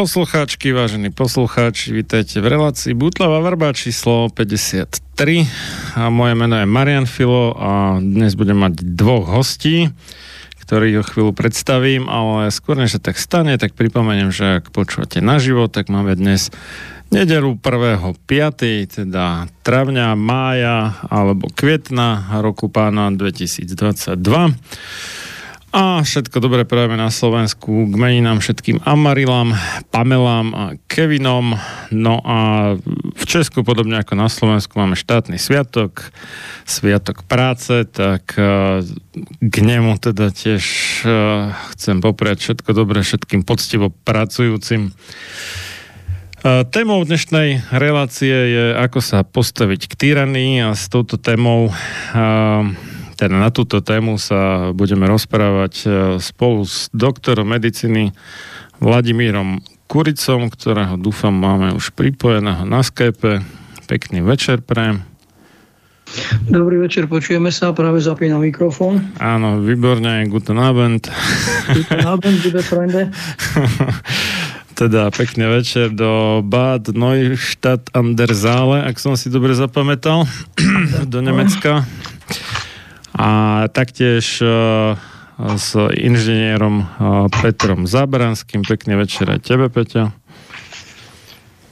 Poslucháčky, vážení poslucháči, vítajte v relácii Butlava Vrba číslo 53 a moje meno je Marian Filo a dnes budem mať dvoch hostí, ktorých o chvíľu predstavím, ale skôr než sa tak stane, tak pripomeniem, že ak počúvate naživo, tak máme dnes nedelu 1.5., teda travňa, mája alebo kvietna roku pána 2022. A všetko dobre prajeme na Slovensku k meninám všetkým Amarilám, Pamelám a Kevinom. No a v Česku, podobne ako na Slovensku, máme štátny sviatok, sviatok práce, tak e, k nemu teda tiež e, chcem popriať všetko dobré všetkým poctivo pracujúcim. E, témou dnešnej relácie je, ako sa postaviť k tyranii a s touto témou teda na túto tému sa budeme rozprávať e, spolu s doktorom medicíny Vladimírom Kuricom, ktorého dúfam máme už pripojeného na Skype. Pekný večer pre. Dobrý večer, počujeme sa, práve zapínam mikrofón. Áno, výborne, guten Abend. Guten Abend, liebe Freunde. teda pekný večer do Bad Neustadt an der Saale, ak som si dobre zapamätal, do Nemecka a taktiež uh, s inžinierom uh, Petrom Zabranským. Pekný večer aj tebe, Peťo.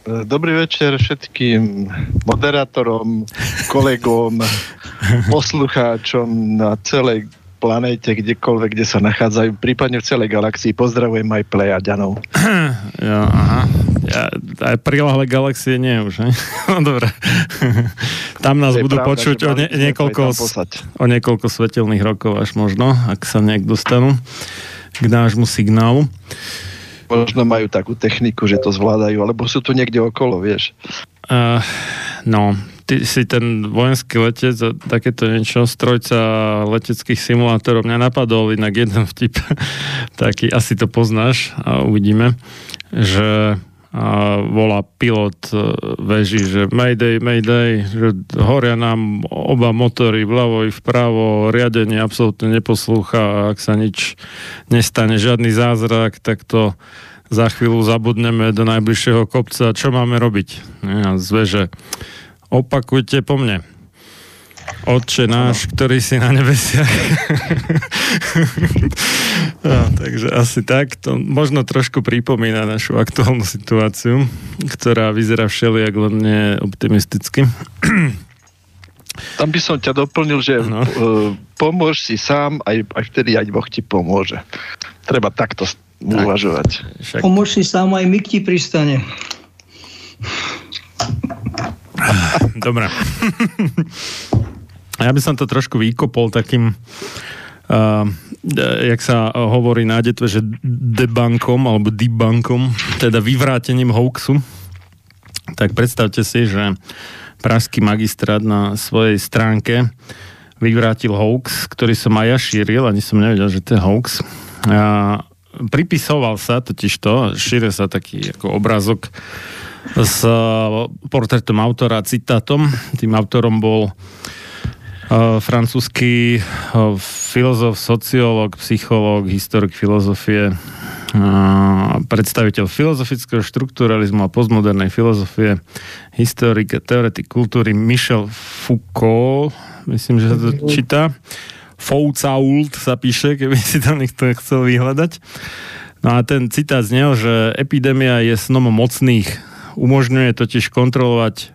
Dobrý večer všetkým moderátorom, kolegom, poslucháčom na celej planéte, kdekoľvek, kde sa nachádzajú, prípadne v celej galaxii. Pozdravujem aj Plejaďanov. Ja, aha. Ja, aj prilahle galaxie nie už, ne? No dobre. Tam nás budú pravda, počuť o, ne, niekoľko, o niekoľko svetelných rokov až možno, ak sa nejak dostanú k nášmu signálu. Možno majú takú techniku, že to zvládajú, alebo sú tu niekde okolo, vieš. Uh, no, ty si ten vojenský letec a takéto niečo, strojca leteckých simulátorov, mňa napadol inak jeden vtip, taký, asi to poznáš a uvidíme, že a volá pilot e, veží, že Mayday, Mayday, že horia nám oba motory vľavo i vpravo, riadenie absolútne neposlúcha ak sa nič nestane, žiadny zázrak, tak to za chvíľu zabudneme do najbližšieho kopca. Čo máme robiť? A zveže Opakujte po mne. Otče náš, ktorý si na nebesiach. no, takže asi tak. To možno trošku pripomína našu aktuálnu situáciu, ktorá vyzerá všelijak len optimisticky. Tam by som ťa doplnil, že no. uh, pomôž si sám, aj, aj vtedy aj Boh ti pomôže. Treba takto tak. uvažovať. Však... Pomôž si sám, aj my ti pristane. Dobre. ja by som to trošku vykopol takým uh, jak sa hovorí na detve, že debankom alebo debunkom, teda vyvrátením hoaxu. Tak predstavte si, že pražský magistrát na svojej stránke vyvrátil hoax, ktorý som aj ja šíril, ani som nevedel, že to je hoax. A pripisoval sa totiž to, šíre sa taký ako obrázok s eh, portrétom autora, citátom. Tým autorom bol uh, francúzsky uh, filozof, sociológ, psychológ, historik filozofie, uh, predstaviteľ filozofického štruktúralizmu a postmodernej filozofie, historik a teoretik kultúry Michel Foucault, myslím, že sa to číta. Foucault sa píše, keby si to niekto chcel vyhľadať. No a ten citát znel, že epidémia je snom mocných, Umožňuje totiž kontrolovať e,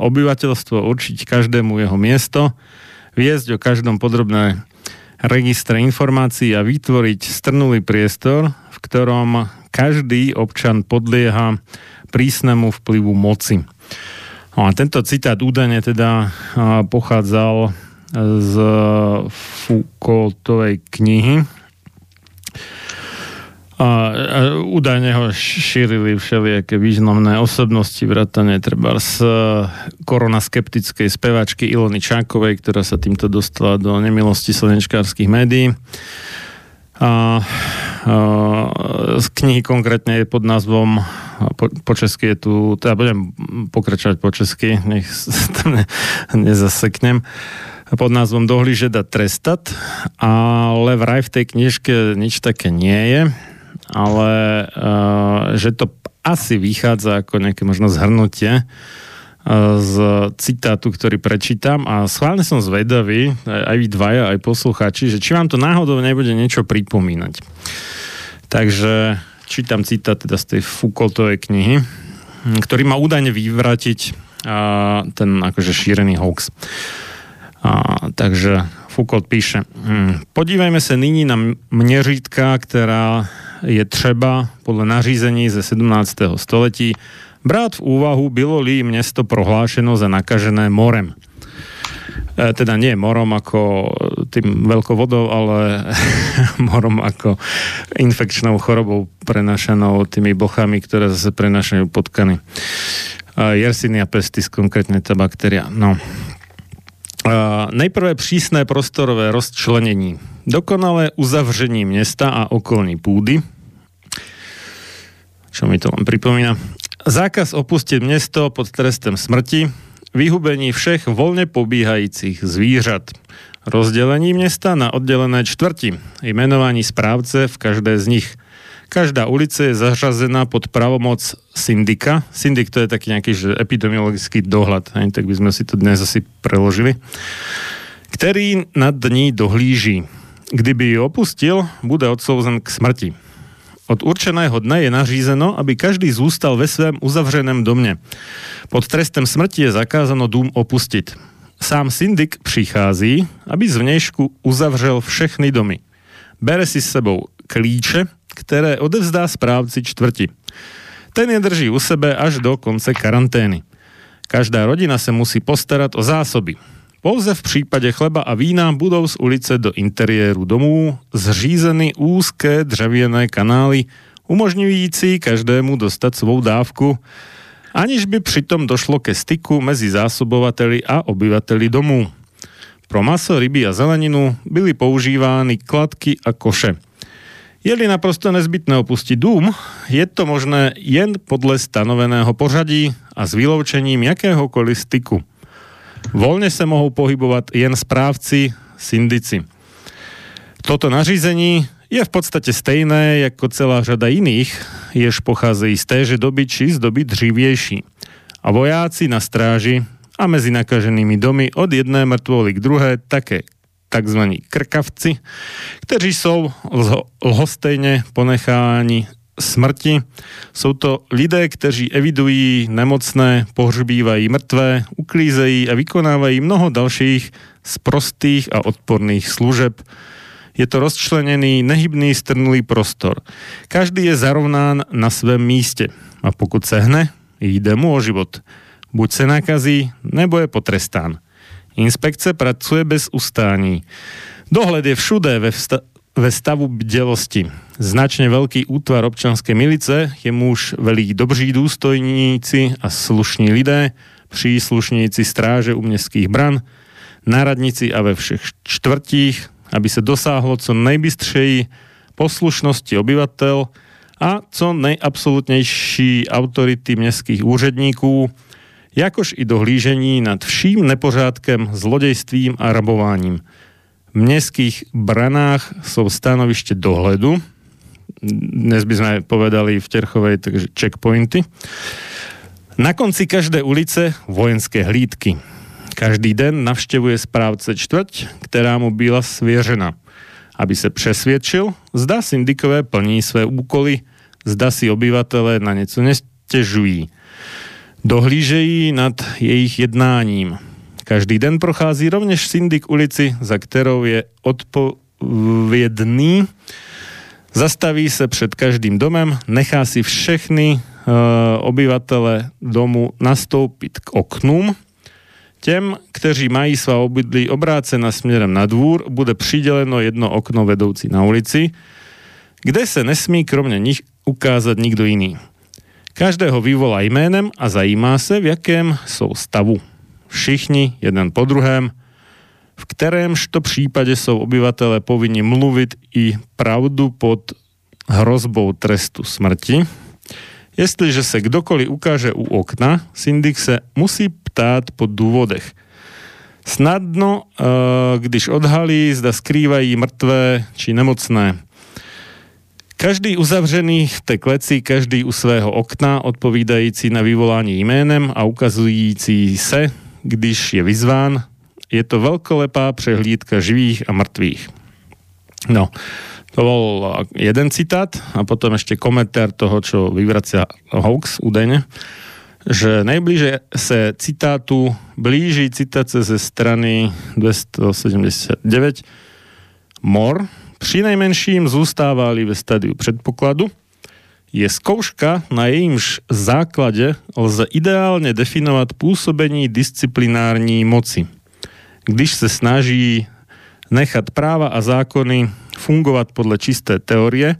obyvateľstvo, určiť každému jeho miesto, viesť o každom podrobné registre informácií a vytvoriť strnulý priestor, v ktorom každý občan podlieha prísnemu vplyvu moci. No a tento citát údajne teda e, pochádzal z Foucaultovej knihy, a, a údajne ho šírili všelijaké významné osobnosti, vrátane treba z e, koronaskeptickej speváčky Ilony Čákovej, ktorá sa týmto dostala do nemilosti slnečkárskych médií. A, a z knihy konkrétne je pod názvom po, po česky je tu, teda budem pokračovať po česky, nech tam ne, nezaseknem pod názvom Dohlížet trestat, ale vraj v tej knižke nič také nie je ale uh, že to asi vychádza ako nejaké možno zhrnutie uh, z citátu, ktorý prečítam a schválne som zvedavý, aj vy dvaja, aj poslucháči, že či vám to náhodou nebude niečo pripomínať. Takže čítam citát teda z tej Foucaultovej knihy, ktorý má údajne vyvratiť uh, ten akože šírený hoax. A, takže Foucault píše, hm, podívejme sa nyní na měřítka, ktorá je třeba podľa nařízení ze 17. století brát v úvahu, bylo-li mesto prohlášeno za nakažené morem. E, teda nie morom ako tým veľkovodou, ale morom ako infekčnou chorobou prenašanou tými bochami, ktoré zase prenašajú potkany. E, Yersinia pestis, konkrétne tá baktéria. No. Nejprve přísné prostorové rozčlenení. Dokonalé uzavření města a okolní půdy. Čo mi to len pripomína. Zákaz opustiť mesto pod trestem smrti, vyhubení všech voľne pobíhajících zvířat, rozdelení mesta na oddelené čtvrti, jmenovaní správce v každé z nich. Každá ulice je zařazená pod pravomoc syndika. Syndik to je taký nejaký že epidemiologický dohľad, hej, tak by sme si to dnes asi preložili, ktorý nad ní dohlíží. Kdyby ju opustil, bude odsouzen k smrti. Od určeného dne je nařízeno, aby každý zůstal ve svém uzavřeném domě. Pod trestem smrti je zakázano dům opustit. Sám syndik přichází, aby zvnějšku uzavřel všechny domy. Bere si s sebou klíče, které odevzdá správci čtvrti. Ten je drží u sebe až do konce karantény. Každá rodina se musí postarat o zásoby. Pouze v případě chleba a vína budou z ulice do interiéru domů zřízeny úzké dřevěné kanály, umožňující každému dostat svou dávku, aniž by přitom došlo ke styku mezi zásobovateli a obyvateli domů. Pro maso, ryby a zeleninu byly používány kladky a koše. Je-li naprosto nezbytné opustiť dům, je to možné jen podle stanoveného pořadí a s vyloučením jakéhokoliv styku. Voľne sa mohou pohybovať jen správci, syndici. Toto nařízení je v podstate stejné ako celá řada iných, jež pochádzají z téže doby či z doby dřívější. A vojáci na stráži a mezi nakaženými domy od jedné mŕtvoly k druhé také tzv. krkavci, kteří jsou lhostejne ponecháni smrti. Jsou to lidé, kteří evidují nemocné, pohřbívají mrtvé, uklízejí a vykonávají mnoho dalších sprostých a odporných služeb. Je to rozčlenený, nehybný, strnulý prostor. Každý je zarovnán na svém místě a pokud se hne, jde mu o život. Buď se nakazí, nebo je potrestán. Inspekce pracuje bez ustání. Dohled je všude ve, vsta- ve stavu bdelosti. Značne veľký útvar občanskej milice je muž velí dobří důstojníci a slušní lidé, příslušníci stráže u městských bran, náradníci a ve všech čtvrtích, aby se dosáhlo co nejbystřeji poslušnosti obyvatel a co nejabsolutnější autority městských úředníků, jakož i dohlížení nad vším nepořádkem, zlodejstvím a rabováním – v mestských branách sú stanovište dohledu. Dnes by sme povedali v Terchovej takže checkpointy. Na konci každej ulice vojenské hlídky. Každý den navštevuje správce čtvrť, která mu byla svěřena. Aby se přesvědčil, zda syndikové plní své úkoly, zda si obyvatele na něco nestěžují. Dohlížejí nad jejich jednáním. Každý den prochází rovněž syndik ulici, za kterou je odpovědný. Zastaví se před každým domem, nechá si všechny uh, obyvatele domu nastoupit k oknům. Těm, kteří mají svá obydlí obrácená směrem na dvůr, bude přiděleno jedno okno vedoucí na ulici, kde se nesmí kromě nich ukázat nikdo jiný. Každého vyvolá jménem a zajímá se, v jakém jsou stavu všichni, jeden po druhém, v to případě jsou obyvatele povinni mluvit i pravdu pod hrozbou trestu smrti. Jestliže se kdokoliv ukáže u okna, syndik se musí ptát po důvodech. Snadno, eh, když odhalí, zda skrývají mrtvé či nemocné. Každý uzavřený v té kleci, každý u svého okna, odpovídající na vyvolání jménem a ukazující se, když je vyzván, je to veľkolepá přehlídka živých a mŕtvych. No, to bol jeden citát a potom ešte komentár toho, čo vyvracia Hawks údajne, že najbliže se citátu blíži citáce ze strany 279 Mor, při najmenším zůstávali ve stadiu předpokladu, je zkouška, na jejímž základe lze ideálne definovať pôsobení disciplinární moci. Když se snaží nechat práva a zákony fungovat podle čisté teorie,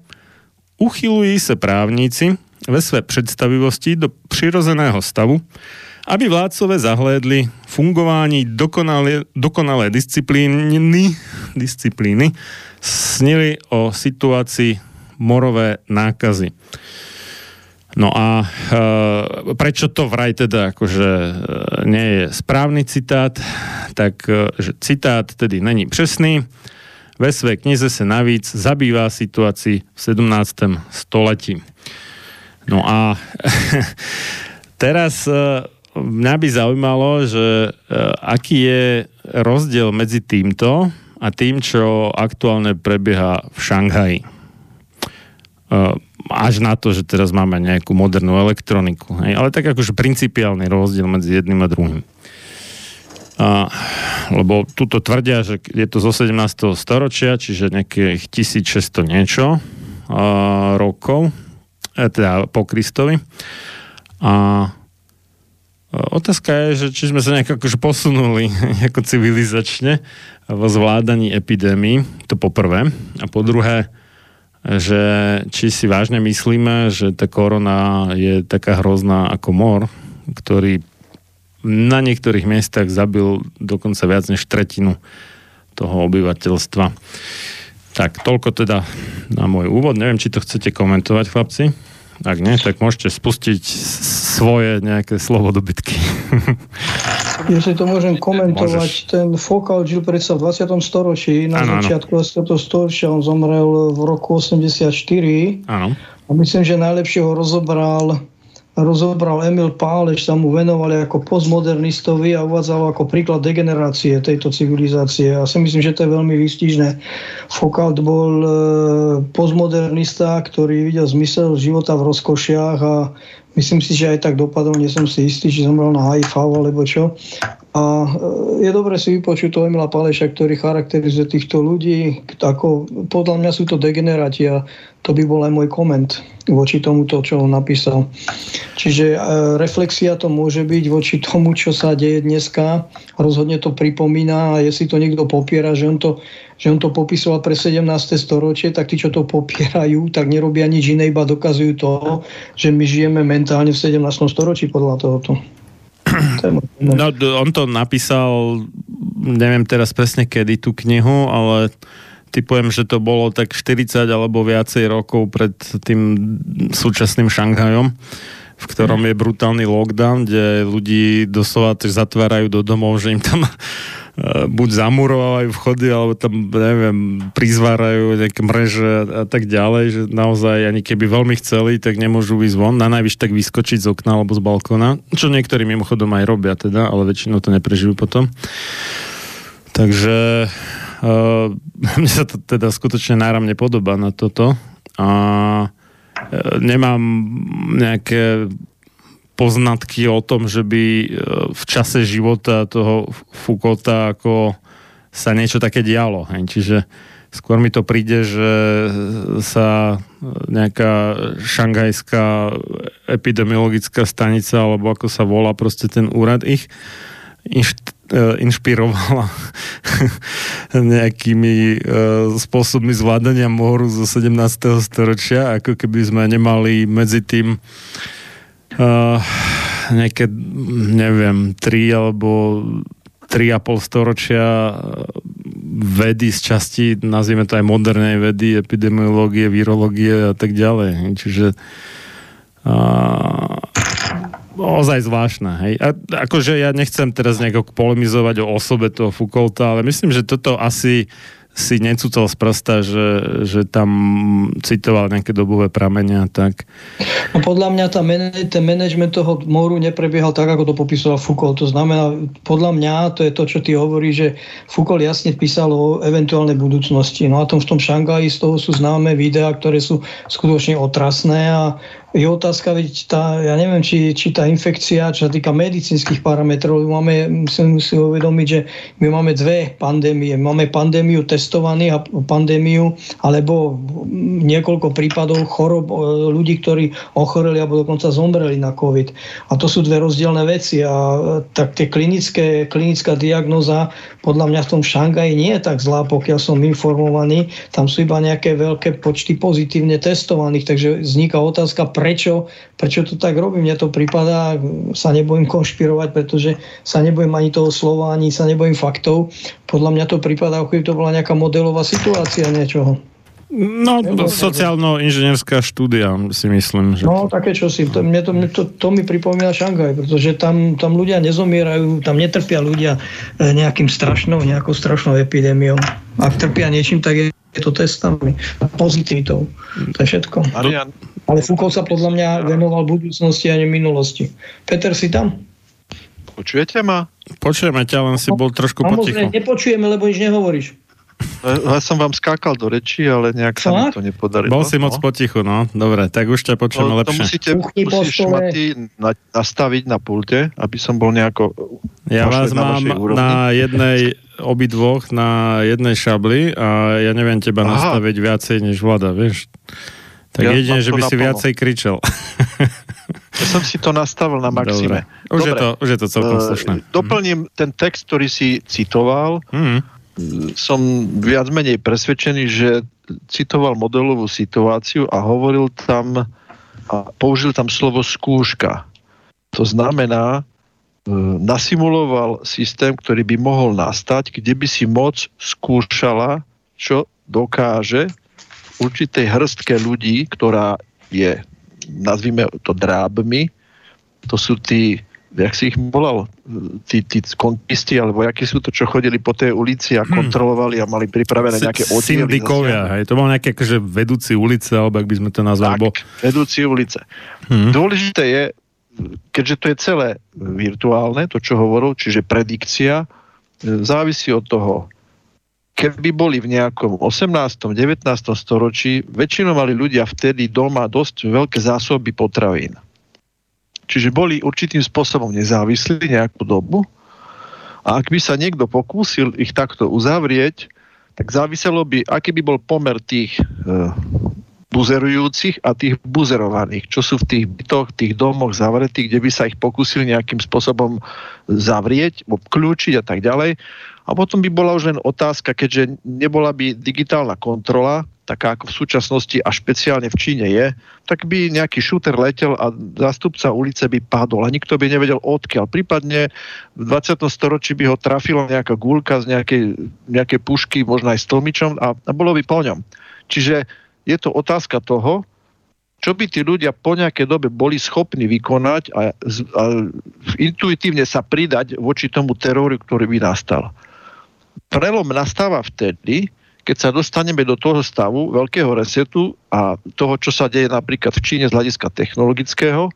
uchylují se právníci ve své představivosti do přirozeného stavu, aby vládcové zahlédli fungování dokonalé, dokonalé disciplíny, disciplíny, snili o situaci morové nákazy. No a e, prečo to vraj teda akože e, nie je správny citát, tak e, že citát tedy není přesný. Ve své knize se navíc zabývá situací v 17. století. No a teraz e, mňa by zaujímalo, že e, aký je rozdiel medzi týmto a tým, čo aktuálne prebieha v Šanghaji až na to, že teraz máme nejakú modernú elektroniku. Ale tak akože principiálny rozdiel medzi jedným a druhým. Lebo tuto tvrdia, že je to zo 17. storočia, čiže nejakých 1600 niečo rokov, e, teda po Kristovi. A Otázka je, že či sme sa nejak akože posunuli ako civilizačne vo zvládaní epidémii, to po prvé. A po druhé, že či si vážne myslíme, že tá korona je taká hrozná ako mor, ktorý na niektorých miestach zabil dokonca viac než tretinu toho obyvateľstva. Tak, toľko teda na môj úvod. Neviem, či to chcete komentovať, chlapci. Ak nie, tak môžete spustiť svoje nejaké slovodobytky. Si to môžem komentovať. Môžeš. Ten Fokal žil predsa v 20. storočí. Na ano, začiatku 20. storočia on zomrel v roku 84. Áno. A myslím, že najlepšie ho rozobral rozobral Emil Páleš, sa mu venovali ako postmodernistovi a uvádzal ako príklad degenerácie tejto civilizácie. A si myslím, že to je veľmi výstižné. Foucault bol e, postmodernista, ktorý videl zmysel života v rozkošiach a myslím si, že aj tak dopadol, nie som si istý, či zomrel na HIV alebo čo. A e, je dobre si vypočuť toho Emila Paleša, ktorý charakterizuje týchto ľudí. Ako, podľa mňa sú to degeneráti a to by bol aj môj koment voči tomuto, čo on napísal. Čiže e, reflexia to môže byť voči tomu, čo sa deje dneska. Rozhodne to pripomína a jestli to niekto popiera, že on to, že on to popisoval pre 17. storočie, tak tí, čo to popierajú, tak nerobia nič iné, iba dokazujú to, že my žijeme mentálne v 17. storočí podľa tohoto. No, on to napísal, neviem teraz presne kedy tú knihu, ale typujem, že to bolo tak 40 alebo viacej rokov pred tým súčasným Šanghajom, v ktorom je brutálny lockdown, kde ľudí doslova zatvárajú do domov, že im tam buď zamurovajú vchody, alebo tam, neviem, prizvárajú nejaké mreže a tak ďalej, že naozaj ani keby veľmi chceli, tak nemôžu ísť von, na najvyš tak vyskočiť z okna alebo z balkóna, čo niektorí mimochodom aj robia teda, ale väčšinou to neprežijú potom. Takže Uh, mne sa to teda skutočne náramne podobá na toto a uh, nemám nejaké poznatky o tom, že by uh, v čase života toho Foucaulta ako sa niečo také dialo. Hej. Čiže skôr mi to príde, že sa nejaká šanghajská epidemiologická stanica, alebo ako sa volá proste ten úrad ich, inšt- E, inšpirovala nejakými uh, spôsobmi zvládania moru zo 17. storočia, ako keby sme nemali medzi tým uh, nejaké, neviem, tri alebo tri a pol storočia vedy z časti, nazvime to aj modernej vedy, epidemiológie, virológie a tak ďalej. Čiže uh, ozaj zvláštna. Hej. A, akože ja nechcem teraz nejako polemizovať o osobe toho Foucaulta, ale myslím, že toto asi si necúcal z prsta, že, že tam citoval nejaké dobové pramenia, tak... No podľa mňa tá, ten management toho moru neprebiehal tak, ako to popisoval Foucault. To znamená, podľa mňa, to je to, čo ty hovorí, že Foucault jasne písal o eventuálnej budúcnosti. No a tom v tom Šangaji z toho sú známe videá, ktoré sú skutočne otrasné a je otázka, veď tá, ja neviem, či, či tá infekcia, čo sa týka medicínskych parametrov, máme, musím si uvedomiť, že my máme dve pandémie. Máme pandémiu testovaných a pandémiu, alebo niekoľko prípadov chorob ľudí, ktorí ochoreli alebo dokonca zomreli na COVID. A to sú dve rozdielne veci. A tak tie klinické, klinická diagnoza podľa mňa v tom Šangaji nie je tak zlá, pokiaľ som informovaný. Tam sú iba nejaké veľké počty pozitívne testovaných, takže vzniká otázka, prečo, prečo to tak robím. Mne to prípada, sa nebojím konšpirovať, pretože sa nebojím ani toho slova, ani sa nebojím faktov. Podľa mňa to prípada, ako keby to bola nejaká modelová situácia niečoho. No, sociálno-inžinierská štúdia, si myslím. Že... No, také čo si. To, mne to, mne to, to mi pripomína Šangaj, pretože tam, tam ľudia nezomierajú, tam netrpia ľudia e, nejakým strašnou, nejakou strašnou epidémiou. Ak trpia niečím, tak je to testami, pozitivitou. To je všetko. Marian, ale Foucault sa podľa mňa venoval budúcnosti a ne minulosti. Peter, si tam? Počujete ma? Počujeme ťa, len si bol trošku potichu. nepočujeme, lebo nič nehovoríš. Ja som vám skákal do reči, ale nejak sa mi to nepodarilo. Bol si moc no. potichu, no. Dobre, tak už ťa počujeme no, lepšie. To musíte, musíš Maty na, nastaviť na pulte, aby som bol nejako... Ja vás mám na jednej obidvoch na jednej šabli a ja neviem teba Aha. nastaviť viacej než vlada, vieš. Tak ja jedine, že by si viacej kričel. Ja som si to nastavil na maxime. Dobre. Už, Dobre. Je to, už je to celkom uh, slušné. Doplním mm. ten text, ktorý si citoval. Mm. Som viac menej presvedčený, že citoval modelovú situáciu a hovoril tam a použil tam slovo skúška. To znamená, nasimuloval systém, ktorý by mohol nastať, kde by si moc skúšala, čo dokáže určitej hrstke ľudí, ktorá je, nazvime to drábmi, to sú tí, jak si ich volal, tí, tí kontisti, alebo akí sú to, čo chodili po tej ulici a hm. kontrolovali a mali pripravené nejaké oddiely. Syndikovia, hej, to bol nejaké akože vedúci ulice, alebo ak by sme to nazvali. Tak, bo... vedúci ulice. Hmm. Dôležité je, keďže to je celé virtuálne, to čo hovoril, čiže predikcia, závisí od toho, keby boli v nejakom 18. 19. storočí, väčšinou mali ľudia vtedy doma dosť veľké zásoby potravín. Čiže boli určitým spôsobom nezávislí nejakú dobu a ak by sa niekto pokúsil ich takto uzavrieť, tak záviselo by, aký by bol pomer tých e, buzerujúcich a tých buzerovaných, čo sú v tých bytoch, tých domoch zavretých, kde by sa ich pokúsili nejakým spôsobom zavrieť, obklúčiť a tak ďalej. A potom by bola už len otázka, keďže nebola by digitálna kontrola, taká ako v súčasnosti a špeciálne v Číne je, tak by nejaký šúter letel a zástupca ulice by padol a nikto by nevedel odkiaľ. Prípadne v 20. storočí by ho trafila nejaká gulka z nejakej, nejakej pušky, možno aj s tlmičom a, a bolo by po ňom. Čiže je to otázka toho, čo by tí ľudia po nejakej dobe boli schopní vykonať a, a intuitívne sa pridať voči tomu teroru, ktorý by nastal. Prelom nastáva vtedy, keď sa dostaneme do toho stavu veľkého resetu a toho, čo sa deje napríklad v Číne z hľadiska technologického,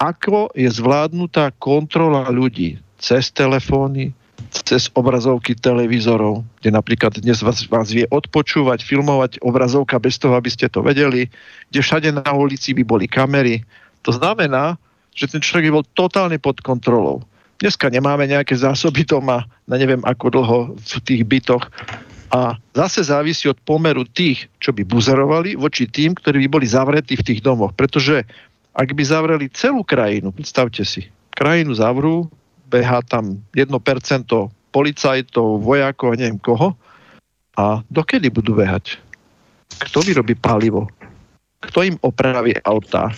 ako je zvládnutá kontrola ľudí cez telefóny, cez obrazovky televízorov, kde napríklad dnes vás, vás vie odpočúvať, filmovať obrazovka bez toho, aby ste to vedeli, kde všade na ulici by boli kamery. To znamená, že ten človek bol totálne pod kontrolou. Dneska nemáme nejaké zásoby doma, na neviem ako dlho v tých bytoch. A zase závisí od pomeru tých, čo by buzerovali, voči tým, ktorí by boli zavretí v tých domoch. Pretože ak by zavreli celú krajinu, predstavte si, krajinu zavrú, beha tam 1% policajtov, vojakov neviem koho. A dokedy budú behať? Kto vyrobí palivo? Kto im opraví autá?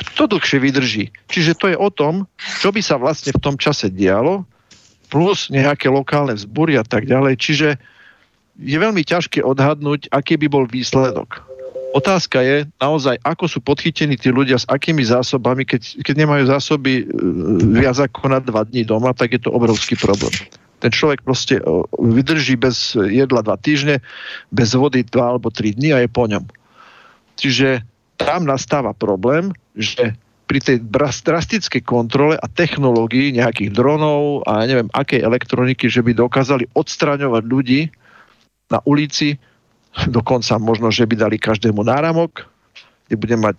kto dlhšie vydrží. Čiže to je o tom, čo by sa vlastne v tom čase dialo, plus nejaké lokálne vzbury a tak ďalej. Čiže je veľmi ťažké odhadnúť, aký by bol výsledok. Otázka je naozaj, ako sú podchytení tí ľudia s akými zásobami, keď, keď nemajú zásoby e, viac ako na dva dní doma, tak je to obrovský problém. Ten človek proste vydrží bez jedla dva týždne, bez vody dva alebo tri dny a je po ňom. Čiže tam nastáva problém, že pri tej drastickej kontrole a technológii nejakých dronov a ja neviem akej elektroniky, že by dokázali odstraňovať ľudí na ulici, dokonca možno, že by dali každému náramok, kde bude mať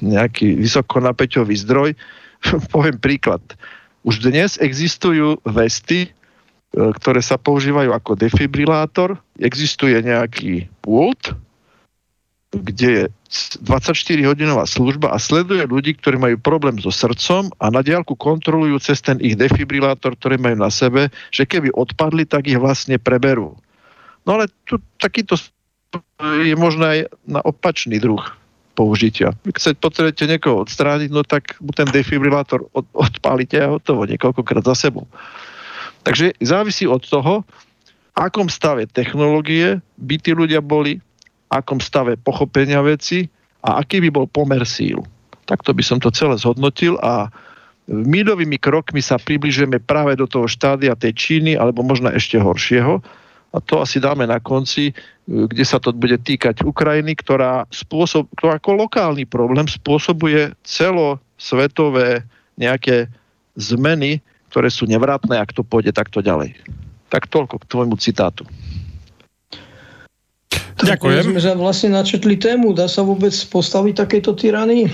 nejaký vysokonapäťový zdroj. Poviem príklad. Už dnes existujú vesty, e, ktoré sa používajú ako defibrilátor. Existuje nejaký pult, kde je 24-hodinová služba a sleduje ľudí, ktorí majú problém so srdcom a na diálku kontrolujú cez ten ich defibrilátor, ktorý majú na sebe, že keby odpadli, tak ich vlastne preberú. No ale tu takýto je možno aj na opačný druh použitia. Keď potrebujete niekoho odstrániť, no tak mu ten defibrilátor od, odpálite a hotovo niekoľkokrát za sebou. Takže závisí od toho, akom stave technológie by tí ľudia boli, akom stave pochopenia veci a aký by bol pomer síl. Takto by som to celé zhodnotil a míľovými krokmi sa približujeme práve do toho štádia tej Číny alebo možno ešte horšieho, a to asi dáme na konci, kde sa to bude týkať Ukrajiny, ktorá, spôsob, ktorá ako lokálny problém spôsobuje celosvetové nejaké zmeny, ktoré sú nevratné, ak to pôjde takto ďalej. Tak toľko k tvojmu citátu. Ďakujem. Sme vlastne načetli tému. Dá sa vôbec postaviť takéto tyranii?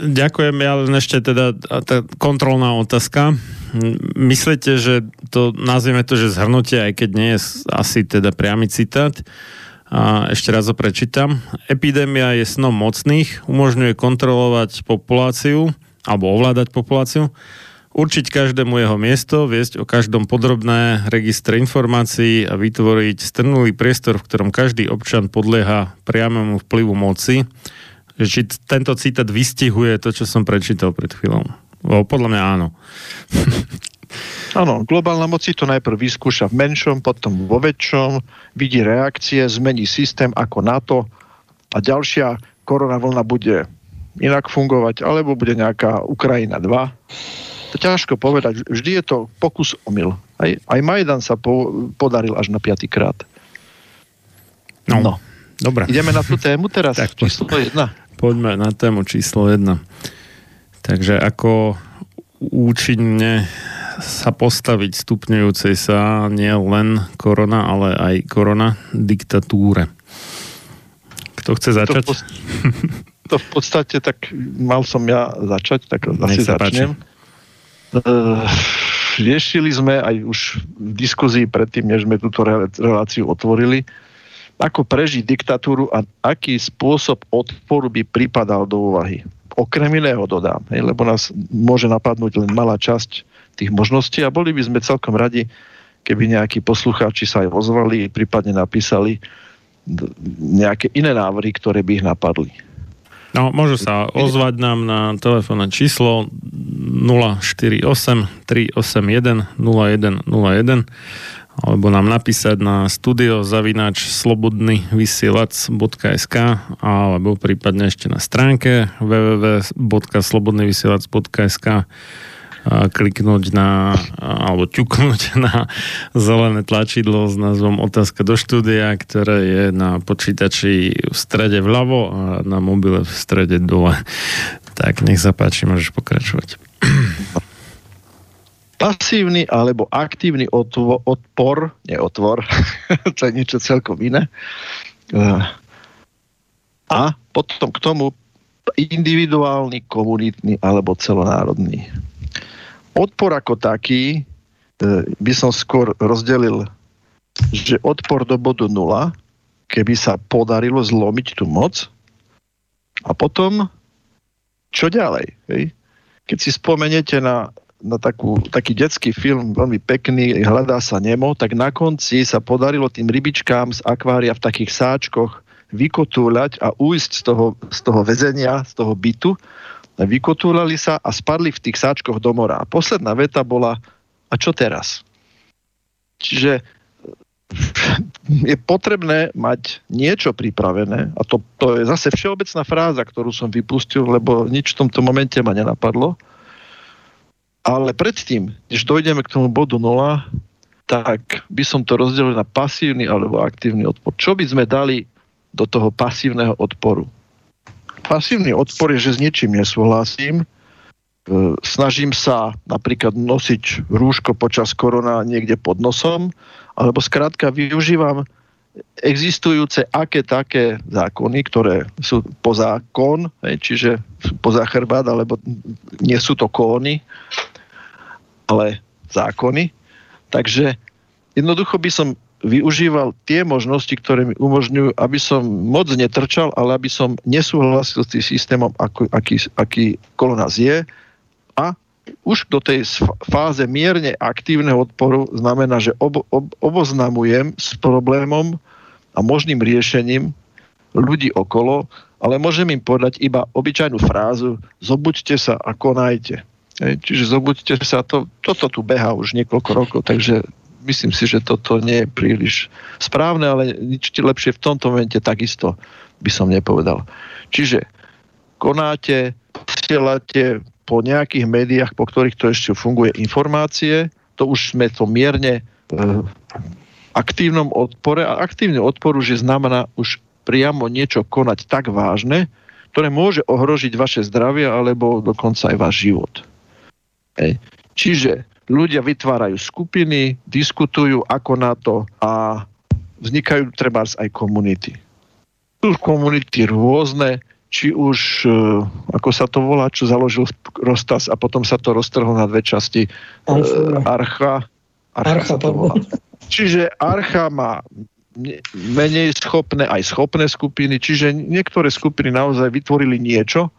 Ďakujem, ja len ešte teda tá kontrolná otázka. Myslíte, že to, nazvieme to, že zhrnutie, aj keď nie je asi teda priamy citát, a ešte raz ho prečítam. Epidémia je snom mocných, umožňuje kontrolovať populáciu alebo ovládať populáciu, určiť každému jeho miesto, viesť o každom podrobné registre informácií a vytvoriť strnulý priestor, v ktorom každý občan podlieha priamému vplyvu moci. Či tento citát vystihuje to, čo som prečítal pred chvíľou? O, podľa mňa áno. Áno, globálna moc si to najprv vyskúša v menšom, potom vo väčšom, vidí reakcie, zmení systém ako NATO a ďalšia korona vlna bude inak fungovať, alebo bude nejaká Ukrajina 2. To ťažko povedať. Vždy je to pokus omyl. Aj, aj Majdan sa po, podaril až na piatý krát. No, no. Dobre. Ideme na tú tému teraz. Tak, číslo 1. Poďme na tému číslo 1. Takže ako účinne sa postaviť stupňujúcej sa nie len korona, ale aj korona diktatúre. Kto chce začať? To v, to v podstate tak mal som ja začať, tak Nech asi začnem. Uh, riešili sme aj už v diskuzii predtým, než sme túto reláciu otvorili, ako prežiť diktatúru a aký spôsob odporu by pripadal do úvahy okrem iného dodám, hej, lebo nás môže napadnúť len malá časť tých možností a boli by sme celkom radi, keby nejakí poslucháči sa aj ozvali, prípadne napísali nejaké iné návrhy, ktoré by ich napadli. No, môžu sa ozvať nám na telefónne číslo 048 381 0101 alebo nám napísať na studio zavináč slobodný vysielac.sk alebo prípadne ešte na stránke www.slobodnyvysielac.sk kliknúť na, alebo ťuknúť na zelené tlačidlo s názvom Otázka do štúdia, ktoré je na počítači v strede vľavo a na mobile v strede dole. Tak, nech sa páči, môžeš pokračovať pasívny alebo aktívny otvo, odpor, nie otvor, to je niečo celkom iné. Eh, a potom k tomu individuálny, komunitný alebo celonárodný. Odpor ako taký eh, by som skôr rozdelil, že odpor do bodu nula, keby sa podarilo zlomiť tú moc a potom čo ďalej? Hej? Keď si spomeniete na na takú, taký detský film, veľmi pekný, hľadá sa Nemo, tak na konci sa podarilo tým rybičkám z akvária v takých sáčkoch vykotúľať a ujsť z toho, z toho väzenia, z toho bytu. Vykotúľali sa a spadli v tých sáčkoch do mora. A posledná veta bola, a čo teraz? Čiže je potrebné mať niečo pripravené a to, to je zase všeobecná fráza, ktorú som vypustil, lebo nič v tomto momente ma nenapadlo Ale predtým, než dojdeme k tomu bodu 0, tak by som to rozdelil na pasívny alebo aktívny odpor. Čo by sme dali do toho pasívneho odporu? Pasívny odpor je, že s niečím nesúhlasím, e, snažím sa napríklad nosiť rúško počas korona niekde pod nosom, alebo skrátka využívam existujúce aké také zákony, ktoré sú po zákon, čiže poza chrbát, alebo nie sú to kóny, ale zákony. Takže jednoducho by som využíval tie možnosti, ktoré mi umožňujú, aby som moc netrčal, ale aby som nesúhlasil s tým systémom, ako, aký, aký kolo nás je a už do tej fáze mierne aktívneho odporu znamená, že ob, ob, oboznamujem s problémom a možným riešením ľudí okolo, ale môžem im povedať iba obyčajnú frázu zobuďte sa a konajte. Čiže zobuďte sa, to, toto tu beha už niekoľko rokov, takže myslím si, že toto nie je príliš správne, ale nič lepšie v tomto momente takisto by som nepovedal. Čiže konáte, posielate po nejakých médiách, po ktorých to ešte funguje informácie, to už sme to mierne eh, aktívnom odpore a aktívny odpor už je znamená už priamo niečo konať tak vážne, ktoré môže ohrožiť vaše zdravie alebo dokonca aj váš život. Hej. Čiže ľudia vytvárajú skupiny, diskutujú ako na to a vznikajú treba aj komunity. Sú komunity rôzne, či už, e, ako sa to volá, čo založil Rostas a potom sa to roztrhlo na dve časti. Archa. Archa, Archa to volá. Čiže Archa má menej schopné, aj schopné skupiny, čiže niektoré skupiny naozaj vytvorili niečo,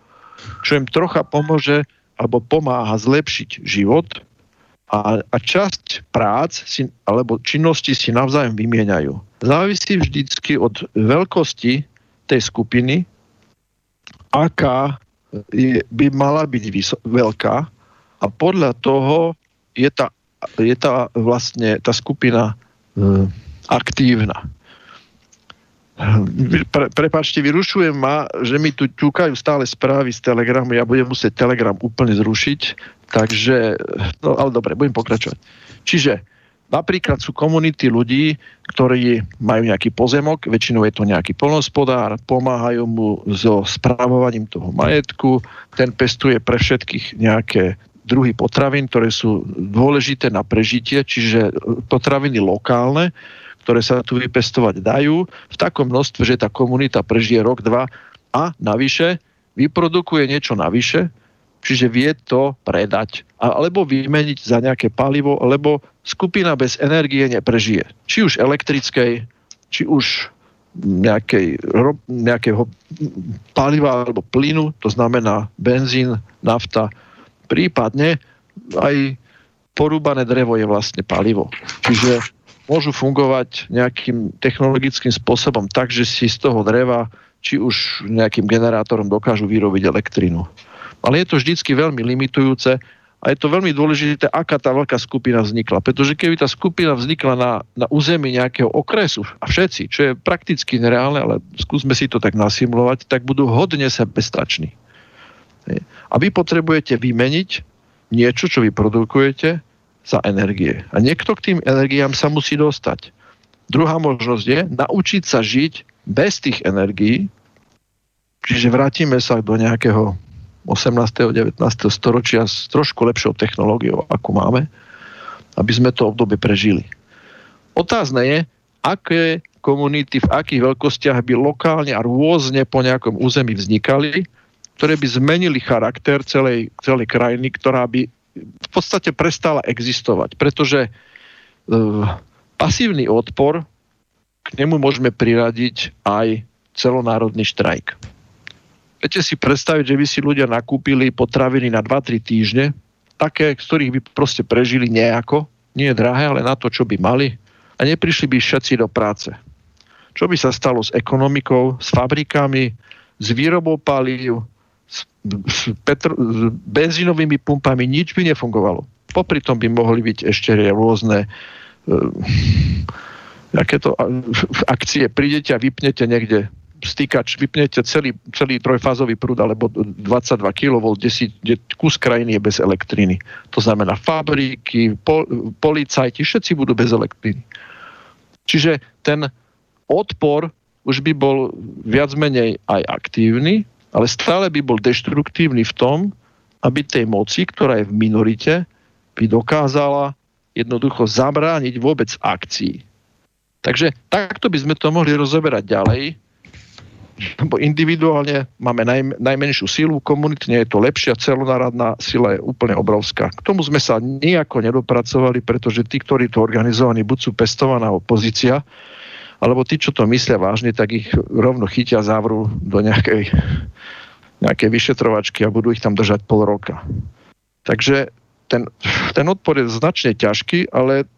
čo im trocha pomôže alebo pomáha zlepšiť život a, a časť prác si, alebo činnosti si navzájom vymieňajú. Závisí vždycky od veľkosti tej skupiny, aká je, by mala byť vyso- veľká a podľa toho je tá, je tá vlastne tá skupina e, aktívna. Pre, prepačte, vyrušujem ma, že mi tu ťukajú stále správy z Telegramu, ja budem musieť Telegram úplne zrušiť, takže, no ale dobre, budem pokračovať. Čiže Napríklad sú komunity ľudí, ktorí majú nejaký pozemok, väčšinou je to nejaký polnospodár, pomáhajú mu so správovaním toho majetku, ten pestuje pre všetkých nejaké druhy potravín, ktoré sú dôležité na prežitie, čiže potraviny lokálne, ktoré sa tu vypestovať dajú. V takom množstve, že tá komunita prežije rok, dva a navyše vyprodukuje niečo navyše, čiže vie to predať alebo vymeniť za nejaké palivo, lebo skupina bez energie neprežije. Či už elektrickej, či už nejakej, nejakého paliva alebo plynu, to znamená benzín, nafta, prípadne aj porúbané drevo je vlastne palivo. Čiže môžu fungovať nejakým technologickým spôsobom tak, že si z toho dreva či už nejakým generátorom dokážu vyrobiť elektrinu. Ale je to vždycky veľmi limitujúce a je to veľmi dôležité, aká tá veľká skupina vznikla. Pretože keby tá skupina vznikla na, na území nejakého okresu a všetci, čo je prakticky nereálne, ale skúsme si to tak nasimulovať, tak budú hodne sebestační. A vy potrebujete vymeniť niečo, čo vy produkujete za energie. A niekto k tým energiám sa musí dostať. Druhá možnosť je naučiť sa žiť bez tých energií, čiže vrátime sa do nejakého 18. 19. storočia s trošku lepšou technológiou, ako máme, aby sme to obdobie prežili. Otázne je, aké komunity v akých veľkostiach by lokálne a rôzne po nejakom území vznikali, ktoré by zmenili charakter celej, celej krajiny, ktorá by v podstate prestala existovať. Pretože e, pasívny odpor, k nemu môžeme priradiť aj celonárodný štrajk. Viete si predstaviť, že by si ľudia nakúpili potraviny na 2-3 týždne, také, z ktorých by proste prežili nejako, nie je drahé, ale na to, čo by mali a neprišli by všetci do práce. Čo by sa stalo s ekonomikou, s fabrikami, s výrobou palív, s, s, petro, s benzínovými pumpami, nič by nefungovalo. Popri tom by mohli byť ešte rôzne uh, to akcie. Prídete a vypnete niekde stýkač, vypnete celý, celý trojfázový prúd alebo 22 kV, kde, si, kde kus krajiny je bez elektriny. To znamená fabriky, pol, policajti, všetci budú bez elektriny. Čiže ten odpor už by bol viac menej aj aktívny, ale stále by bol deštruktívny v tom, aby tej moci, ktorá je v minorite, by dokázala jednoducho zabrániť vôbec akcii. Takže takto by sme to mohli rozoberať ďalej, individuálne máme naj, najmenšiu sílu, komunitne je to lepšia, celonárodná sila je úplne obrovská. K tomu sme sa nejako nedopracovali, pretože tí, ktorí to organizovaní, buď sú pestovaná opozícia, alebo tí, čo to myslia vážne, tak ich rovno chytia závru do nejakej, nejakej vyšetrovačky a budú ich tam držať pol roka. Takže ten, ten odpor je značne ťažký, ale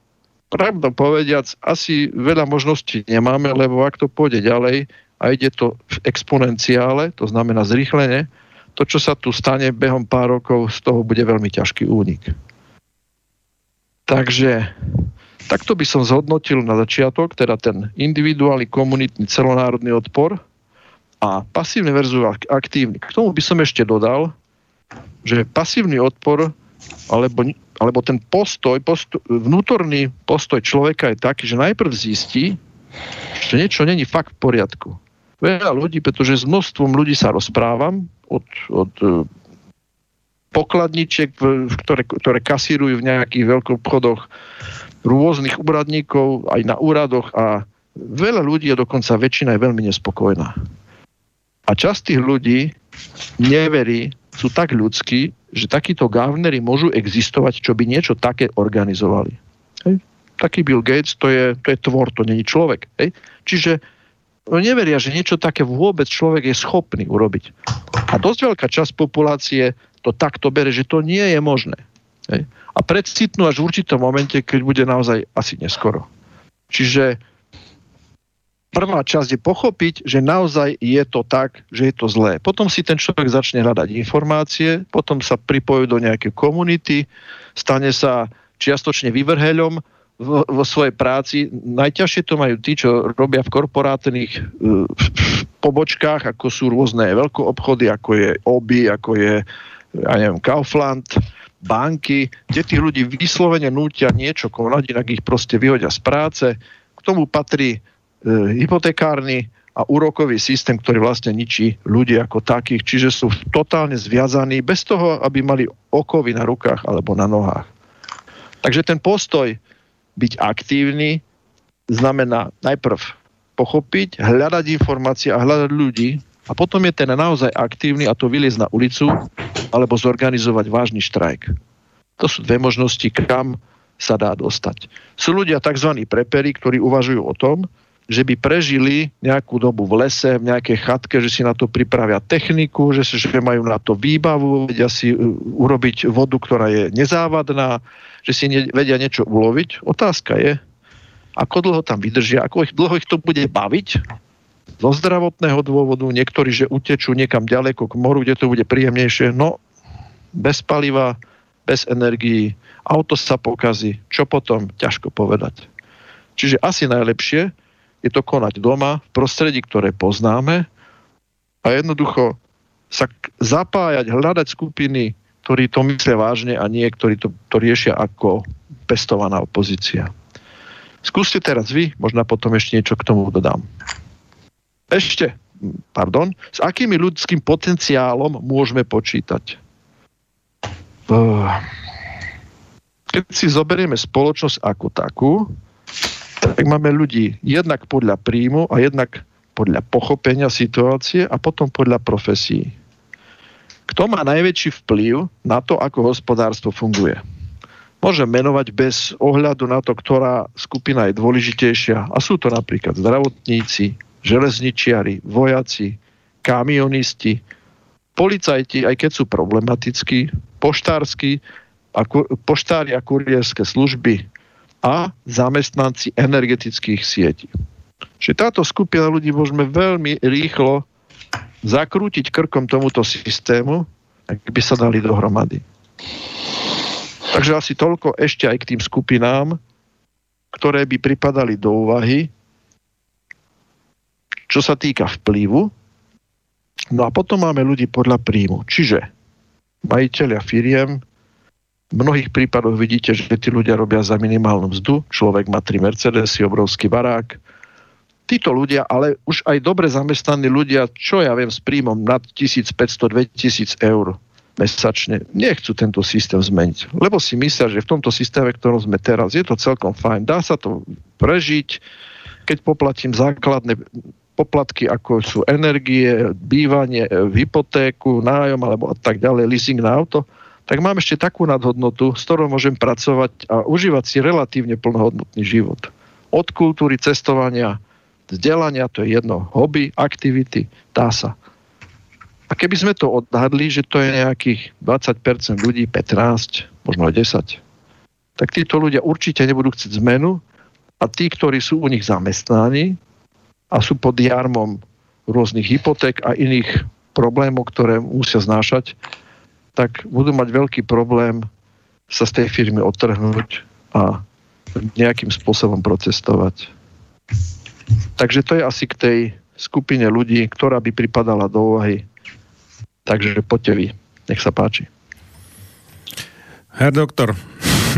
pravda povediac, asi veľa možností nemáme, lebo ak to pôjde ďalej a ide to v exponenciále, to znamená zrýchlenie, to, čo sa tu stane behom pár rokov, z toho bude veľmi ťažký únik. Takže takto by som zhodnotil na začiatok, teda ten individuálny, komunitný, celonárodný odpor a pasívny versus aktívny. K tomu by som ešte dodal, že pasívny odpor alebo, alebo ten postoj, postoj, vnútorný postoj človeka je taký, že najprv zistí, že niečo není fakt v poriadku. Veľa ľudí, pretože s množstvom ľudí sa rozprávam, od, od e, pokladničiek, ktoré, ktoré kasírujú v nejakých veľkobchodoch, rôznych úradníkov, aj na úradoch a veľa ľudí a dokonca väčšina je veľmi nespokojná. A časť tých ľudí neverí, sú tak ľudskí, že takíto gavnery môžu existovať, čo by niečo také organizovali. Hej. Taký Bill Gates, to je, to je tvor, to není človek. Hej. Čiže neveria, že niečo také vôbec človek je schopný urobiť. A dosť veľká časť populácie to takto bere, že to nie je možné. Hej. A predcitnú až v určitom momente, keď bude naozaj asi neskoro. Čiže prvá časť je pochopiť, že naozaj je to tak, že je to zlé. Potom si ten človek začne hľadať informácie, potom sa pripojí do nejakej komunity, stane sa čiastočne vyvrheľom vo, vo svojej práci. Najťažšie to majú tí, čo robia v korporátnych uh, pobočkách, ako sú rôzne veľkoobchody, ako je OBI, ako je ja neviem, Kaufland, banky, kde tých ľudí vyslovene nútia niečo konať, inak ich proste vyhodia z práce. K tomu patrí E, hypotekárny a úrokový systém, ktorý vlastne ničí ľudí ako takých, čiže sú totálne zviazaní bez toho, aby mali okovy na rukách alebo na nohách. Takže ten postoj byť aktívny znamená najprv pochopiť, hľadať informácie a hľadať ľudí a potom je ten naozaj aktívny a to vyliezť na ulicu alebo zorganizovať vážny štrajk. To sú dve možnosti, kam sa dá dostať. Sú ľudia tzv. prepery, ktorí uvažujú o tom, že by prežili nejakú dobu v lese, v nejakej chatke, že si na to pripravia techniku, že, že majú na to výbavu, vedia si uh, urobiť vodu, ktorá je nezávadná, že si vedia niečo uloviť. Otázka je, ako dlho tam vydržia, ako ich, dlho ich to bude baviť zo zdravotného dôvodu, niektorí, že utečú niekam ďaleko k moru, kde to bude príjemnejšie, no bez paliva, bez energií, auto sa pokazí, čo potom, ťažko povedať. Čiže asi najlepšie, je to konať doma, v prostredí, ktoré poznáme a jednoducho sa zapájať, hľadať skupiny, ktorí to myslia vážne a nie, ktorí to, to riešia ako pestovaná opozícia. Skúste teraz vy, možno potom ešte niečo k tomu dodám. Ešte, pardon, s akými ľudským potenciálom môžeme počítať? Keď si zoberieme spoločnosť ako takú, tak máme ľudí jednak podľa príjmu a jednak podľa pochopenia situácie a potom podľa profesí. Kto má najväčší vplyv na to, ako hospodárstvo funguje? Môžem menovať bez ohľadu na to, ktorá skupina je dôležitejšia. A sú to napríklad zdravotníci, železničiari, vojaci, kamionisti, policajti, aj keď sú problematickí, poštársky, a, poštári a kurierské služby, a zamestnanci energetických sietí. Čiže táto skupina ľudí môžeme veľmi rýchlo zakrútiť krkom tomuto systému, ak by sa dali dohromady. Takže asi toľko ešte aj k tým skupinám, ktoré by pripadali do úvahy, čo sa týka vplyvu. No a potom máme ľudí podľa príjmu. Čiže majiteľia firiem, v mnohých prípadoch vidíte, že tí ľudia robia za minimálnu mzdu, človek má tri Mercedesy, obrovský barák. Títo ľudia, ale už aj dobre zamestnaní ľudia, čo ja viem, s príjmom nad 1500-2000 eur mesačne, nechcú tento systém zmeniť. Lebo si myslia, že v tomto systéme, ktorom sme teraz, je to celkom fajn. Dá sa to prežiť, keď poplatím základné poplatky, ako sú energie, bývanie, hypotéku, nájom alebo tak ďalej, leasing na auto, tak mám ešte takú nadhodnotu, s ktorou môžem pracovať a užívať si relatívne plnohodnotný život. Od kultúry, cestovania, vzdelania, to je jedno, hobby, aktivity, dá sa. A keby sme to odhadli, že to je nejakých 20% ľudí, 15, možno aj 10, tak títo ľudia určite nebudú chcieť zmenu a tí, ktorí sú u nich zamestnaní a sú pod jarmom rôznych hypoték a iných problémov, ktoré musia znášať, tak budú mať veľký problém sa z tej firmy odtrhnúť a nejakým spôsobom procestovať. Takže to je asi k tej skupine ľudí, ktorá by pripadala do úvahy. Takže poďte vy. Nech sa páči. Herr doktor,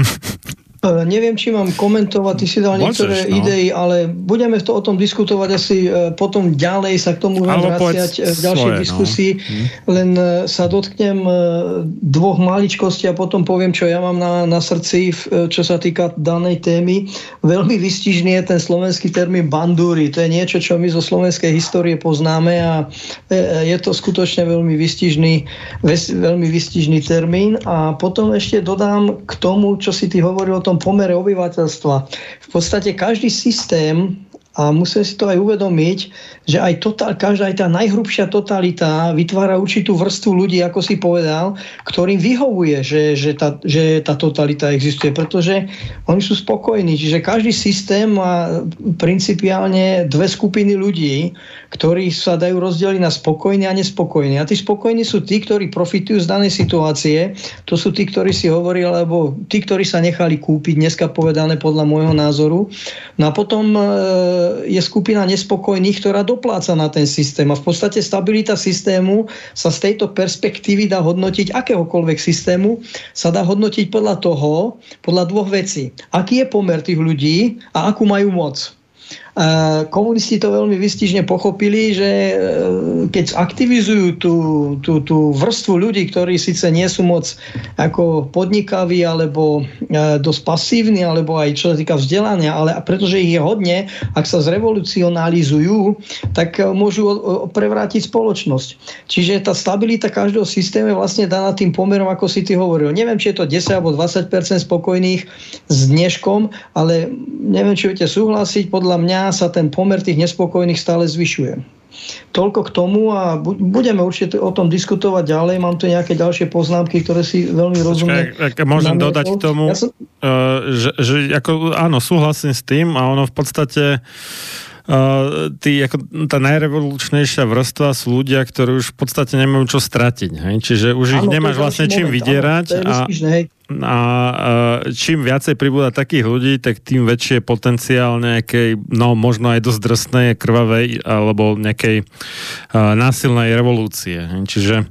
neviem, či mám komentovať, ty si dal niektoré no. idei, ale budeme to o tom diskutovať asi e, potom ďalej, sa k tomu budem vraciať e, v ďalšej svoje, no. diskusii. No. Len sa dotknem dvoch maličkostí a potom poviem, čo ja mám na, na srdci, čo sa týka danej témy. Veľmi vystižný je ten slovenský termín bandúry. To je niečo, čo my zo slovenskej histórie poznáme a je to skutočne veľmi vystižný, veľmi vystižný termín. A potom ešte dodám k tomu, čo si ty hovoril o tom pomere obyvateľstva. V podstate každý systém, a musíme si to aj uvedomiť, že aj total, každá aj tá najhrubšia totalita vytvára určitú vrstvu ľudí, ako si povedal, ktorým vyhovuje, že, že, tá, že tá totalita existuje, pretože oni sú spokojní. Čiže každý systém má principiálne dve skupiny ľudí, ktorí sa dajú rozdeliť na spokojní a nespokojní. A tí spokojní sú tí, ktorí profitujú z danej situácie. To sú tí, ktorí si hovorili, alebo tí, ktorí sa nechali kúpiť, dneska povedané podľa môjho názoru. No a potom e, je skupina nespokojných, ktorá dopláca na ten systém. A v podstate stabilita systému sa z tejto perspektívy dá hodnotiť akéhokoľvek systému, sa dá hodnotiť podľa toho, podľa dvoch vecí. Aký je pomer tých ľudí a akú majú moc. Komunisti to veľmi vystižne pochopili, že e, keď aktivizujú tú, tú, tú vrstvu ľudí, ktorí síce nie sú moc ako podnikaví alebo e, dosť pasívni, alebo aj čo sa týka vzdelania, ale pretože ich je hodne, ak sa zrevolucionalizujú, tak e, môžu prevrátiť spoločnosť. Čiže tá stabilita každého systému je vlastne daná tým pomerom, ako si ty hovoril. Neviem, či je to 10 alebo 20% spokojných s dneškom, ale neviem, či budete súhlasiť. Podľa mňa sa ten pomer tých nespokojných stále zvyšuje. Toľko k tomu a budeme určite o tom diskutovať ďalej. Mám tu nejaké ďalšie poznámky, ktoré si veľmi rozumiem. Môžem dodať k tomu, ja som... uh, že, že ako, áno, súhlasím s tým a ono v podstate Uh, tí, ako, tá najrevolučnejšia vrstva sú ľudia, ktorí už v podstate nemajú čo stratiť. Hej? Čiže už áno, ich nemáš vlastne čím moment, vydierať. Áno, a, a čím viacej pribúda takých ľudí, tak tým väčšie potenciál nejakej, no možno aj dosť drsnej, krvavej alebo nejakej násilnej revolúcie. Čiže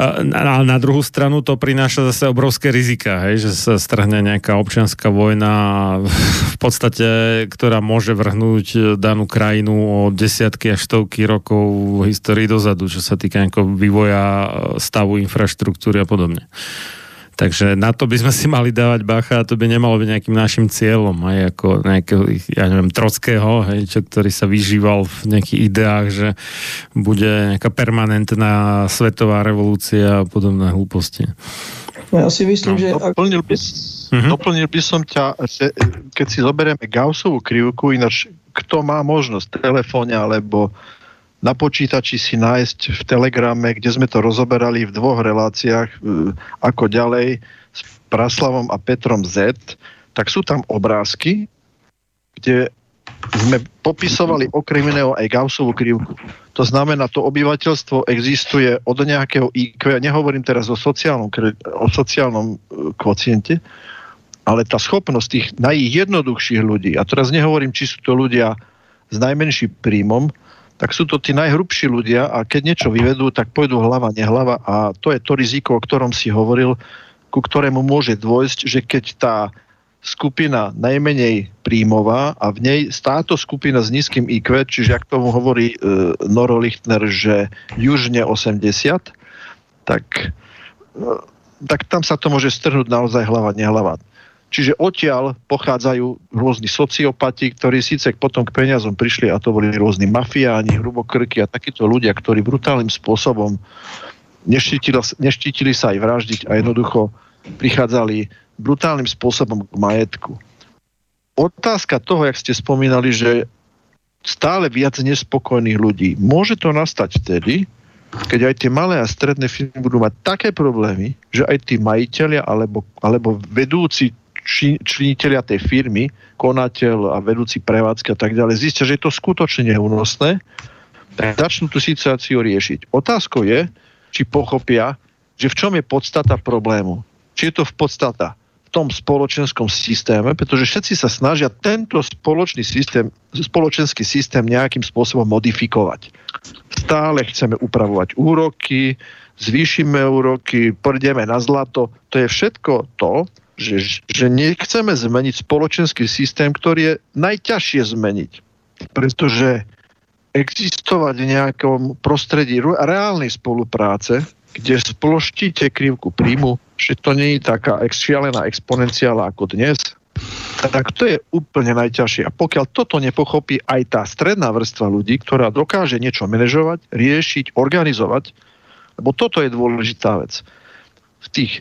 ale na druhú stranu to prináša zase obrovské rizika, hej, že sa strhne nejaká občianská vojna v podstate, ktorá môže vrhnúť danú krajinu o desiatky až stovky rokov v histórii dozadu, čo sa týka vývoja stavu infraštruktúry a podobne. Takže na to by sme si mali dávať bacha a to by nemalo byť nejakým našim cieľom, aj ako nejakého, ja neviem, Trockého, hej, čo, ktorý sa vyžíval v nejakých ideách, že bude nejaká permanentná svetová revolúcia a podobné hlúposti. Ja si myslím, no, že... Doplnil by, uh-huh. doplnil by som ťa, že keď si zoberieme Gaussovú krivku, ináč kto má možnosť v telefóne alebo na počítači si nájsť v Telegrame, kde sme to rozoberali v dvoch reláciách, e, ako ďalej s Praslavom a Petrom Z, tak sú tam obrázky, kde sme popisovali okrem iného aj Gaussovú krivku. To znamená, to obyvateľstvo existuje od nejakého IQ, ja nehovorím teraz o sociálnom, o sociálnom e, kvociente, ale tá schopnosť tých najjednoduchších ľudí, a teraz nehovorím, či sú to ľudia s najmenším príjmom, tak sú to tí najhrubší ľudia a keď niečo vyvedú, tak pôjdu hlava, nehlava a to je to riziko, o ktorom si hovoril, ku ktorému môže dôjsť, že keď tá skupina najmenej príjmová a v nej táto skupina s nízkym IQ, čiže ak tomu hovorí e, Noro Lichtner, že južne 80, tak, e, tak tam sa to môže strhnúť naozaj hlava, nehlava. Čiže odtiaľ pochádzajú rôzni sociopati, ktorí síce potom k peniazom prišli a to boli rôzni mafiáni, hrubokrky a takíto ľudia, ktorí brutálnym spôsobom neštítili, neštítili sa aj vraždiť a jednoducho prichádzali brutálnym spôsobom k majetku. Otázka toho, jak ste spomínali, že stále viac nespokojných ľudí. Môže to nastať vtedy, keď aj tie malé a stredné firmy budú mať také problémy, že aj tí majiteľia alebo, alebo vedúci činiteľia tej firmy, konateľ a vedúci prevádzky a tak ďalej, zistia, že je to skutočne neúnosné, tak začnú tú situáciu riešiť. Otázkou je, či pochopia, že v čom je podstata problému. Či je to v podstata v tom spoločenskom systéme, pretože všetci sa snažia tento spoločný systém, spoločenský systém nejakým spôsobom modifikovať. Stále chceme upravovať úroky, zvýšime úroky, pôjdeme na zlato. To je všetko to, že, že nechceme zmeniť spoločenský systém, ktorý je najťažšie zmeniť. Pretože existovať v nejakom prostredí reálnej spolupráce, kde sploštíte krivku príjmu, že to nie je taká šialená exponenciála ako dnes, tak to je úplne najťažšie. A pokiaľ toto nepochopí aj tá stredná vrstva ľudí, ktorá dokáže niečo manažovať, riešiť, organizovať, lebo toto je dôležitá vec. V tých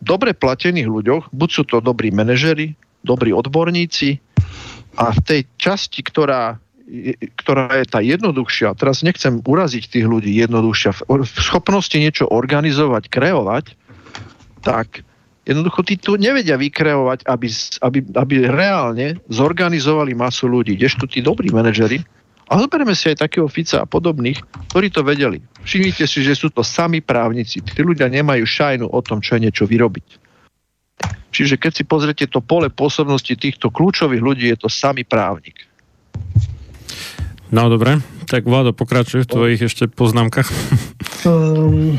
dobre platených ľuďoch, buď sú to dobrí manažery, dobrí odborníci a v tej časti, ktorá, ktorá je tá jednoduchšia, teraz nechcem uraziť tých ľudí jednoduchšia, v schopnosti niečo organizovať, kreovať, tak jednoducho tí tu nevedia vykreovať, aby, aby, aby reálne zorganizovali masu ľudí. Kdežto tí dobrí manažery, a zoberieme si aj takého Fica a podobných, ktorí to vedeli. Všimnite si, že sú to sami právnici. Tí ľudia nemajú šajnu o tom, čo je niečo vyrobiť. Čiže keď si pozriete to pole pôsobnosti týchto kľúčových ľudí, je to samý právnik. No dobre, tak Vlado, pokračuj v tvojich ešte poznámkach. Um,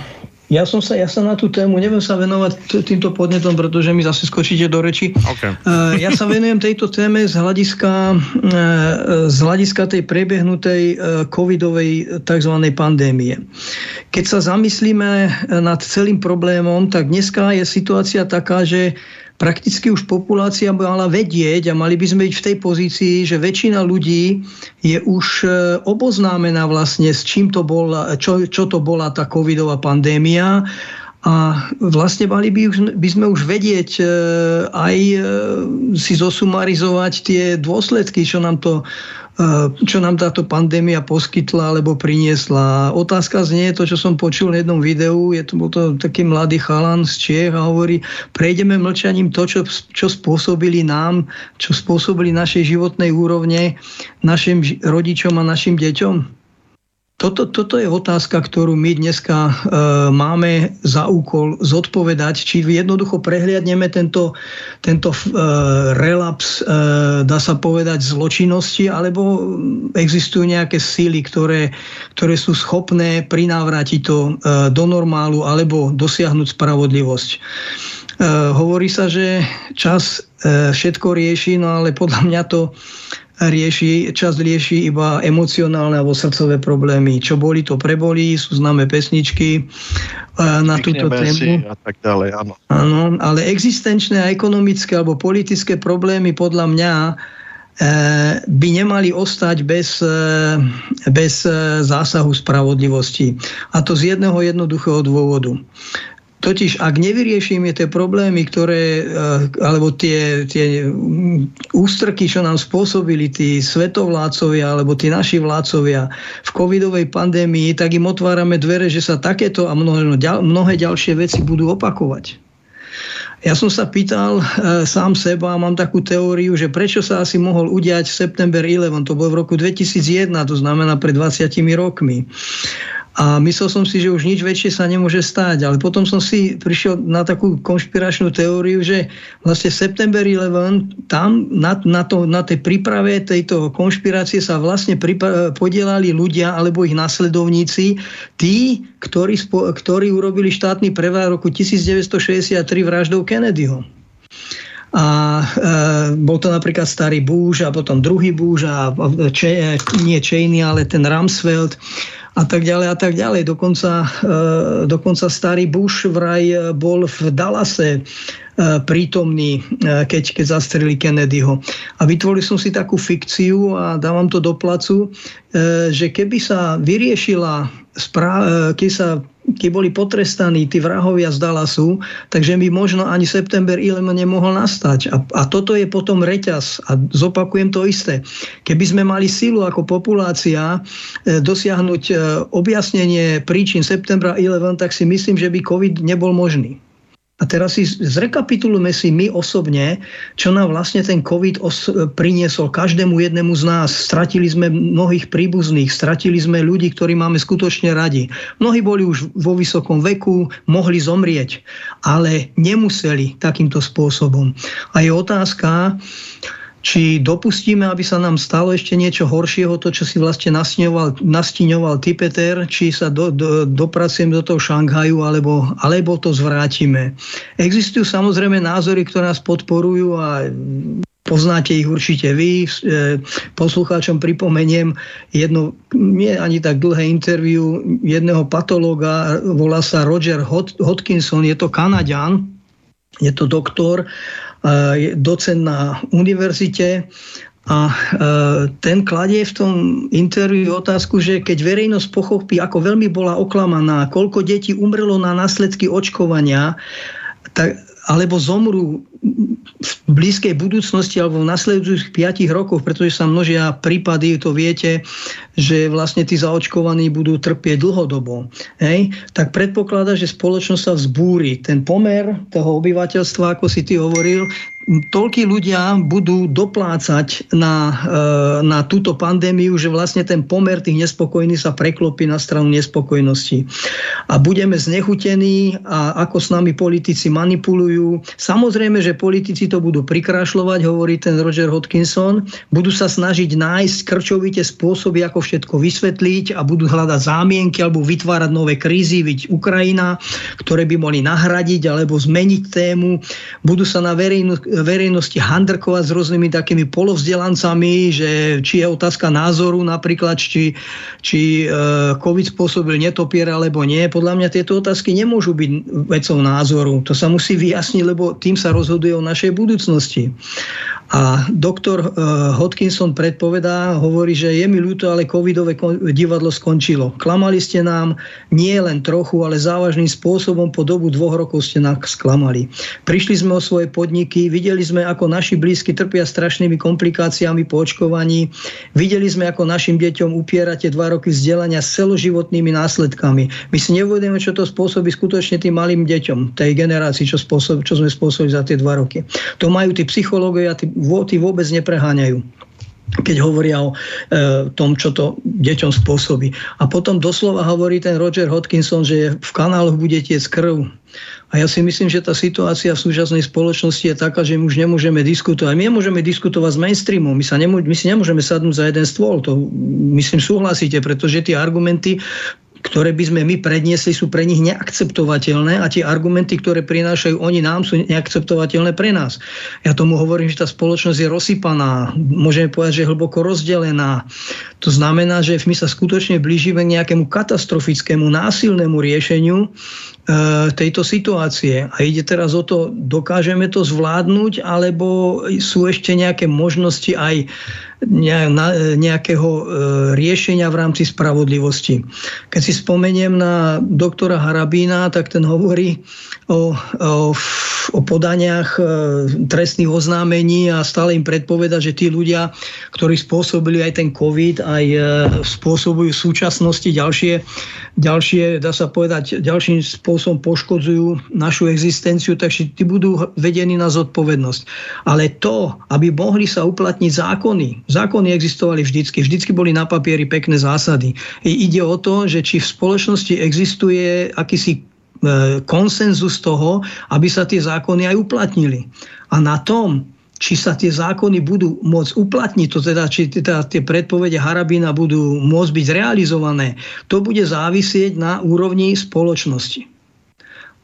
ja som sa, ja sa na tú tému neviem sa venovať týmto podnetom, pretože mi zase skočíte do reči. Okay. Uh, ja sa venujem tejto téme z hľadiska, uh, z hľadiska tej prebehnutej uh, covidovej tzv. pandémie. Keď sa zamyslíme nad celým problémom, tak dneska je situácia taká, že prakticky už populácia mala vedieť a mali by sme byť v tej pozícii, že väčšina ľudí je už e, oboznámená vlastne s čím to bola, čo, čo to bola tá covidová pandémia. A vlastne mali by, by sme už vedieť e, aj e, si zosumarizovať tie dôsledky, čo nám to čo nám táto pandémia poskytla alebo priniesla. Otázka znie to, čo som počul v jednom videu, je to, bol to taký mladý chalan z Čiech a hovorí, prejdeme mlčaním to, čo, čo spôsobili nám, čo spôsobili našej životnej úrovne, našim rodičom a našim deťom. Toto, toto je otázka, ktorú my dneska e, máme za úkol zodpovedať, či jednoducho prehliadneme tento, tento e, relaps, e, dá sa povedať, zločinnosti, alebo existujú nejaké síly, ktoré, ktoré sú schopné prinávrátiť to e, do normálu alebo dosiahnuť spravodlivosť. E, hovorí sa, že čas e, všetko rieši, no ale podľa mňa to rieši, čas rieši iba emocionálne alebo srdcové problémy. Čo boli, to preboli, sú známe pesničky e, na túto tému. A tak ďalej, áno. áno. Ale existenčné a ekonomické alebo politické problémy podľa mňa e, by nemali ostať bez, e, bez zásahu spravodlivosti. A to z jedného jednoduchého dôvodu. Totiž ak nevyriešime tie problémy, ktoré, eh, alebo tie, tie ústrky, čo nám spôsobili tí svetovládcovia alebo tí naši vládcovia v covidovej pandémii, tak im otvárame dvere, že sa takéto a mnohé, mnohé ďalšie veci budú opakovať. Ja som sa pýtal e, sám seba a mám takú teóriu, že prečo sa asi mohol udiať September 11, to bol v roku 2001, to znamená pred 20 rokmi. A myslel som si, že už nič väčšie sa nemôže stať, ale potom som si prišiel na takú konšpiračnú teóriu, že vlastne September 11, tam na, na, to, na tej príprave tejto konšpirácie sa vlastne pripra- podielali ľudia alebo ich následovníci, tí, ktorí, spo, ktorí urobili štátny prevár roku 1963 vraždou Kennedyho. A e, bol to napríklad starý Bush a potom druhý Bush a če, nie Cheney, ale ten Rumsfeld a tak ďalej a tak ďalej. Dokonca, e, dokonca starý Bush vraj e, bol v Dallase e, prítomný, keď, keď zastreli Kennedyho. A vytvoril som si takú fikciu a dávam to do placu, že keby sa vyriešila, keď sa keď boli potrestaní tí vrahovia z Dallasu, takže by možno ani september 11 nemohol nastať. A, a toto je potom reťaz. A zopakujem to isté. Keby sme mali silu ako populácia e, dosiahnuť e, objasnenie príčin septembra 11, tak si myslím, že by COVID nebol možný. A teraz si zrekapitulujeme si my osobne, čo nám vlastne ten COVID os- priniesol každému jednému z nás. Stratili sme mnohých príbuzných, stratili sme ľudí, ktorí máme skutočne radi. Mnohí boli už vo vysokom veku, mohli zomrieť, ale nemuseli takýmto spôsobom. A je otázka, či dopustíme, aby sa nám stalo ešte niečo horšieho, to, čo si vlastne nastíňoval ty, či sa do, do, dopracujem do toho Šanghaju, alebo, alebo to zvrátime. Existujú samozrejme názory, ktoré nás podporujú a poznáte ich určite vy. E, poslucháčom pripomeniem jedno, nie ani tak dlhé interviu jedného patológa, volá sa Roger Hodkinson, je to Kanaďan, je to doktor docent na univerzite a e, ten kladie v tom interviu otázku, že keď verejnosť pochopí, ako veľmi bola oklamaná, koľko detí umrelo na následky očkovania, tak, alebo zomrú v blízkej budúcnosti alebo v nasledujúcich 5 rokoch, pretože sa množia prípady, to viete, že vlastne tí zaočkovaní budú trpieť dlhodobo. Hej? Tak predpokladá, že spoločnosť sa vzbúri. Ten pomer toho obyvateľstva, ako si ty hovoril, toľkí ľudia budú doplácať na, e, na túto pandémiu, že vlastne ten pomer tých nespokojných sa preklopí na stranu nespokojnosti. A budeme znechutení a ako s nami politici manipulujú. Samozrejme, že politici to budú prikrašľovať, hovorí ten Roger Hodkinson. Budú sa snažiť nájsť krčovite spôsoby, ako všetko vysvetliť a budú hľadať zámienky alebo vytvárať nové krízy, viď Ukrajina, ktoré by mohli nahradiť alebo zmeniť tému. Budú sa na verejnú verejnosti handrkovať s rôznymi takými polovzdelancami, že či je otázka názoru napríklad, či, či e, COVID spôsobil netopier alebo nie. Podľa mňa tieto otázky nemôžu byť vecou názoru. To sa musí vyjasniť, lebo tým sa rozhoduje o našej budúcnosti. A doktor uh, Hodkinson predpovedá, hovorí, že je mi ľúto, ale covidové divadlo skončilo. Klamali ste nám nie len trochu, ale závažným spôsobom po dobu dvoch rokov ste nás sklamali. Prišli sme o svoje podniky, videli sme, ako naši blízky trpia strašnými komplikáciami po očkovaní, videli sme, ako našim deťom upierate dva roky vzdelania s celoživotnými následkami. My si neuvedomujeme, čo to spôsobí skutočne tým malým deťom, tej generácii, čo, spôsob, čo sme spôsobili za tie dva roky. To majú tí psychológovia, tí tí vôbec nepreháňajú keď hovoria o e, tom, čo to deťom spôsobí. A potom doslova hovorí ten Roger Hodkinson, že v kanáloch bude tiec krv. A ja si myslím, že tá situácia v súčasnej spoločnosti je taká, že my už nemôžeme diskutovať. My nemôžeme diskutovať s mainstreamom, my, sa nemô- my si nemôžeme sadnúť za jeden stôl. To myslím súhlasíte, pretože tie argumenty ktoré by sme my predniesli, sú pre nich neakceptovateľné a tie argumenty, ktoré prinášajú oni nám, sú neakceptovateľné pre nás. Ja tomu hovorím, že tá spoločnosť je rozsypaná, môžeme povedať, že je hlboko rozdelená. To znamená, že my sa skutočne blížime k nejakému katastrofickému, násilnému riešeniu e, tejto situácie. A ide teraz o to, dokážeme to zvládnuť, alebo sú ešte nejaké možnosti aj nejakého e, riešenia v rámci spravodlivosti. Keď si spomeniem na doktora Harabína, tak ten hovorí o, o, o podaniach e, trestných oznámení a stále im predpoveda, že tí ľudia, ktorí spôsobili aj ten COVID, aj e, spôsobujú v súčasnosti ďalšie, ďalšie, dá sa povedať, ďalším spôsobom poškodzujú našu existenciu, takže tí budú vedení na zodpovednosť. Ale to, aby mohli sa uplatniť zákony, Zákony existovali vždycky. Vždycky boli na papieri pekné zásady. Ide o to, že či v spoločnosti existuje akýsi e, konsenzus toho, aby sa tie zákony aj uplatnili. A na tom, či sa tie zákony budú môcť uplatniť, to teda, či teda tie predpovede Harabina budú môcť byť realizované, to bude závisieť na úrovni spoločnosti.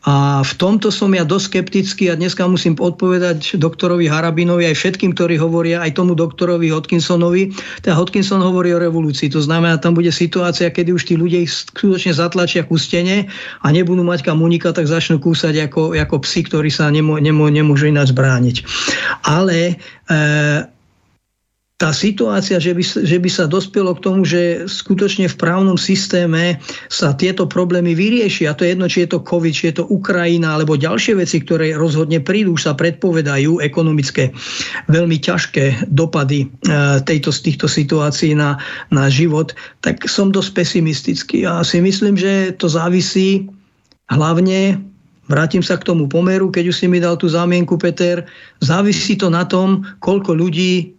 A v tomto som ja dosť skeptický a dneska musím odpovedať doktorovi Harabinovi aj všetkým, ktorí hovoria, aj tomu doktorovi Hodkinsonovi. Teda Hodkinson hovorí o revolúcii. To znamená, tam bude situácia, kedy už tí ľudia ich skutočne zatlačia ku stene a nebudú mať kam unikať, tak začnú kúsať ako, ako psi, ktorí sa nemô, nemô, nemôžu ináč brániť. Ale e, tá situácia, že by, že by sa dospelo k tomu, že skutočne v právnom systéme sa tieto problémy vyriešia. To je jedno, či je to COVID, či je to Ukrajina, alebo ďalšie veci, ktoré rozhodne prídu, už sa predpovedajú ekonomické veľmi ťažké dopady e, tejto, z týchto situácií na, na život, tak som dosť pesimistický. A si myslím, že to závisí hlavne Vrátim sa k tomu pomeru, keď už si mi dal tú zámienku, Peter. Závisí to na tom, koľko ľudí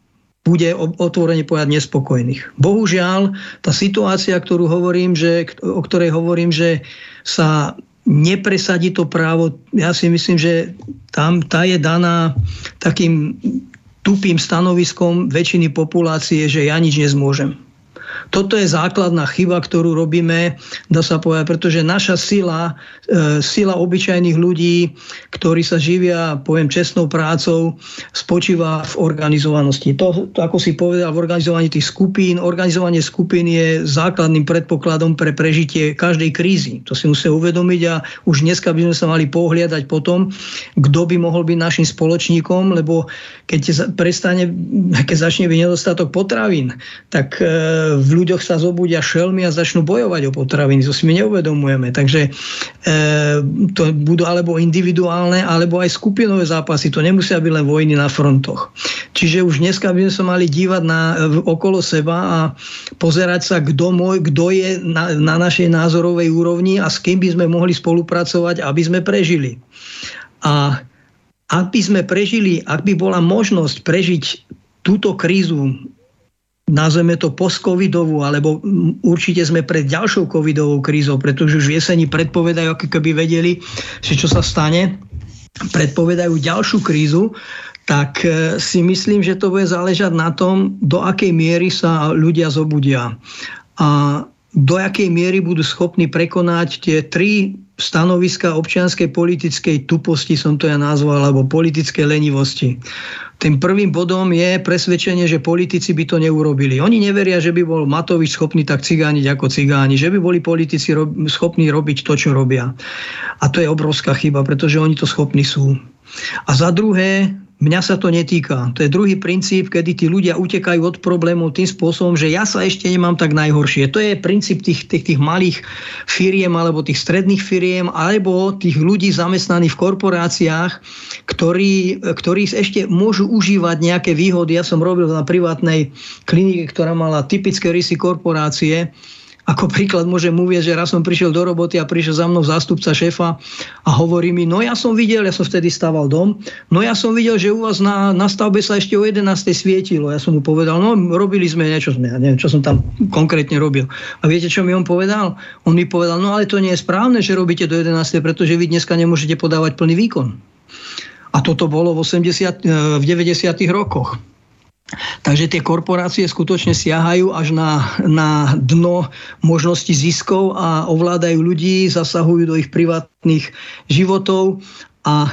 bude otvorene povedať nespokojných. Bohužiaľ, tá situácia, ktorú hovorím, že, o ktorej hovorím, že sa nepresadí to právo, ja si myslím, že tam tá je daná takým tupým stanoviskom väčšiny populácie, že ja nič nezmôžem. Toto je základná chyba, ktorú robíme, dá sa povedať, pretože naša sila, e, sila obyčajných ľudí, ktorí sa živia, poviem, čestnou prácou, spočíva v organizovanosti. To, to, ako si povedal, v organizovaní tých skupín. Organizovanie skupín je základným predpokladom pre prežitie každej krízy. To si musíme uvedomiť a už dneska by sme sa mali pohliadať po tom, kto by mohol byť našim spoločníkom, lebo keď, prestane, keď začne byť nedostatok potravín, tak e, v ľuďoch sa zobudia šelmy a začnú bojovať o potraviny. To si my neuvedomujeme. Takže e, to budú alebo individuálne, alebo aj skupinové zápasy. To nemusia byť len vojny na frontoch. Čiže už dneska by sme sa mali dívať na, okolo seba a pozerať sa, kto, môj, kto je na, na našej názorovej úrovni a s kým by sme mohli spolupracovať, aby sme prežili. A ak by sme prežili, ak by bola možnosť prežiť túto krízu nazveme to post-covidovú, alebo určite sme pred ďalšou covidovou krízou, pretože už v jeseni predpovedajú, ako keby vedeli, že čo sa stane, predpovedajú ďalšiu krízu, tak e, si myslím, že to bude záležať na tom, do akej miery sa ľudia zobudia. A do akej miery budú schopní prekonať tie tri stanoviska občianskej politickej tuposti, som to ja nazval, alebo politickej lenivosti. Tým prvým bodom je presvedčenie, že politici by to neurobili. Oni neveria, že by bol Matovič schopný tak cigániť ako cigáni, že by boli politici rob, schopní robiť to, čo robia. A to je obrovská chyba, pretože oni to schopní sú. A za druhé, Mňa sa to netýka. To je druhý princíp, kedy tí ľudia utekajú od problémov tým spôsobom, že ja sa ešte nemám tak najhoršie. To je princíp tých, tých, tých malých firiem alebo tých stredných firiem alebo tých ľudí zamestnaných v korporáciách, ktorí, ktorí ešte môžu užívať nejaké výhody. Ja som robil na privátnej klinike, ktorá mala typické rysy korporácie ako príklad môžem uvieť, že raz som prišiel do roboty a prišiel za mnou zástupca šéfa a hovorí mi, no ja som videl, ja som vtedy stával dom, no ja som videl, že u vás na, na stavbe sa ešte o 11. svietilo. Ja som mu povedal, no robili sme niečo, ja neviem, čo som tam konkrétne robil. A viete, čo mi on povedal? On mi povedal, no ale to nie je správne, že robíte do 11. pretože vy dneska nemôžete podávať plný výkon. A toto bolo v, 80, v 90. rokoch. Takže tie korporácie skutočne siahajú až na, na dno možnosti ziskov a ovládajú ľudí, zasahujú do ich privátnych životov a e,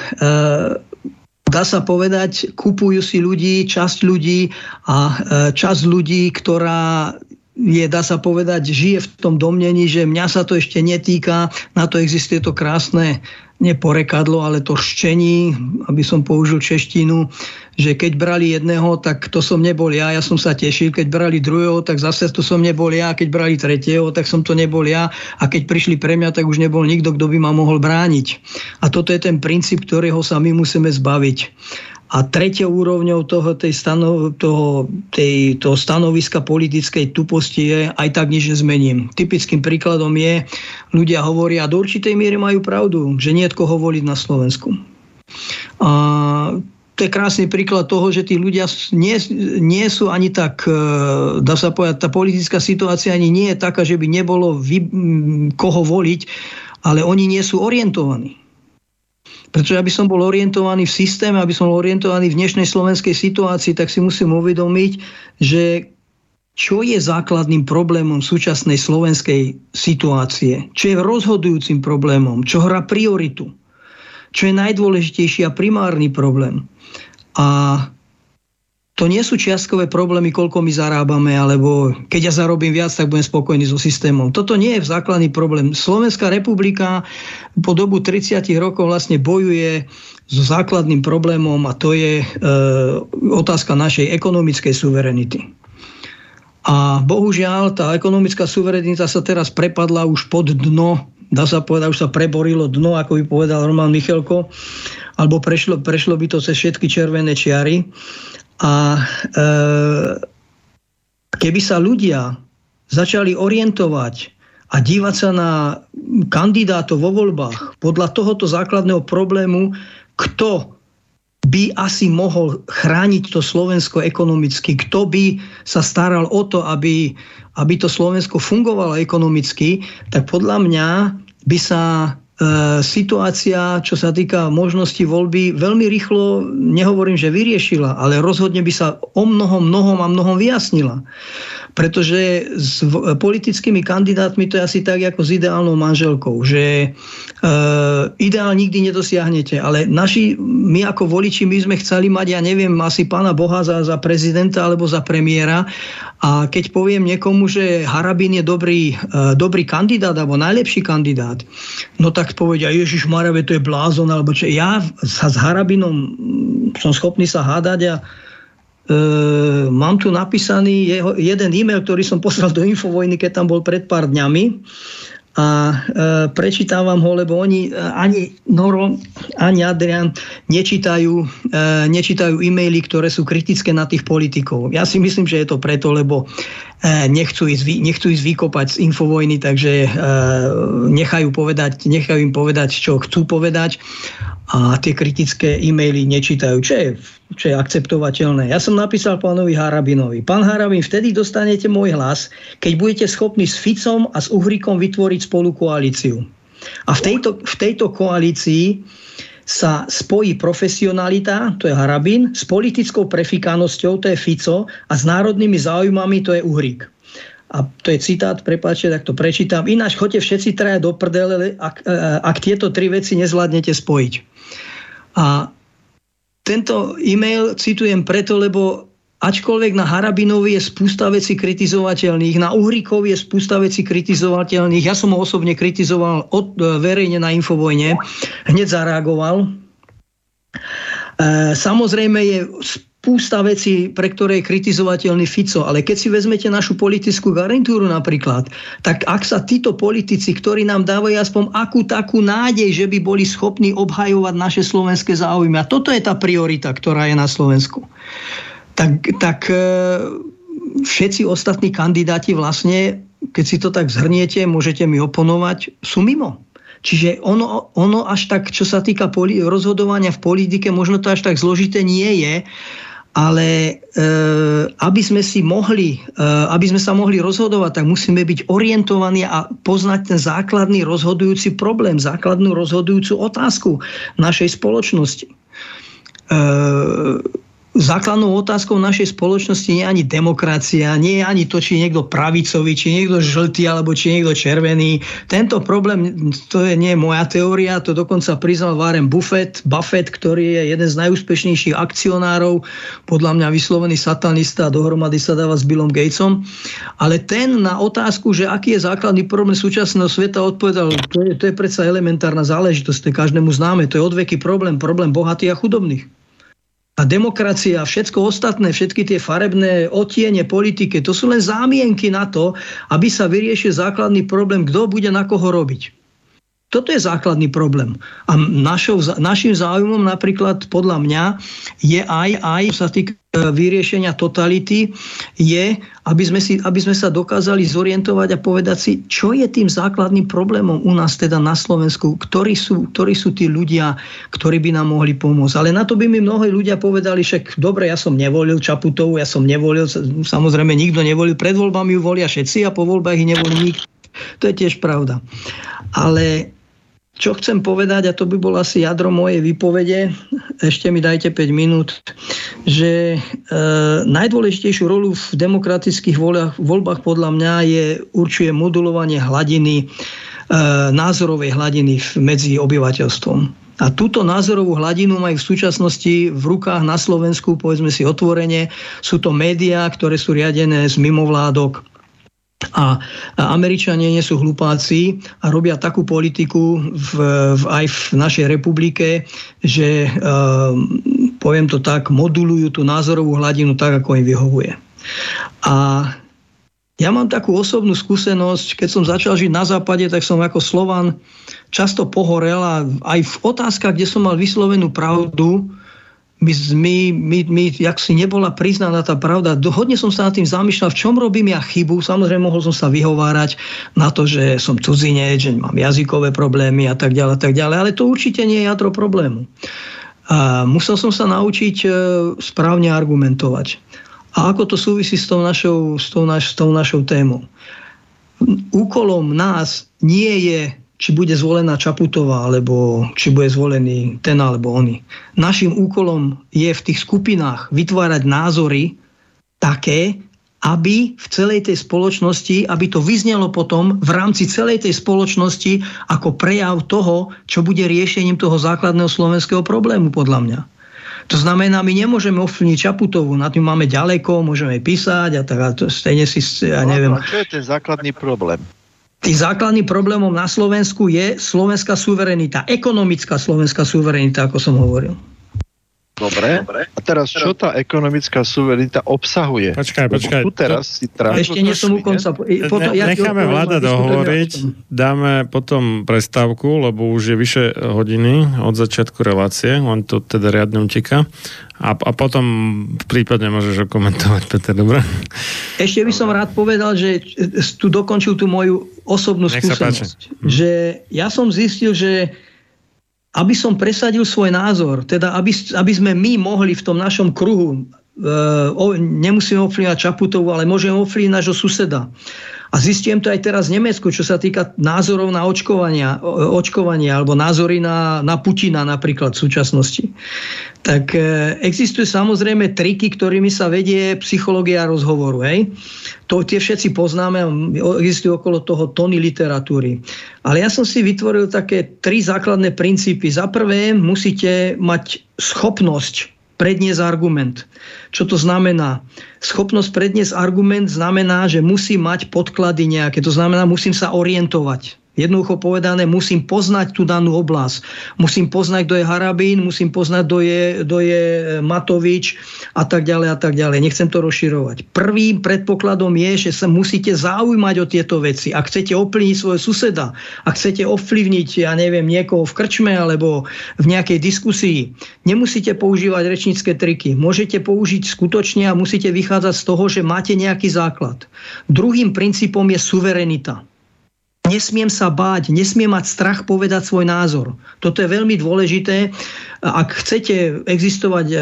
dá sa povedať, kupujú si ľudí, časť ľudí a e, časť ľudí, ktorá je, dá sa povedať, žije v tom domnení, že mňa sa to ešte netýka, na to existuje to krásne neporekadlo, ale to ščení, aby som použil češtinu, že keď brali jedného, tak to som nebol ja, ja som sa tešil, keď brali druhého, tak zase to som nebol ja, keď brali tretieho, tak som to nebol ja a keď prišli pre mňa, tak už nebol nikto, kto by ma mohol brániť. A toto je ten princíp, ktorého sa my musíme zbaviť. A tretou úrovňou toho, tej stano, toho, tej, toho stanoviska politickej tuposti je aj tak nič nezmením. Typickým príkladom je, ľudia hovoria, do určitej miery majú pravdu, že nie je koho voliť na Slovensku. A to je krásny príklad toho, že tí ľudia nie, nie sú ani tak, e, dá sa povedať, tá politická situácia ani nie je taká, že by nebolo vy, koho voliť, ale oni nie sú orientovaní. Pretože aby som bol orientovaný v systéme, aby som bol orientovaný v dnešnej slovenskej situácii, tak si musím uvedomiť, že čo je základným problémom súčasnej slovenskej situácie, čo je rozhodujúcim problémom, čo hrá prioritu, čo je najdôležitejší a primárny problém. A to nie sú čiastkové problémy, koľko my zarábame, alebo keď ja zarobím viac, tak budem spokojný so systémom. Toto nie je základný problém. Slovenská republika po dobu 30 rokov vlastne bojuje so základným problémom a to je e, otázka našej ekonomickej suverenity. A bohužiaľ, tá ekonomická suverenita sa teraz prepadla už pod dno, dá sa povedať, už sa preborilo dno, ako by povedal Roman Michelko, alebo prešlo, prešlo by to cez všetky červené čiary. A e, keby sa ľudia začali orientovať a dívať sa na kandidátov vo voľbách podľa tohoto základného problému, kto by asi mohol chrániť to Slovensko ekonomicky, kto by sa staral o to, aby, aby to Slovensko fungovalo ekonomicky, tak podľa mňa by sa situácia, čo sa týka možnosti voľby, veľmi rýchlo, nehovorím, že vyriešila, ale rozhodne by sa o mnohom, mnohom a mnohom vyjasnila. Pretože s politickými kandidátmi to je asi tak, ako s ideálnou manželkou, že e, ideál nikdy nedosiahnete, ale naši, my ako voliči, my sme chceli mať, ja neviem, asi pána Boha za, za prezidenta alebo za premiéra a keď poviem niekomu, že Harabín je dobrý, e, dobrý kandidát alebo najlepší kandidát, no tak povedia, Ježiš Marave, to je blázon, alebo čo. Ja sa s Harabinom som schopný sa hádať a E, mám tu napísaný jeho, jeden e-mail, ktorý som poslal do Infovojny, keď tam bol pred pár dňami a e, prečítam vám ho, lebo oni, e, ani Noro, ani Adrian nečítajú, e, nečítajú e-maily, ktoré sú kritické na tých politikov. Ja si myslím, že je to preto, lebo nechcú, ísť, nechcú ísť vykopať z Infovojny, takže e, nechajú, povedať, nechajú im povedať, čo chcú povedať a tie kritické e-maily nečítajú, čo je, čo je akceptovateľné. Ja som napísal pánovi Harabinovi. Pán Harabin, vtedy dostanete môj hlas, keď budete schopní s Ficom a s Uhrikom vytvoriť spolu koalíciu. A v tejto, v tejto koalícii sa spojí profesionalita, to je Harabin, s politickou prefikánosťou, to je Fico, a s národnými záujmami, to je Uhrik a to je citát, prepáčte, tak to prečítam. Ináč chodte všetci traja do prdele, ak, ak tieto tri veci nezvládnete spojiť. A tento e-mail citujem preto, lebo ačkoľvek na Harabinovi je spústa vecí kritizovateľných, na Uhrikovi je spústa vecí kritizovateľných, ja som ho osobne kritizoval od, e, verejne na Infovojne, hneď zareagoval. E, samozrejme je spústa vecí, pre ktoré je kritizovateľný Fico, ale keď si vezmete našu politickú garantúru napríklad, tak ak sa títo politici, ktorí nám dávajú aspoň akú takú nádej, že by boli schopní obhajovať naše slovenské záujmy, a toto je tá priorita, ktorá je na Slovensku, tak, tak e, všetci ostatní kandidáti vlastne, keď si to tak zhrniete, môžete mi oponovať, sú mimo. Čiže ono, ono až tak, čo sa týka poli- rozhodovania v politike, možno to až tak zložité nie je, ale e, aby sme si mohli, e, aby sme sa mohli rozhodovať, tak musíme byť orientovaní a poznať ten základný rozhodujúci problém, základnú rozhodujúcu otázku našej spoločnosti. E, základnou otázkou našej spoločnosti nie je ani demokracia, nie je ani to, či niekto pravicový, či niekto žltý, alebo či niekto červený. Tento problém, to je nie moja teória, to dokonca priznal Warren Buffett, Buffett, ktorý je jeden z najúspešnejších akcionárov, podľa mňa vyslovený satanista dohromady sa dáva s Billom Gatesom. Ale ten na otázku, že aký je základný problém súčasného sveta, odpovedal, to je, to je predsa elementárna záležitosť, to je každému známe, to je odveký problém, problém bohatých a chudobných a demokracia a všetko ostatné, všetky tie farebné otiene politike, to sú len zámienky na to, aby sa vyriešil základný problém, kto bude na koho robiť. Toto je základný problém. A našou, našim záujmom napríklad podľa mňa je aj, aj sa týka vyriešenia totality, je, aby sme, si, aby sme sa dokázali zorientovať a povedať si, čo je tým základným problémom u nás teda na Slovensku, ktorí sú, ktorí sú tí ľudia, ktorí by nám mohli pomôcť. Ale na to by mi mnohí ľudia povedali, však dobre, ja som nevolil Čaputovú, ja som nevolil, samozrejme nikto nevolil, pred voľbami ju volia všetci a po voľbách ich nevolí nikto. To je tiež pravda. Ale čo chcem povedať, a to by bolo asi jadro mojej výpovede, ešte mi dajte 5 minút, že e, najdôležitejšiu rolu v demokratických voľbách, voľbách podľa mňa je určuje modulovanie hladiny, e, názorovej hladiny medzi obyvateľstvom. A túto názorovú hladinu majú v súčasnosti v rukách na Slovensku, povedzme si otvorene, sú to médiá, ktoré sú riadené z mimovládok, a Američania nie sú hlupáci a robia takú politiku v, v, aj v našej republike, že e, poviem to tak, modulujú tú názorovú hladinu tak, ako im vyhovuje. A ja mám takú osobnú skúsenosť, keď som začal žiť na západe, tak som ako Slovan často pohorel a aj v otázkach, kde som mal vyslovenú pravdu, my, my, my, my jak si nebola priznaná tá pravda. Hodne som sa nad tým zamýšľal, v čom robím ja chybu. Samozrejme, mohol som sa vyhovárať na to, že som cudzinec, že mám jazykové problémy a tak ďalej, a tak ďalej. Ale to určite nie je jadro problému. A musel som sa naučiť e, správne argumentovať. A ako to súvisí s tou našou, s tou naš, s tou našou témou? Úkolom nás nie je či bude zvolená Čaputová, alebo či bude zvolený ten alebo oný. Našim úkolom je v tých skupinách vytvárať názory také, aby v celej tej spoločnosti, aby to vyznelo potom v rámci celej tej spoločnosti ako prejav toho, čo bude riešením toho základného slovenského problému, podľa mňa. To znamená, my nemôžeme ovplyvniť Čaputovú, na tým máme ďaleko, môžeme písať a tak a to stejne si, ja neviem. No, a čo je ten základný problém? Tým základným problémom na Slovensku je slovenská suverenita, ekonomická slovenská suverenita, ako som hovoril. Dobre. A teraz, čo tá ekonomická suverenita obsahuje? Počkaj, počkaj. Tu teraz si trá... Ešte nie som u konca. Potom, ja Necháme vláda dohovoriť, dáme potom prestávku, lebo už je vyše hodiny od začiatku relácie, on to teda riadne uteká. A, a potom prípadne môžeš komentovať, Peter, dobre? Ešte by som rád povedal, že tu dokončil tú moju osobnú Nech skúsenosť. Že ja som zistil, že aby som presadil svoj názor, teda aby, aby sme my mohli v tom našom kruhu, e, nemusíme ovplyvňovať Čaputovu, ale môžeme ovplyvniť nášho suseda. A zistím to aj teraz v Nemecku, čo sa týka názorov na očkovania, očkovanie alebo názory na, na Putina napríklad v súčasnosti. Tak e, existujú samozrejme triky, ktorými sa vedie psychológia rozhovoru. Hej? To tie všetci poznáme, existujú okolo toho tony literatúry. Ale ja som si vytvoril také tri základné princípy. Za prvé musíte mať schopnosť predniesť argument. Čo to znamená? Schopnosť predniesť argument znamená, že musí mať podklady nejaké. To znamená, musím sa orientovať. Jednoducho povedané, musím poznať tú danú oblasť. Musím poznať, kto je Harabín, musím poznať, kto je, kto je e, Matovič a tak ďalej a tak ďalej. Nechcem to rozširovať. Prvým predpokladom je, že sa musíte zaujímať o tieto veci. Ak chcete ovplyvniť svojho suseda, ak chcete ovplyvniť, ja neviem, niekoho v krčme alebo v nejakej diskusii, nemusíte používať rečnícke triky. Môžete použiť skutočne a musíte vychádzať z toho, že máte nejaký základ. Druhým princípom je suverenita. Nesmiem sa báť, nesmiem mať strach povedať svoj názor. Toto je veľmi dôležité. Ak chcete existovať, e,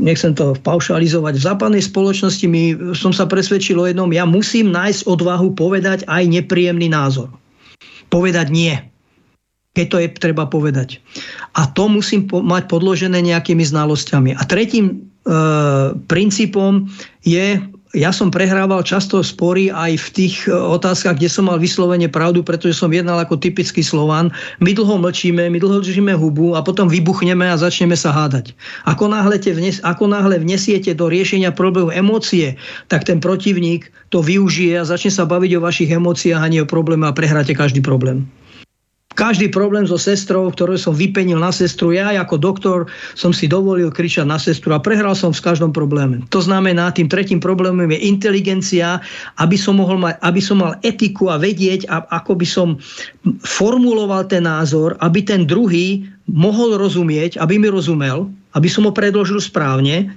nechcem to paušalizovať, v západnej spoločnosti mi, som sa presvedčil o jednom, ja musím nájsť odvahu povedať aj nepríjemný názor. Povedať nie keď to je treba povedať. A to musím po- mať podložené nejakými znalosťami. A tretím e, princípom je ja som prehrával často spory aj v tých e, otázkach, kde som mal vyslovene pravdu, pretože som jednal ako typický Slovan. My dlho mlčíme, my dlho držíme hubu a potom vybuchneme a začneme sa hádať. Ako náhle, vnes, ako náhle vnesiete do riešenia problému emócie, tak ten protivník to využije a začne sa baviť o vašich emóciách a nie o probléme a prehráte každý problém. Každý problém so sestrou, ktorú som vypenil na sestru, ja ako doktor som si dovolil kričať na sestru a prehral som v každom probléme. To znamená, tým tretím problémom je inteligencia, aby som, mohol mať, aby som mal etiku a vedieť, a, ako by som formuloval ten názor, aby ten druhý mohol rozumieť, aby mi rozumel, aby som ho predložil správne,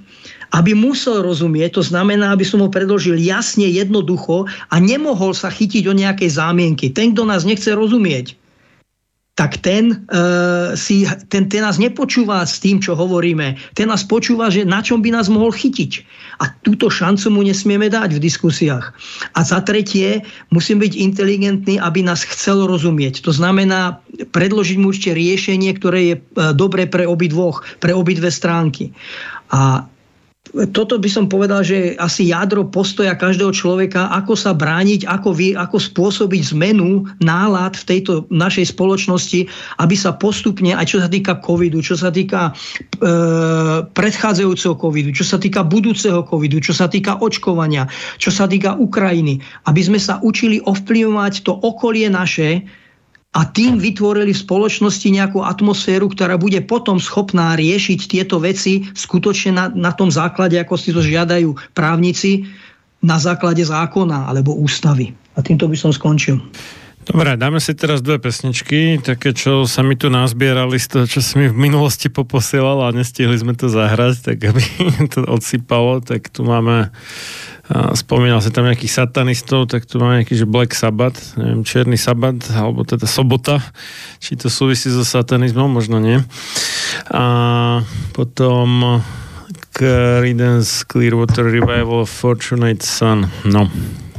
aby musel rozumieť, to znamená, aby som ho predložil jasne, jednoducho a nemohol sa chytiť o nejakej zámienky. Ten, kto nás nechce rozumieť, tak ten, uh, si, ten, ten nás nepočúva s tým, čo hovoríme. Ten nás počúva, že na čom by nás mohol chytiť. A túto šancu mu nesmieme dať v diskusiách. A za tretie, musím byť inteligentný, aby nás chcel rozumieť. To znamená predložiť mu ešte riešenie, ktoré je uh, dobré pre obidvoch, pre obidve stránky. A toto by som povedal, že asi jadro postoja každého človeka, ako sa brániť, ako, vy, ako spôsobiť zmenu nálad v tejto našej spoločnosti, aby sa postupne, aj čo sa týka covidu, čo sa týka e, predchádzajúceho covidu, čo sa týka budúceho covidu, čo sa týka očkovania, čo sa týka Ukrajiny, aby sme sa učili ovplyvňovať to okolie naše, a tým vytvorili v spoločnosti nejakú atmosféru, ktorá bude potom schopná riešiť tieto veci skutočne na, na tom základe, ako si to žiadajú právnici, na základe zákona alebo ústavy. A týmto by som skončil. Dobre, dáme si teraz dve pesničky, také, čo sa mi tu nazbierali z toho, čo si mi v minulosti poposielal a nestihli sme to zahrať, tak aby to odsypalo, tak tu máme spomínal sa tam nejakých satanistov, tak tu máme nejaký, že Black Sabbath, neviem, Černý Sabbat, alebo teda Sobota, či to súvisí so satanizmom, možno nie. A potom Creedence Clearwater Revival Fortunate Son. No,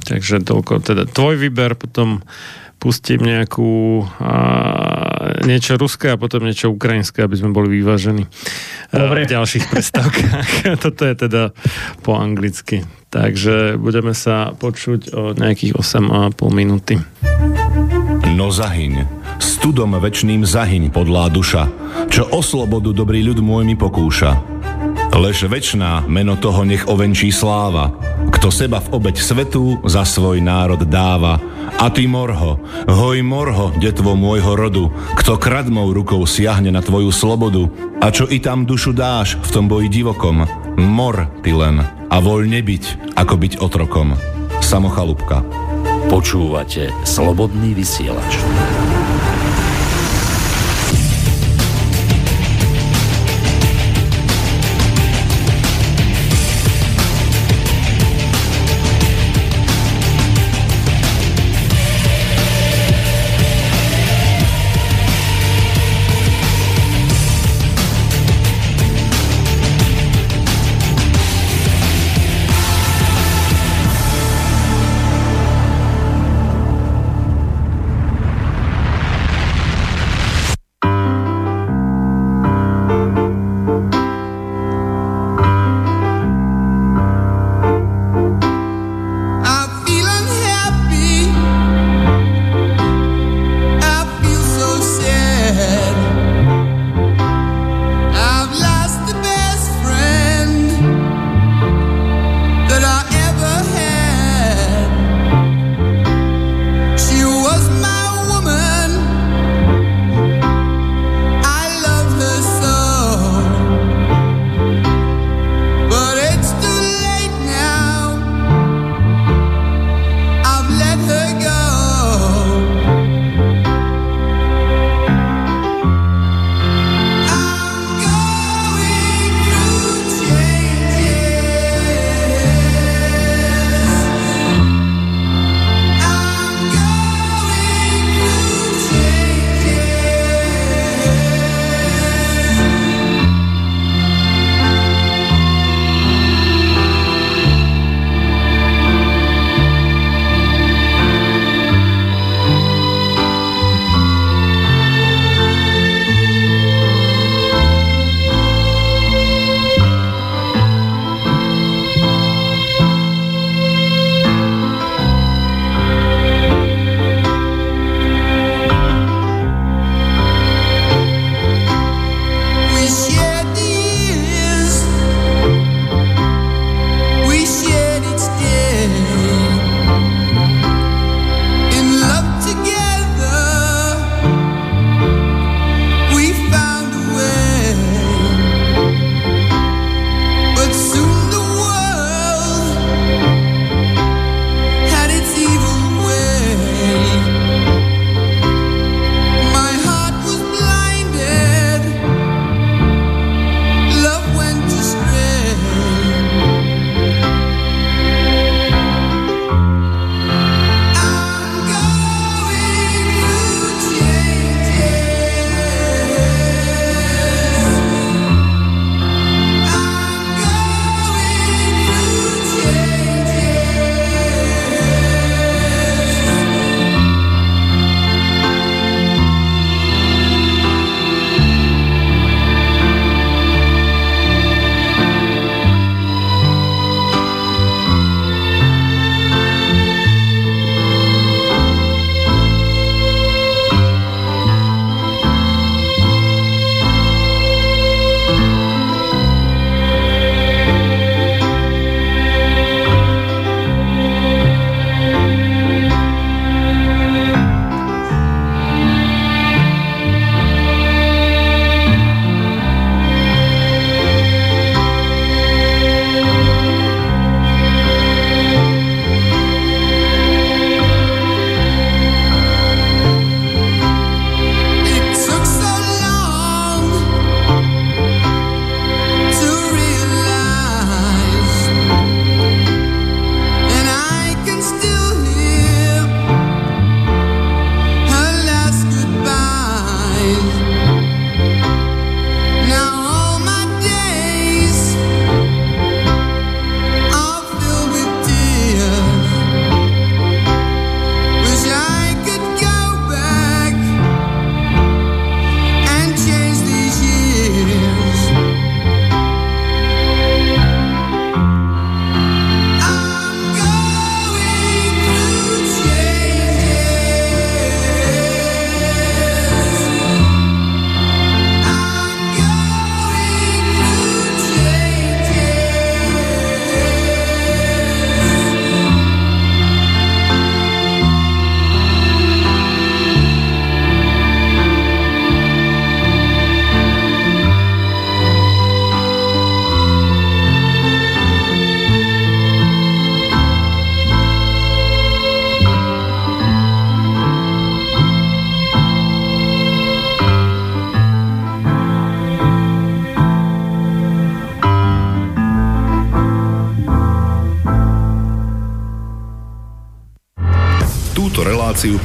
takže toľko, teda tvoj výber, potom pustím nejakú a, niečo ruské a potom niečo ukrajinské, aby sme boli vyvážení Dobre. v ďalších prestávkach. Toto je teda po anglicky. Takže budeme sa počuť o nejakých 8,5 minúty. No zahyň, studom večným zahyň podlá duša, čo o slobodu dobrý ľud môj mi pokúša. Lež večná meno toho nech ovenčí sláva, kto seba v obeď svetu za svoj národ dáva. A ty morho, hoj morho, detvo môjho rodu, kto kradmou rukou siahne na tvoju slobodu, a čo i tam dušu dáš v tom boji divokom, mor ty len a voľne byť, ako byť otrokom. Samochalúbka. Počúvate Slobodný vysielač.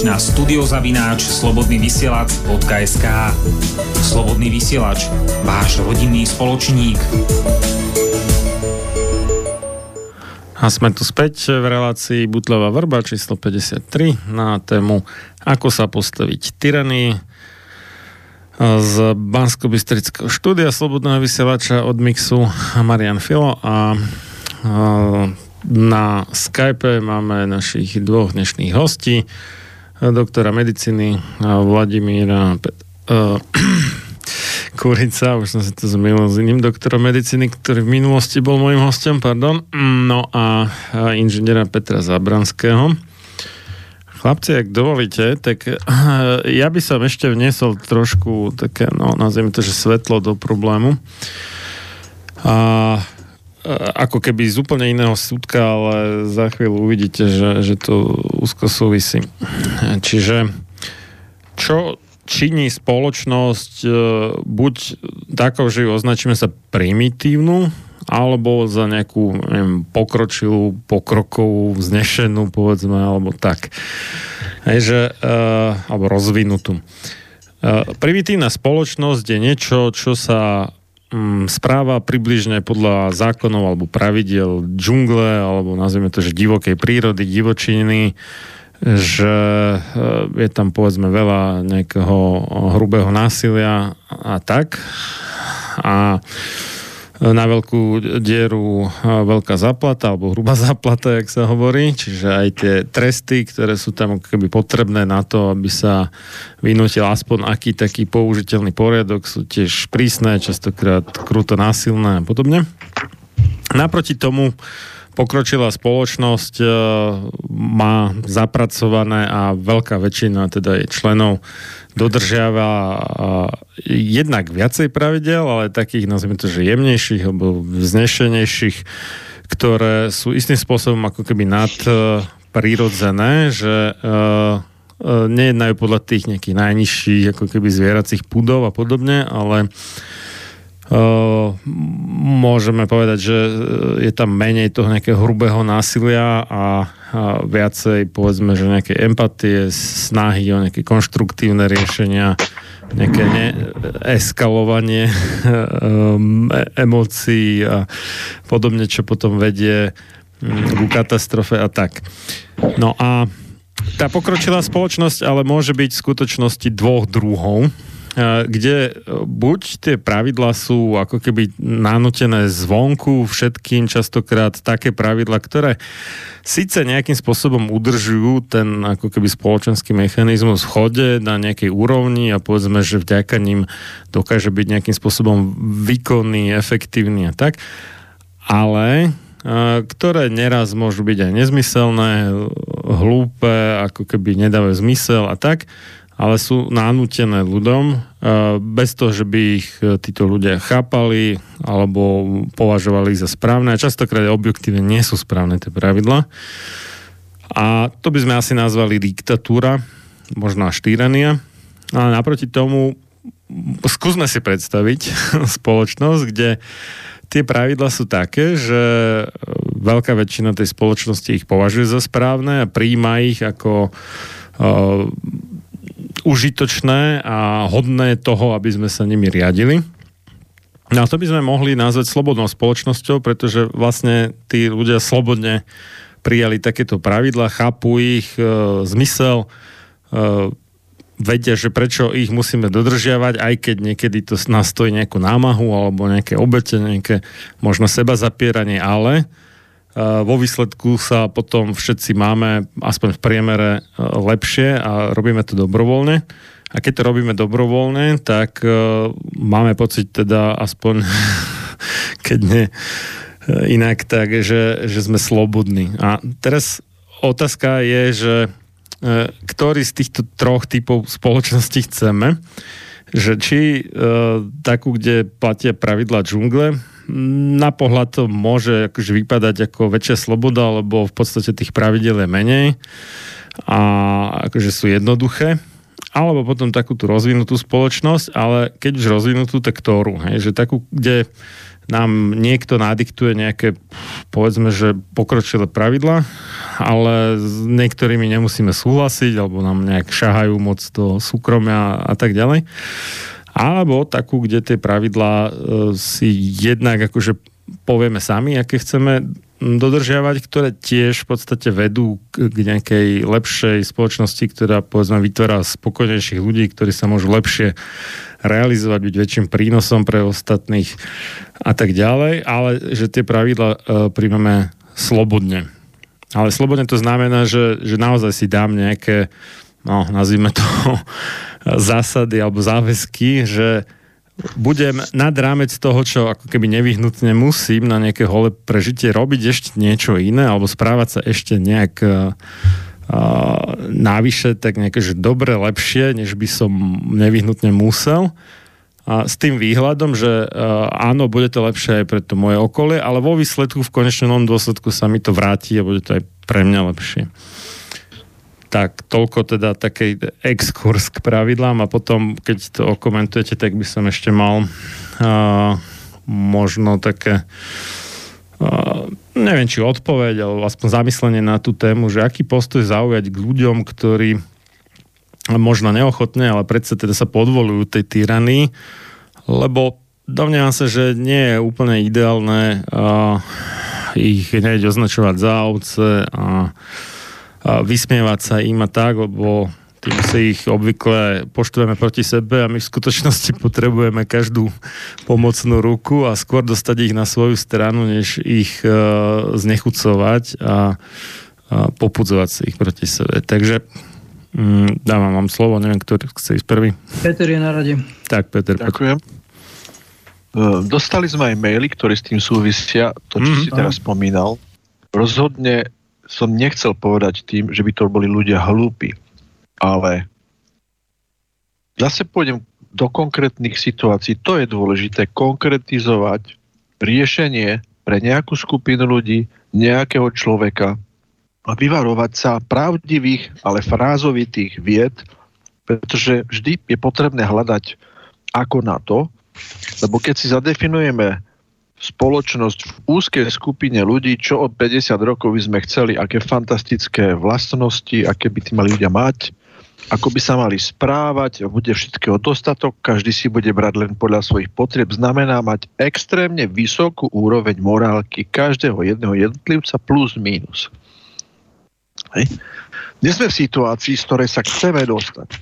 Napíš na studiozavináč slobodnyvysielac.sk Slobodný vysielač, váš rodinný spoločník. A sme tu späť v relácii Butlová vrba číslo 53 na tému Ako sa postaviť tyranii z bansko štúdia Slobodného vysielača od Mixu Marian Filo a na Skype máme našich dvoch dnešných hostí doktora medicíny Vladimíra Pet- uh, Kurica, už som si to zmýlil s iným doktorom medicíny, ktorý v minulosti bol môjim hostom, pardon. No a, inžiniera Petra Zabranského. Chlapci, ak dovolíte, tak eh, ja by som ešte vniesol trošku také, no nazvime to, že svetlo do problému. A ako keby z úplne iného súdka, ale za chvíľu uvidíte, že, že to úzko súvisí. Čiže čo činí spoločnosť e, buď takou, že ju označíme sa primitívnu, alebo za nejakú neviem, pokročilú, pokrokovú, vznešenú, povedzme, alebo tak. Hej, že, uh, alebo rozvinutú. Uh, primitívna spoločnosť je niečo, čo sa správa približne podľa zákonov alebo pravidel džungle, alebo nazvime to, že divokej prírody, divočiny, že e, je tam povedzme veľa nejakého hrubého násilia a tak. A na veľkú dieru veľká zaplata, alebo hrubá zaplata, jak sa hovorí, čiže aj tie tresty, ktoré sú tam keby potrebné na to, aby sa vynútil aspoň aký taký použiteľný poriadok, sú tiež prísne, častokrát kruto násilné a podobne. Naproti tomu pokročilá spoločnosť e, má zapracované a veľká väčšina teda jej členov dodržiava e, jednak viacej pravidel, ale takých, nazvime to, že jemnejších alebo vznešenejších, ktoré sú istým spôsobom ako keby nad e, že nejednajú podľa tých nejakých najnižších ako keby zvieracích pudov a podobne, ale môžeme povedať, že je tam menej toho nejakého hrubého násilia a, a viacej povedzme, že nejaké empatie, snahy o nejaké konštruktívne riešenia, nejaké ne, eskalovanie um, emócií a podobne, čo potom vedie um, ku katastrofe a tak. No a tá pokročilá spoločnosť ale môže byť v skutočnosti dvoch druhov kde e, buď tie pravidlá sú ako keby nanotené zvonku všetkým, častokrát také pravidla, ktoré síce nejakým spôsobom udržujú ten ako keby spoločenský mechanizmus v chode na nejakej úrovni a povedzme, že vďaka ním dokáže byť nejakým spôsobom výkonný, efektívny a tak, ale e, ktoré neraz môžu byť aj nezmyselné, hlúpe, ako keby nedávajú zmysel a tak ale sú nanútené ľuďom eh, bez toho, že by ich eh, títo ľudia chápali alebo považovali za správne. A častokrát objektívne nie sú správne tie pravidla. A to by sme asi nazvali diktatúra, možno až tyrania. Ale naproti tomu skúsme si predstaviť spoločnosť, kde tie pravidla sú také, že veľká väčšina tej spoločnosti ich považuje za správne a príjma ich ako užitočné a hodné toho, aby sme sa nimi riadili. No a to by sme mohli nazvať slobodnou spoločnosťou, pretože vlastne tí ľudia slobodne prijali takéto pravidla, chápu ich e, zmysel, e, vedia, že prečo ich musíme dodržiavať, aj keď niekedy to nás stojí nejakú námahu alebo nejaké obete, nejaké možno seba zapieranie, ale vo výsledku sa potom všetci máme aspoň v priemere e, lepšie a robíme to dobrovoľne. A keď to robíme dobrovoľne, tak e, máme pocit teda aspoň, keď nie e, inak, tak, že, že sme slobodní. A teraz otázka je, že ktorý z týchto troch typov spoločnosti chceme, že či takú, kde platia pravidla džungle, na pohľad to môže akože vypadať ako väčšia sloboda, lebo v podstate tých pravidel je menej a akože sú jednoduché. Alebo potom takú tú rozvinutú spoločnosť, ale keď už rozvinutú, tak ktorú, hej, že takú, kde nám niekto nadiktuje nejaké, povedzme, že pokročilé pravidla, ale s niektorými nemusíme súhlasiť, alebo nám nejak šahajú moc do súkromia a tak ďalej alebo takú, kde tie pravidlá e, si jednak akože povieme sami, aké chceme dodržiavať, ktoré tiež v podstate vedú k nejakej lepšej spoločnosti, ktorá povedzme vytvára spokojnejších ľudí, ktorí sa môžu lepšie realizovať, byť väčším prínosom pre ostatných a tak ďalej, ale že tie pravidla e, príjmeme slobodne. Ale slobodne to znamená, že, že naozaj si dám nejaké, no nazvime to zásady alebo záväzky, že budem nad rámec toho, čo ako keby nevyhnutne musím na nejaké hole prežitie robiť ešte niečo iné alebo správať sa ešte nejak uh, návyše, tak nejaké, že dobre, lepšie, než by som nevyhnutne musel. A s tým výhľadom, že uh, áno, bude to lepšie aj pre to moje okolie, ale vo výsledku, v konečnom dôsledku sa mi to vráti a bude to aj pre mňa lepšie. Tak toľko teda takej exkurs k pravidlám a potom, keď to okomentujete, tak by som ešte mal uh, možno také uh, neviem, či odpoveď, alebo aspoň zamyslenie na tú tému, že aký postoj zaujať k ľuďom, ktorí možno neochotne, ale predsa teda sa podvolujú tej tyranii, lebo domnievam sa, že nie je úplne ideálne uh, ich hneď označovať za ovce a vysmievať sa im a tak, lebo tým si ich obvykle poštujeme proti sebe a my v skutočnosti potrebujeme každú pomocnú ruku a skôr dostať ich na svoju stranu, než ich uh, znechucovať a, a popudzovať si ich proti sebe. Takže um, dávam vám slovo, neviem, ktorý chce ísť prvý. Peter je na rade. Tak, Peter. Ďakujem. Uh, dostali sme aj maily, ktoré s tým súvisia, to, čo mm, si teraz spomínal. Rozhodne som nechcel povedať tým, že by to boli ľudia hlúpi, ale zase pôjdem do konkrétnych situácií. To je dôležité, konkretizovať riešenie pre nejakú skupinu ľudí, nejakého človeka a vyvarovať sa pravdivých, ale frázovitých vied, pretože vždy je potrebné hľadať ako na to, Lebo keď si zadefinujeme spoločnosť v úzkej skupine ľudí, čo od 50 rokov by sme chceli, aké fantastické vlastnosti, aké by tí mali ľudia mať, ako by sa mali správať, bude všetkého dostatok, každý si bude brať len podľa svojich potrieb, znamená mať extrémne vysokú úroveň morálky každého jedného jednotlivca plus minus. Hej. Dnes sme v situácii, z ktorej sa chceme dostať.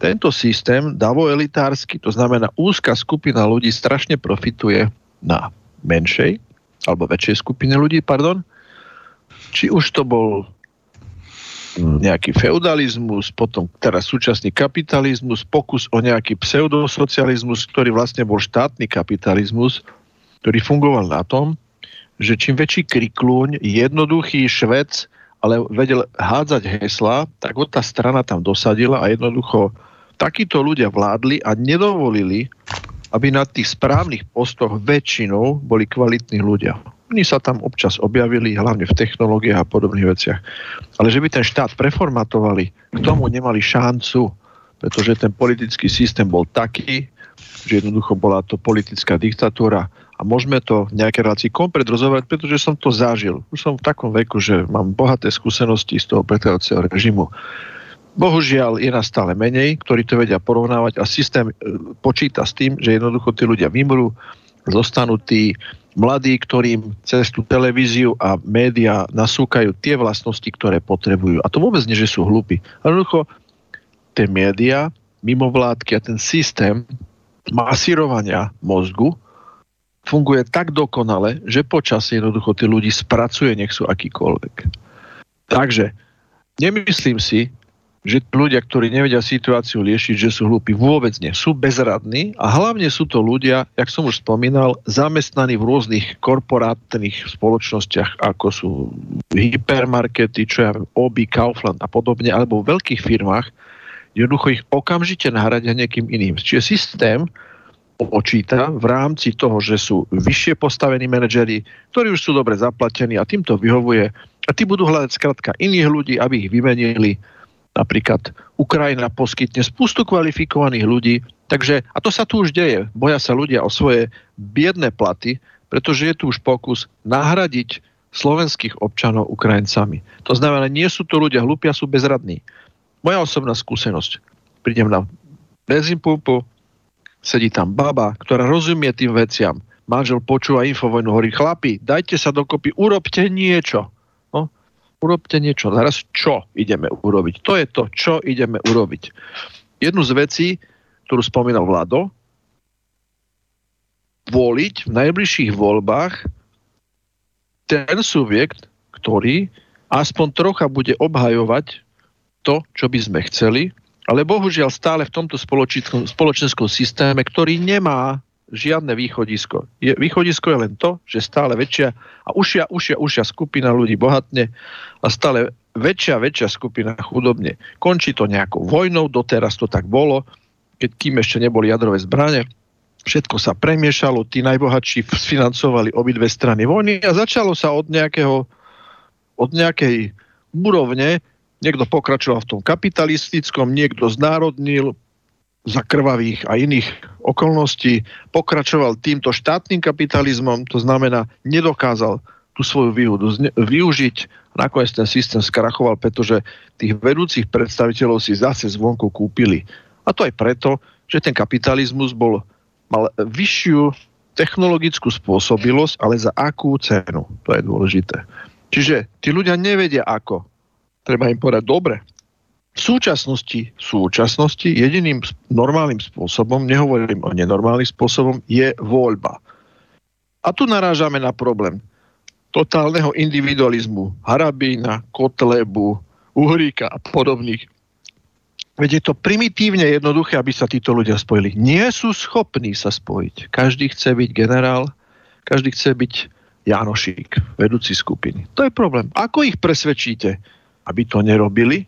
Tento systém davoelitársky, to znamená úzka skupina ľudí strašne profituje na menšej alebo väčšej skupine ľudí, pardon. Či už to bol nejaký feudalizmus, potom teraz súčasný kapitalizmus, pokus o nejaký pseudosocializmus, ktorý vlastne bol štátny kapitalizmus, ktorý fungoval na tom, že čím väčší kriklúň, jednoduchý švec, ale vedel hádzať hesla, tak ho tá strana tam dosadila a jednoducho takíto ľudia vládli a nedovolili, aby na tých správnych postoch väčšinou boli kvalitní ľudia. Oni sa tam občas objavili, hlavne v technológiách a podobných veciach. Ale že by ten štát preformatovali, k tomu nemali šancu, pretože ten politický systém bol taký, že jednoducho bola to politická diktatúra a môžeme to v nejakej relácii komplet rozhovať, pretože som to zažil. Už som v takom veku, že mám bohaté skúsenosti z toho predchádzajúceho režimu. Bohužiaľ je nás stále menej, ktorí to vedia porovnávať a systém e, počíta s tým, že jednoducho tí ľudia vymrú, zostanú tí mladí, ktorým cez tú televíziu a média nasúkajú tie vlastnosti, ktoré potrebujú. A to vôbec nie, že sú hlúpi. Jednoducho tie média, mimovládky a ten systém masírovania mozgu funguje tak dokonale, že počasie jednoducho tí ľudí spracuje, nech sú akýkoľvek. Takže nemyslím si, že ľudia, ktorí nevedia situáciu liešiť, že sú hlúpi, vôbec nie. Sú bezradní a hlavne sú to ľudia, jak som už spomínal, zamestnaní v rôznych korporátnych spoločnostiach, ako sú hypermarkety, čo ja viem, Obi, Kaufland a podobne, alebo v veľkých firmách, jednoducho ich okamžite nahradia niekým iným. Čiže systém počíta v rámci toho, že sú vyššie postavení manažeri, ktorí už sú dobre zaplatení a týmto vyhovuje. A tí budú hľadať skrátka iných ľudí, aby ich vymenili Napríklad Ukrajina poskytne spustu kvalifikovaných ľudí, takže, a to sa tu už deje, boja sa ľudia o svoje biedne platy, pretože je tu už pokus nahradiť slovenských občanov Ukrajincami. To znamená, nie sú to ľudia hlupia, sú bezradní. Moja osobná skúsenosť. Prídem na benzinpumpu, sedí tam baba, ktorá rozumie tým veciam. Manžel počúva infovojnu, hovorí, chlapi, dajte sa dokopy, urobte niečo urobte niečo. Zaraz čo ideme urobiť? To je to, čo ideme urobiť. Jednu z vecí, ktorú spomínal Vlado, voliť v najbližších voľbách ten subjekt, ktorý aspoň trocha bude obhajovať to, čo by sme chceli, ale bohužiaľ stále v tomto spoločenskom, spoločenskom systéme, ktorý nemá žiadne východisko. Je, východisko je len to, že stále väčšia a užšia, užšia, užšia skupina ľudí bohatne a stále väčšia, väčšia skupina chudobne. Končí to nejakou vojnou, doteraz to tak bolo, keď kým ešte neboli jadrové zbranie, všetko sa premiešalo, tí najbohatší sfinancovali obidve strany vojny a začalo sa od nejakého od nejakej úrovne, niekto pokračoval v tom kapitalistickom, niekto znárodnil, za krvavých a iných okolností pokračoval týmto štátnym kapitalizmom, to znamená, nedokázal tú svoju výhodu využiť. Nakoniec ten systém skrachoval, pretože tých vedúcich predstaviteľov si zase zvonku kúpili. A to aj preto, že ten kapitalizmus bol, mal vyššiu technologickú spôsobilosť, ale za akú cenu. To je dôležité. Čiže tí ľudia nevedia ako. Treba im povedať, dobre, v súčasnosti, v súčasnosti jediným normálnym spôsobom, nehovorím o nenormálnym spôsobom, je voľba. A tu narážame na problém totálneho individualizmu Harabína, Kotlebu, Uhríka a podobných. Veď je to primitívne jednoduché, aby sa títo ľudia spojili. Nie sú schopní sa spojiť. Každý chce byť generál, každý chce byť Janošík, vedúci skupiny. To je problém. Ako ich presvedčíte, aby to nerobili?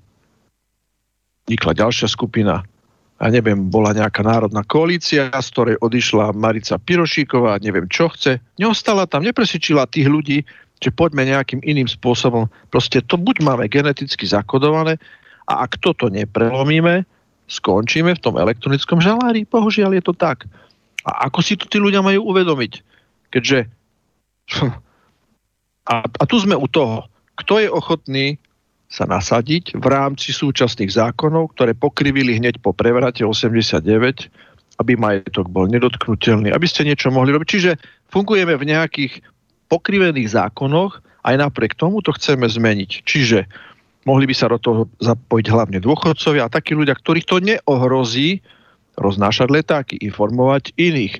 Vznikla ďalšia skupina, ja neviem, bola nejaká národná koalícia, z ktorej odišla Marica Pirošíková, neviem čo chce. Neostala tam, nepresvedčila tých ľudí, že poďme nejakým iným spôsobom. Proste to buď máme geneticky zakodované a ak toto neprelomíme, skončíme v tom elektronickom žalári. Bohužiaľ je to tak. A ako si to tí ľudia majú uvedomiť? Keďže... A, a tu sme u toho. Kto je ochotný sa nasadiť v rámci súčasných zákonov, ktoré pokrivili hneď po prevrate 89, aby majetok bol nedotknutelný, aby ste niečo mohli robiť. Čiže fungujeme v nejakých pokrivených zákonoch, aj napriek tomu to chceme zmeniť. Čiže mohli by sa do toho zapojiť hlavne dôchodcovia a takí ľudia, ktorých to neohrozí, roznášať letáky, informovať iných.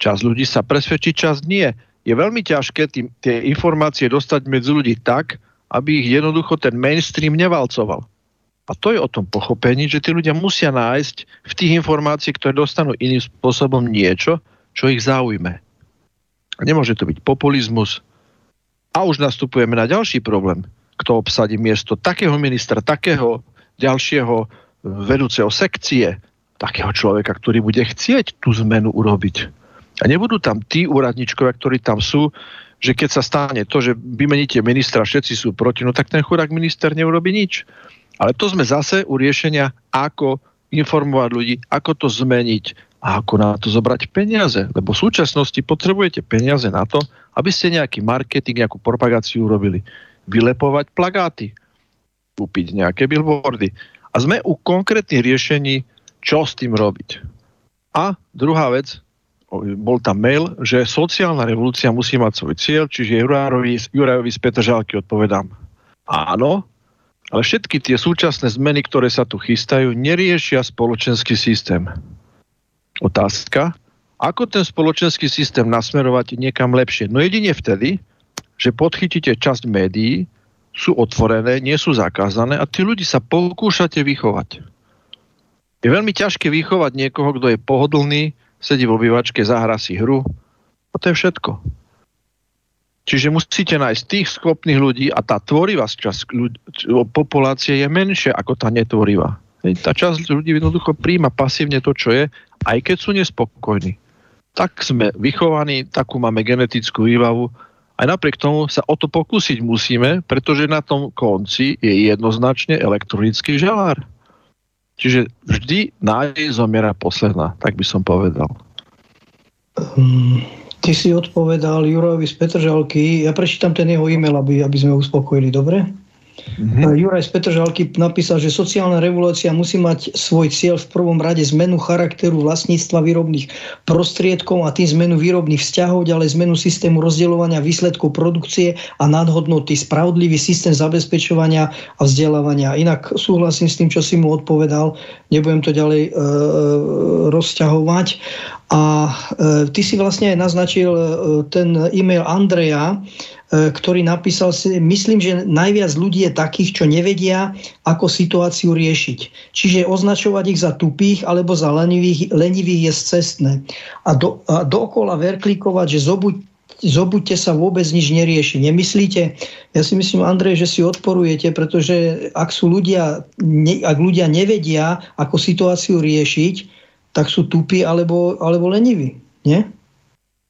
Čas ľudí sa presvedčiť, čas nie. Je veľmi ťažké tým, tie informácie dostať medzi ľudí tak, aby ich jednoducho ten mainstream nevalcoval. A to je o tom pochopení, že tí ľudia musia nájsť v tých informácií, ktoré dostanú iným spôsobom niečo, čo ich zaujme. A nemôže to byť populizmus. A už nastupujeme na ďalší problém. Kto obsadí miesto takého ministra, takého ďalšieho vedúceho sekcie, takého človeka, ktorý bude chcieť tú zmenu urobiť. A nebudú tam tí úradničkovia, ktorí tam sú, že keď sa stane to, že vymeníte ministra, všetci sú proti, no tak ten chudák minister neurobi nič. Ale to sme zase u riešenia, ako informovať ľudí, ako to zmeniť a ako na to zobrať peniaze. Lebo v súčasnosti potrebujete peniaze na to, aby ste nejaký marketing, nejakú propagáciu urobili. Vylepovať plagáty, kúpiť nejaké billboardy. A sme u konkrétnych riešení, čo s tým robiť. A druhá vec, bol tam mail, že sociálna revolúcia musí mať svoj cieľ, čiže Jurajovi, Jurajovi z Petržalky odpovedám. Áno, ale všetky tie súčasné zmeny, ktoré sa tu chystajú, neriešia spoločenský systém. Otázka, ako ten spoločenský systém nasmerovať niekam lepšie? No jedine vtedy, že podchytíte časť médií, sú otvorené, nie sú zakázané a tí ľudí sa pokúšate vychovať. Je veľmi ťažké vychovať niekoho, kto je pohodlný, sedí v obývačke, zahra si hru a to je všetko. Čiže musíte nájsť tých schopných ľudí a tá tvorivá časť populácie je menšia ako tá netvorivá. Tá časť ľudí jednoducho príjma pasívne to, čo je, aj keď sú nespokojní. Tak sme vychovaní, takú máme genetickú výbavu, aj napriek tomu sa o to pokúsiť musíme, pretože na tom konci je jednoznačne elektronický žalár. Čiže vždy nádej zomiera posledná, tak by som povedal. Um, ty si odpovedal Jurovi z Petržalky. Ja prečítam ten jeho e-mail, aby, aby sme uspokojili, dobre? Mm-hmm. Juraj Petržalky napísal, že sociálna revolúcia musí mať svoj cieľ v prvom rade zmenu charakteru vlastníctva výrobných prostriedkov a tým zmenu výrobných vzťahov, ďalej zmenu systému rozdeľovania výsledkov produkcie a nadhodnoty, spravodlivý systém zabezpečovania a vzdelávania. Inak súhlasím s tým, čo si mu odpovedal, nebudem to ďalej e, rozťahovať. A e, ty si vlastne aj naznačil e, ten e-mail Andreja, E, ktorý napísal si, myslím, že najviac ľudí je takých, čo nevedia, ako situáciu riešiť. Čiže označovať ich za tupých alebo za lenivých, lenivých je cestné. A, do, a dookola verklikovať, že zobuď zobuďte sa, vôbec nič nerieši. Nemyslíte? Ja si myslím, Andrej, že si odporujete, pretože ak sú ľudia, ne, ak ľudia nevedia, ako situáciu riešiť, tak sú tupí alebo, alebo leniví. Nie?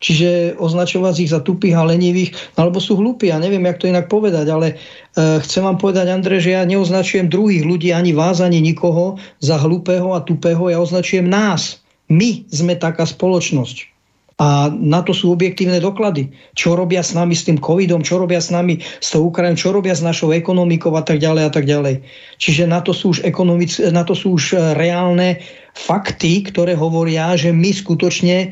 Čiže označovať ich za tupých a lenivých, alebo sú hlúpi, ja neviem, jak to inak povedať, ale e, chcem vám povedať, Andrej, že ja neoznačujem druhých ľudí, ani vás, ani nikoho za hlúpeho a tupého, ja označujem nás. My sme taká spoločnosť. A na to sú objektívne doklady. Čo robia s nami s tým covidom, čo robia s nami s tou Ukrajinou, čo robia s našou ekonomikou a tak ďalej a tak ďalej. Čiže na to sú už, na to sú už e, reálne fakty, ktoré hovoria, že my skutočne e,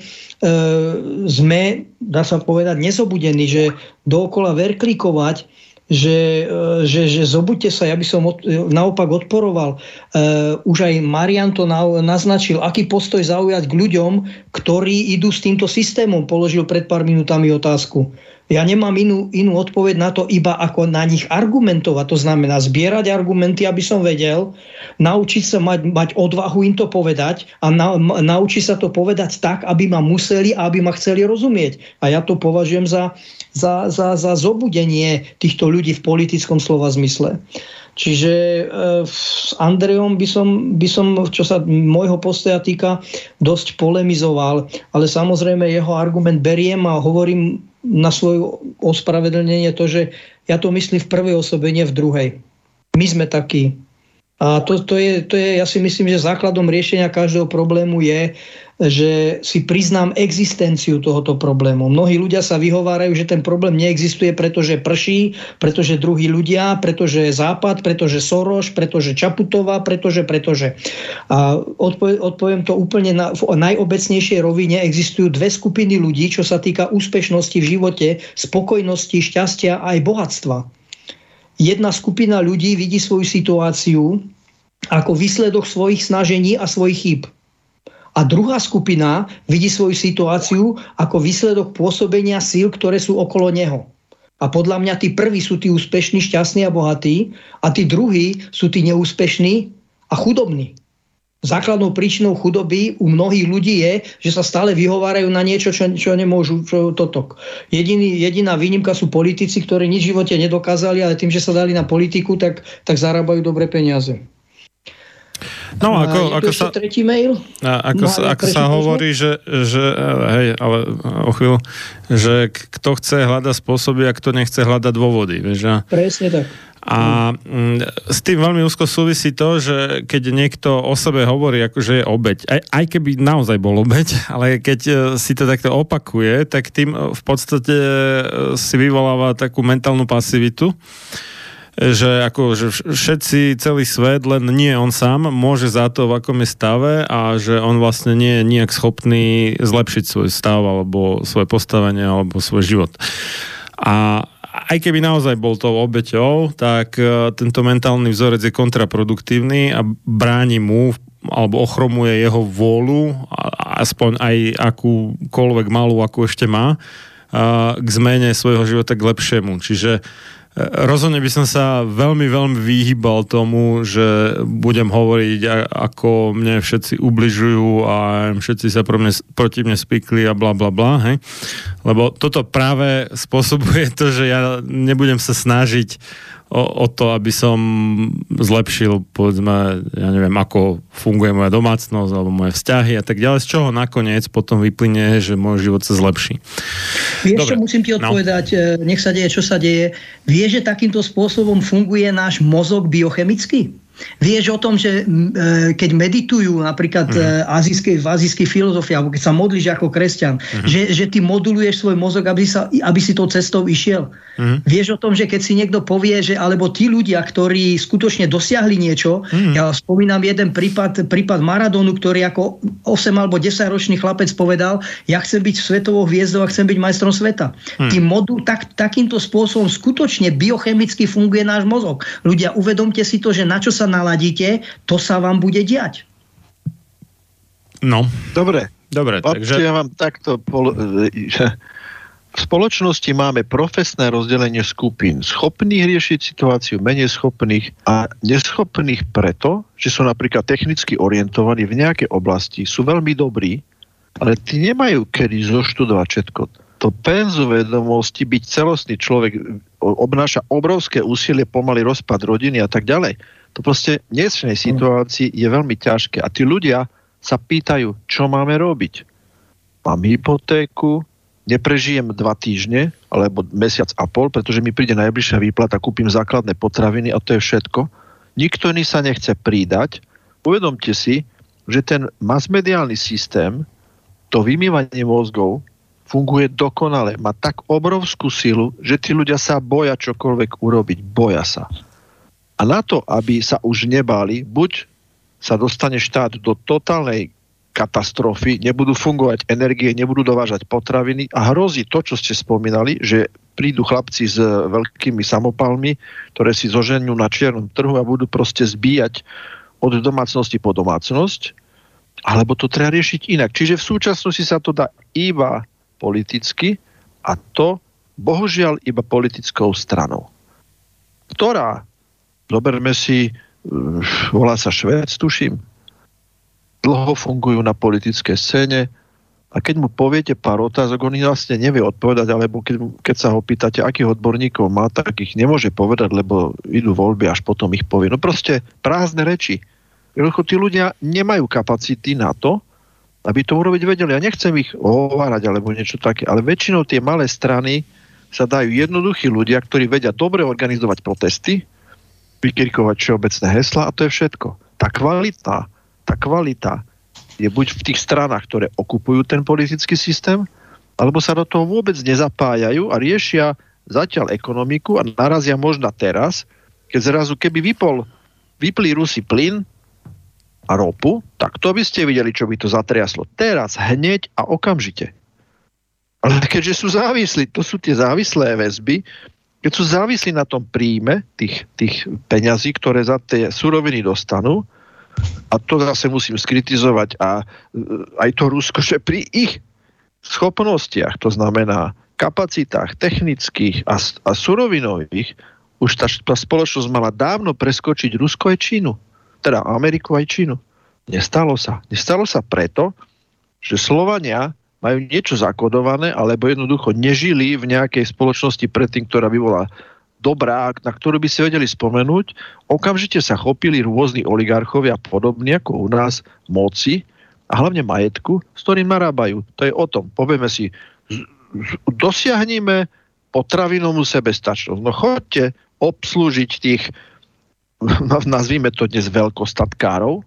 sme, dá sa povedať, nezobudení, že dookola verklikovať že, e, že, že zobuďte sa, ja by som od, naopak odporoval. Uh, už aj Marian to na, naznačil, aký postoj zaujať k ľuďom, ktorí idú s týmto systémom. Položil pred pár minútami otázku. Ja nemám inú, inú odpoveď na to, iba ako na nich argumentovať. To znamená zbierať argumenty, aby som vedel, naučiť sa mať, mať odvahu im to povedať a na, naučiť sa to povedať tak, aby ma museli a aby ma chceli rozumieť. A ja to považujem za, za, za, za zobudenie týchto ľudí v politickom slova zmysle. Čiže e, s Andreom by som, by som, čo sa môjho postoja týka, dosť polemizoval, ale samozrejme jeho argument beriem a hovorím na svoje ospravedlnenie to, že ja to myslím v prvej osobe, nie v druhej. My sme takí. A to, to, je, to je, ja si myslím, že základom riešenia každého problému je, že si priznám existenciu tohoto problému. Mnohí ľudia sa vyhovárajú, že ten problém neexistuje, pretože prší, pretože druhí ľudia, pretože Západ, pretože Soros, pretože Čaputová, pretože, pretože. A odpoviem, odpoviem to úplne na, v najobecnejšej rovine. Existujú dve skupiny ľudí, čo sa týka úspešnosti v živote, spokojnosti, šťastia a aj bohatstva. Jedna skupina ľudí vidí svoju situáciu ako výsledok svojich snažení a svojich chýb. A druhá skupina vidí svoju situáciu ako výsledok pôsobenia síl, ktoré sú okolo neho. A podľa mňa tí prví sú tí úspešní, šťastní a bohatí a tí druhí sú tí neúspešní a chudobní. Základnou príčinou chudoby u mnohých ľudí je, že sa stále vyhovárajú na niečo, čo, čo nemôžu čo, toto. Jediný, jediná výnimka sú politici, ktorí nič v živote nedokázali, ale tým, že sa dali na politiku, tak, tak zarábajú dobre peniaze. No, ako, a ako sa, sa, tretí mail? a, ako, No, sa, ako sa hovorí, že, že, hej, ale o chvíľu, že kto chce hľadať spôsoby a kto nechce hľadať dôvody. Vieš, a, Presne tak. a mm, s tým veľmi úzko súvisí to, že keď niekto o sebe hovorí, ako že je obeď, aj, aj keby naozaj bol obeď, ale keď e, si to takto opakuje, tak tým e, v podstate e, si vyvoláva takú mentálnu pasivitu, že ako, že vš- všetci, celý svet, len nie on sám, môže za to, v akom je stave a že on vlastne nie je nijak schopný zlepšiť svoj stav alebo svoje postavenie alebo svoj život. A aj keby naozaj bol tou obeťou, tak e, tento mentálny vzorec je kontraproduktívny a bráni mu alebo ochromuje jeho vôľu, aspoň aj akúkoľvek malú, akú ešte má, a, k zmene svojho života k lepšiemu. Čiže e, rozhodne by som sa veľmi, veľmi vyhýbal tomu, že budem hovoriť, ako mne všetci ubližujú a všetci sa pro mne, proti mne spikli a bla bla bla, hej. Lebo toto práve spôsobuje to, že ja nebudem sa snažiť o, o to, aby som zlepšil, povedzme, ja neviem, ako funguje moja domácnosť alebo moje vzťahy a tak ďalej, z čoho nakoniec potom vyplyne, že môj život sa zlepší. Vieš, Dobre, čo musím ti no. odpovedať, e, nech sa deje, čo sa deje. Vieš, že takýmto spôsobom funguje náš mozog biochemicky? Vieš o tom, že e, keď meditujú napríklad mm. azijskej, v azijskej filozofii, alebo keď sa modlíš ako kresťan, mm. že, že ty moduluješ svoj mozog, aby, sa, aby si tou cestou išiel. Mm. Vieš o tom, že keď si niekto povie, že alebo tí ľudia, ktorí skutočne dosiahli niečo, mm. ja spomínam jeden prípad, prípad Maradonu, ktorý ako 8 alebo 10 ročný chlapec povedal, ja chcem byť svetovou hviezdou a chcem byť majstrom sveta. Mm. Tým modu, tak, takýmto spôsobom skutočne biochemicky funguje náš mozog. Ľudia, uvedomte si to, že na čo sa naladíte, to sa vám bude diať. No, Dobre, dobre, takže... takže... ja vám takto... Pol... V spoločnosti máme profesné rozdelenie skupín. Schopných riešiť situáciu, menej schopných a neschopných preto, že sú napríklad technicky orientovaní v nejakej oblasti, sú veľmi dobrí, ale tí nemajú kedy zoštudovať všetko. To penzu vedomosti, byť celostný človek obnáša obrovské úsilie, pomaly rozpad rodiny a tak ďalej. To proste v dnešnej situácii je veľmi ťažké. A tí ľudia sa pýtajú, čo máme robiť. Mám hypotéku, neprežijem dva týždne, alebo mesiac a pol, pretože mi príde najbližšia výplata, kúpim základné potraviny a to je všetko. Nikto iný sa nechce pridať. Uvedomte si, že ten masmediálny systém, to vymývanie mozgov, funguje dokonale. Má tak obrovskú silu, že tí ľudia sa boja čokoľvek urobiť. Boja sa. A na to, aby sa už nebáli, buď sa dostane štát do totálnej katastrofy, nebudú fungovať energie, nebudú dovážať potraviny a hrozí to, čo ste spomínali, že prídu chlapci s veľkými samopalmi, ktoré si zoženú na čiernom trhu a budú proste zbíjať od domácnosti po domácnosť, alebo to treba riešiť inak. Čiže v súčasnosti sa to dá iba politicky a to bohužiaľ iba politickou stranou. Ktorá, zoberme si, uh, volá sa Švéd, tuším, dlho fungujú na politické scéne a keď mu poviete pár otázok, on ich vlastne nevie odpovedať, alebo keď, keď sa ho pýtate, akých odborníkov má, tak ich nemôže povedať, lebo idú voľby, až potom ich povie. No proste prázdne reči. Jednoducho tí ľudia nemajú kapacity na to, aby to urobiť vedeli. Ja nechcem ich ohovárať alebo niečo také, ale väčšinou tie malé strany sa dajú jednoduchí ľudia, ktorí vedia dobre organizovať protesty, vykrikovať všeobecné hesla a to je všetko. Tá kvalita, tá kvalita je buď v tých stranách, ktoré okupujú ten politický systém, alebo sa do toho vôbec nezapájajú a riešia zatiaľ ekonomiku a narazia možno teraz, keď zrazu keby vypol, vyplí Rusy plyn a ropu, tak to by ste videli, čo by to zatriaslo. Teraz, hneď a okamžite. Ale keďže sú závislí, to sú tie závislé väzby, keď sú závislí na tom príjme tých, tých peňazí, ktoré za tie suroviny dostanú, a to zase musím skritizovať a e, aj to Rusko, že pri ich schopnostiach, to znamená kapacitách technických a, a surovinových, už tá, tá spoločnosť mala dávno preskočiť Rusko aj Čínu. Teda Ameriku aj Čínu. Nestalo sa. Nestalo sa preto, že Slovania majú niečo zakodované, alebo jednoducho nežili v nejakej spoločnosti predtým, ktorá by bola dobrá, na ktorú by si vedeli spomenúť, okamžite sa chopili rôzni oligarchovia podobne ako u nás moci a hlavne majetku, s ktorým narábajú. To je o tom. Povieme si, dosiahneme potravinovú sebestačnosť. No chodte obslúžiť tých, nazvíme to dnes veľkostatkárov,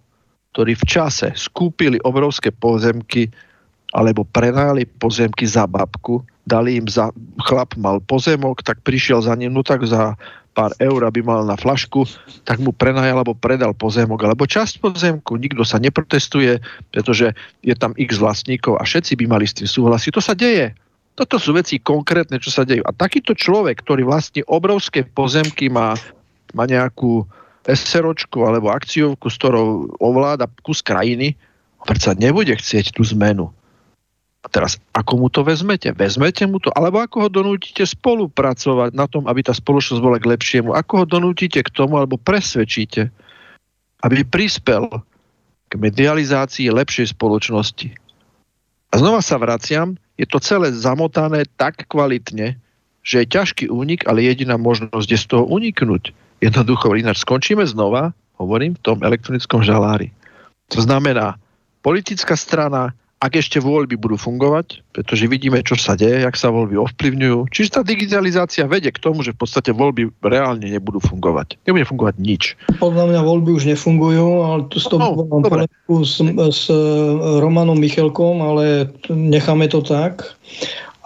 ktorí v čase skúpili obrovské pozemky alebo prenajali pozemky za babku, dali im za, chlap mal pozemok, tak prišiel za ním, no tak za pár eur, aby mal na flašku, tak mu prenajal alebo predal pozemok, alebo časť pozemku. Nikto sa neprotestuje, pretože je tam x vlastníkov a všetci by mali s tým súhlasiť. To sa deje. Toto sú veci konkrétne, čo sa dejú. A takýto človek, ktorý vlastní obrovské pozemky, má, má nejakú SROčku alebo akciovku, s ktorou ovláda kus krajiny, predsa nebude chcieť tú zmenu. A teraz, ako mu to vezmete? Vezmete mu to? Alebo ako ho donútite spolupracovať na tom, aby tá spoločnosť bola k lepšiemu? Ako ho donútite k tomu, alebo presvedčíte, aby prispel k medializácii lepšej spoločnosti? A znova sa vraciam, je to celé zamotané tak kvalitne, že je ťažký únik, ale jediná možnosť je z toho uniknúť. Jednoducho, ináč skončíme znova, hovorím, v tom elektronickom žalári. To znamená, politická strana ak ešte voľby budú fungovať, pretože vidíme, čo sa deje, jak sa voľby ovplyvňujú. Čiže tá digitalizácia vedie k tomu, že v podstate voľby reálne nebudú fungovať. Nebude fungovať nič. Podľa mňa voľby už nefungujú, ale tu s tom no, s, s e, Romanom Michelkom, ale necháme to tak.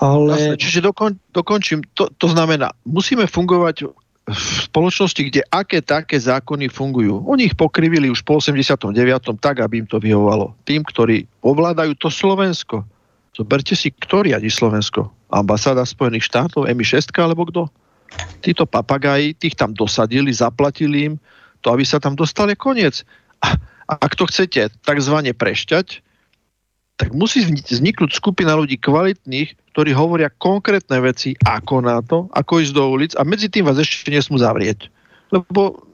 Ale... Jasne, čiže dokon, dokončím. To, to znamená, musíme fungovať v spoločnosti, kde aké také zákony fungujú. Oni ich pokrivili už po 89. tak, aby im to vyhovalo. Tým, ktorí ovládajú to Slovensko. Zoberte si, kto riadi Slovensko. Ambasáda Spojených štátov, MI6 alebo kto? Títo papagáji, tých tam dosadili, zaplatili im to, aby sa tam dostali koniec. A, a ak to chcete takzvané prešťať, tak musí vzniknúť skupina ľudí kvalitných, ktorí hovoria konkrétne veci, ako na to, ako ísť do ulic a medzi tým vás ešte nesmú zavrieť. Lebo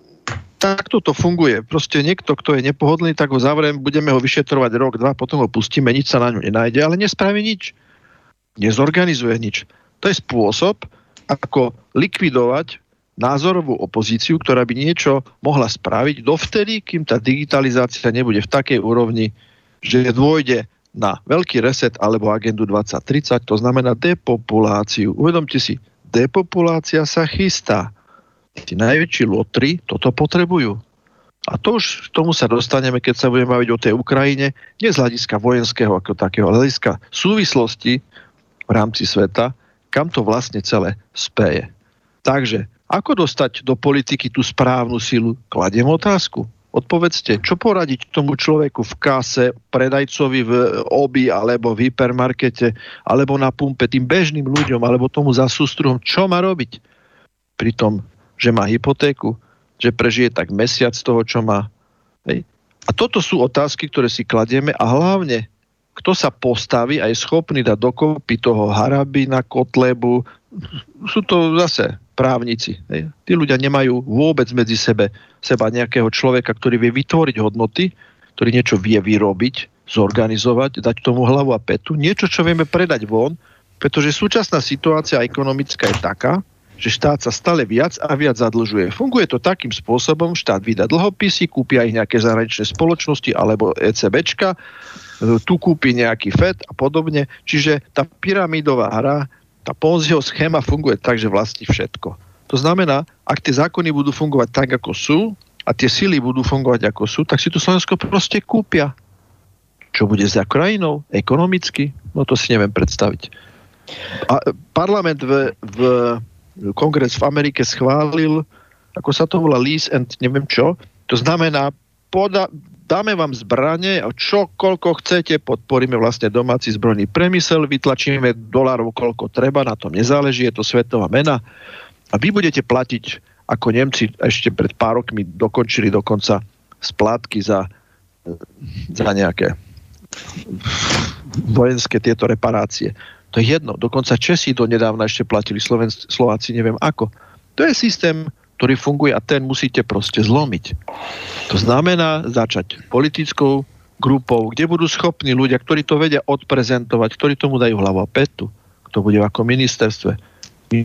takto to funguje. Proste niekto, kto je nepohodlný, tak ho zavriem, budeme ho vyšetrovať rok, dva, potom ho pustíme, nič sa na ňu nenájde, ale nespraví nič. Nezorganizuje nič. To je spôsob, ako likvidovať názorovú opozíciu, ktorá by niečo mohla spraviť dovtedy, kým tá digitalizácia nebude v takej úrovni, že dôjde na veľký reset alebo agendu 2030, to znamená depopuláciu. Uvedomte si, depopulácia sa chystá. Tí najväčší lotry toto potrebujú. A to už k tomu sa dostaneme, keď sa budeme baviť o tej Ukrajine, nie z hľadiska vojenského ako takého, ale hľadiska súvislosti v rámci sveta, kam to vlastne celé speje. Takže, ako dostať do politiky tú správnu silu? Kladiem otázku. Odpovedzte, čo poradiť tomu človeku v kase, predajcovi v obi alebo v hypermarkete, alebo na pumpe, tým bežným ľuďom, alebo tomu za sústruhom, čo má robiť? Pri tom, že má hypotéku, že prežije tak mesiac toho, čo má. Hej. A toto sú otázky, ktoré si kladieme a hlavne, kto sa postaví a je schopný dať dokopy toho Harabina, Kotlebu, sú to zase právnici. Hej. Tí ľudia nemajú vôbec medzi sebe, seba nejakého človeka, ktorý vie vytvoriť hodnoty, ktorý niečo vie vyrobiť, zorganizovať, dať tomu hlavu a petu, niečo, čo vieme predať von, pretože súčasná situácia ekonomická je taká, že štát sa stále viac a viac zadlžuje. Funguje to takým spôsobom, štát vydá dlhopisy, kúpia ich nejaké zahraničné spoločnosti alebo ECBčka, tu kúpi nejaký FED a podobne. Čiže tá pyramidová hra tá Ponziho schéma funguje tak, že vlastní všetko. To znamená, ak tie zákony budú fungovať tak, ako sú, a tie sily budú fungovať, ako sú, tak si to Slovensko proste kúpia. Čo bude za krajinou? Ekonomicky? No to si neviem predstaviť. A parlament v, v kongres v Amerike schválil, ako sa to volá, lease and neviem čo. To znamená, poda, dáme vám zbranie a čo, koľko chcete, podporíme vlastne domáci zbrojný priemysel, vytlačíme dolárov, koľko treba, na tom nezáleží, je to svetová mena. A vy budete platiť, ako Nemci ešte pred pár rokmi dokončili dokonca splátky za, za nejaké vojenské tieto reparácie. To je jedno. Dokonca Česi do nedávna ešte platili, Sloven, Slováci neviem ako. To je systém, ktorý funguje a ten musíte proste zlomiť. To znamená začať politickou grupou, kde budú schopní ľudia, ktorí to vedia odprezentovať, ktorí tomu dajú hlavu a petu. Kto bude ako ministerstve.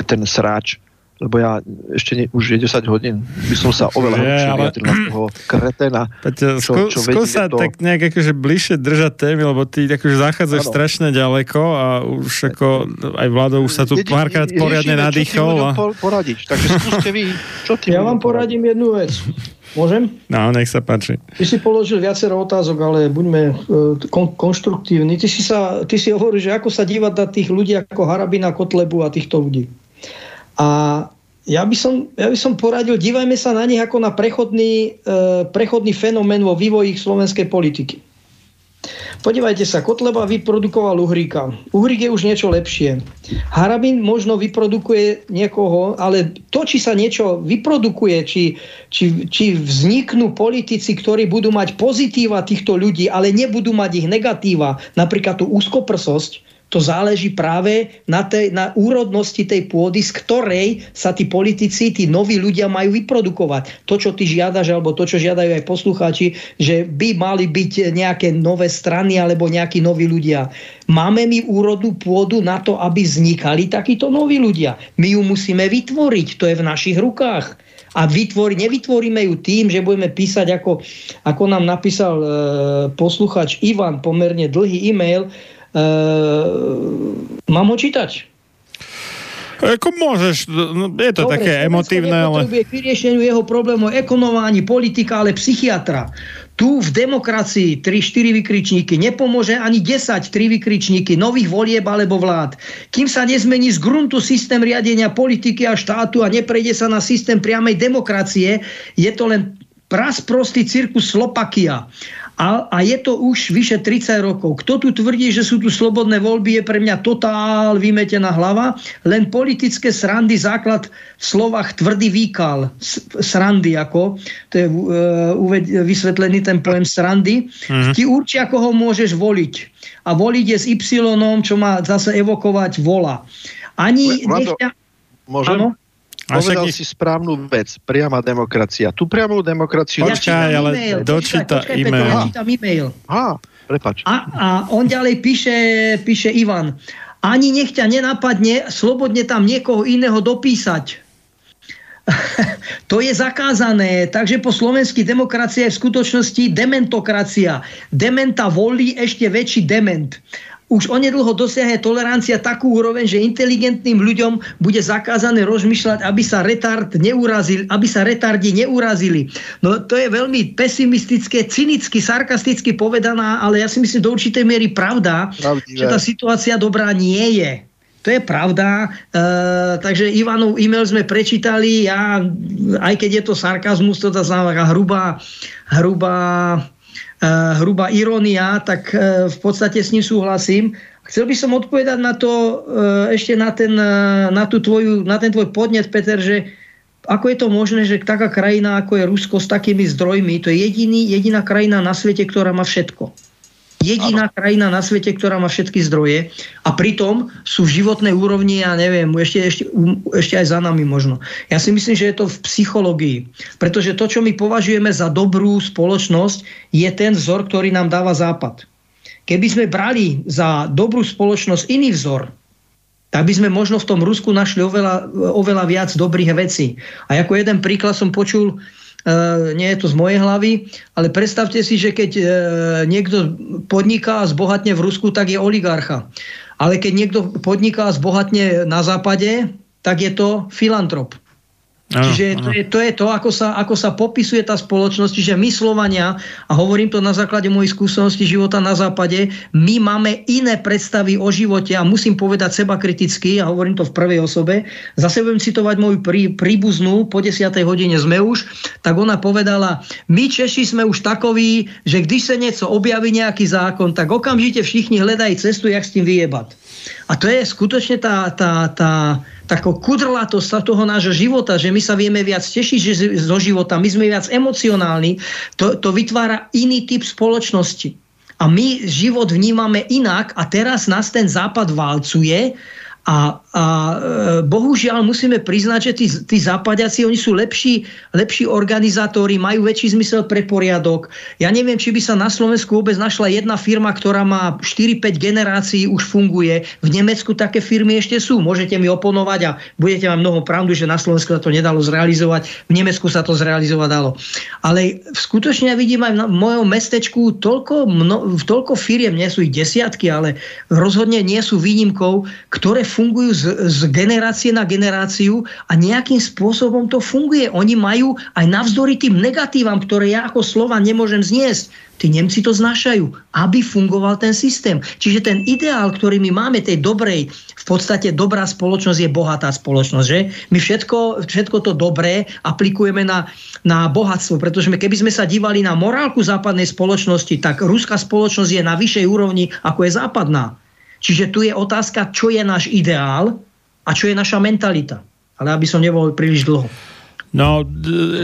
Ten sráč lebo ja ešte ne, už je 10 hodín, by som sa oveľa Je, lepšie ale- na toho kretena. Peťo, skú, čo skús sa do- tak nejak akože bližšie držať témy, lebo ty akože zachádzaš Áno. strašne ďaleko a už ako aj vládou už sa tu párkrát riešime, poriadne tým nadýchol. A... po- poradiť. Takže skúste vy, čo tým Ja vám poradím jednu vec. Môžem? No, nech sa páči. Ty si položil viacero otázok, ale buďme e, kon- konštruktívni. Ty si, sa, ty si hovoril, že ako sa dívať na tých ľudí ako Harabina, Kotlebu a týchto ľudí. A ja by, som, ja by som poradil, dívajme sa na nich ako na prechodný, e, prechodný fenomén vo vývoji slovenskej politiky. Podívajte sa, Kotleba vyprodukoval Uhríka. Uhrík je už niečo lepšie. Harabin možno vyprodukuje niekoho, ale to, či sa niečo vyprodukuje, či, či, či vzniknú politici, ktorí budú mať pozitíva týchto ľudí, ale nebudú mať ich negatíva, napríklad tú úzkoprsosť, to záleží práve na, tej, na úrodnosti tej pôdy, z ktorej sa tí politici, tí noví ľudia majú vyprodukovať. To, čo ty žiadaš, alebo to, čo žiadajú aj poslucháči, že by mali byť nejaké nové strany alebo nejakí noví ľudia. Máme my úrodnú pôdu na to, aby vznikali takíto noví ľudia. My ju musíme vytvoriť, to je v našich rukách. A vytvori, nevytvoríme ju tým, že budeme písať, ako, ako nám napísal e, posluchač Ivan, pomerne dlhý e-mail. E, mám ho čítať? Ako môžeš, no, je to Dobre, také emotívne, ale... k vyriešeniu jeho problémov ekonomá ani politika, ale psychiatra. Tu v demokracii 3-4 vykričníky nepomôže ani 10 3 vykričníky nových volieb alebo vlád. Kým sa nezmení z gruntu systém riadenia politiky a štátu a neprejde sa na systém priamej demokracie, je to len prasprostý cirkus Slopakia. A, a je to už vyše 30 rokov. Kto tu tvrdí, že sú tu slobodné voľby, je pre mňa totál vymetená hlava. Len politické srandy, základ v slovách tvrdý výkal. Srandy ako, to je uh, vysvetlený ten pojem srandy. Mm-hmm. Ti určia, koho môžeš voliť. A voliť je s Y, čo má zase evokovať vola. Ani Vlado, nechťa... Môžem? Áno? Povedal ich- si správnu vec. Priama demokracia. Tu priamú demokraciu... Počkaj, čítam ale e-mail. dočíta Počkaj, počkaj, e-mail. Ja čítam e-mail. Á, prepač. A, a on ďalej píše, píše Ivan, ani nech ťa nenapadne slobodne tam niekoho iného dopísať. to je zakázané, takže po slovenskej demokracii je v skutočnosti dementokracia. Dementa volí ešte väčší dement. Už onedlho dosiahne tolerancia takú úroveň, že inteligentným ľuďom bude zakázané rozmýšľať, aby sa retard neurazil, aby sa retardi neurazili. No to je veľmi pesimistické, cynicky, sarkasticky povedaná, ale ja si myslím do určitej miery pravda, Pravdivé. že tá situácia dobrá nie je. To je pravda. E, takže Ivanov e-mail sme prečítali. Ja, aj keď je to sarkazmus, to znamená hrubá, hrubá, hrubá irónia, tak e, v podstate s ním súhlasím. Chcel by som odpovedať na to, e, ešte na ten, na, tú tvoju, na ten tvoj podnet, Peter, že ako je to možné, že taká krajina, ako je Rusko s takými zdrojmi, to je jediný, jediná krajina na svete, ktorá má všetko. Jediná ano. krajina na svete, ktorá má všetky zdroje a pritom sú v životnej úrovni, ja neviem, ešte, ešte, ešte aj za nami možno. Ja si myslím, že je to v psychológii. Pretože to, čo my považujeme za dobrú spoločnosť, je ten vzor, ktorý nám dáva Západ. Keby sme brali za dobrú spoločnosť iný vzor, tak by sme možno v tom Rusku našli oveľa, oveľa viac dobrých vecí. A ako jeden príklad som počul, nie je to z mojej hlavy, ale predstavte si, že keď uh, niekto podniká zbohatne v Rusku, tak je oligarcha. Ale keď niekto podniká a zbohatne na západe, tak je to filantrop. Áno, Čiže to áno. je, to je to, ako sa, ako sa popisuje tá spoločnosť, že my Slovania, a hovorím to na základe mojich skúseností života na západe, my máme iné predstavy o živote a musím povedať seba kriticky, a hovorím to v prvej osobe, zase budem citovať moju prí, príbuznú, po 10. hodine sme už, tak ona povedala, my Češi sme už takoví, že když sa niečo objaví nejaký zákon, tak okamžite všichni hľadajú cestu, jak s tým vyjebať. A to je skutočne tá, tá, tá, taká kudrlatosť toho nášho života, že my sa vieme viac tešiť že zo života, my sme viac emocionálni, to, to vytvára iný typ spoločnosti. A my život vnímame inak a teraz nás ten západ válcuje a, a e, bohužiaľ musíme priznať, že tí, tí západiaci, oni sú lepší, lepší organizátori, majú väčší zmysel pre poriadok. Ja neviem, či by sa na Slovensku vôbec našla jedna firma, ktorá má 4-5 generácií, už funguje. V Nemecku také firmy ešte sú. Môžete mi oponovať a budete mať mnoho pravdu, že na Slovensku sa to nedalo zrealizovať. V Nemecku sa to zrealizovať dalo. Ale skutočne ja vidím aj v mojom mestečku toľko, mno, toľko firiem, nie sú ich desiatky, ale rozhodne nie sú výnimkou, ktoré fungujú z, z generácie na generáciu a nejakým spôsobom to funguje. Oni majú aj navzdory tým negatívam, ktoré ja ako slova nemôžem zniesť, tí Nemci to znášajú, aby fungoval ten systém. Čiže ten ideál, ktorý my máme, tej dobrej, v podstate dobrá spoločnosť je bohatá spoločnosť, že? My všetko, všetko to dobré aplikujeme na, na bohatstvo, pretože keby sme sa dívali na morálku západnej spoločnosti, tak ruská spoločnosť je na vyššej úrovni, ako je západná. Čiže tu je otázka, čo je náš ideál a čo je naša mentalita. Ale aby som nebol príliš dlho. No,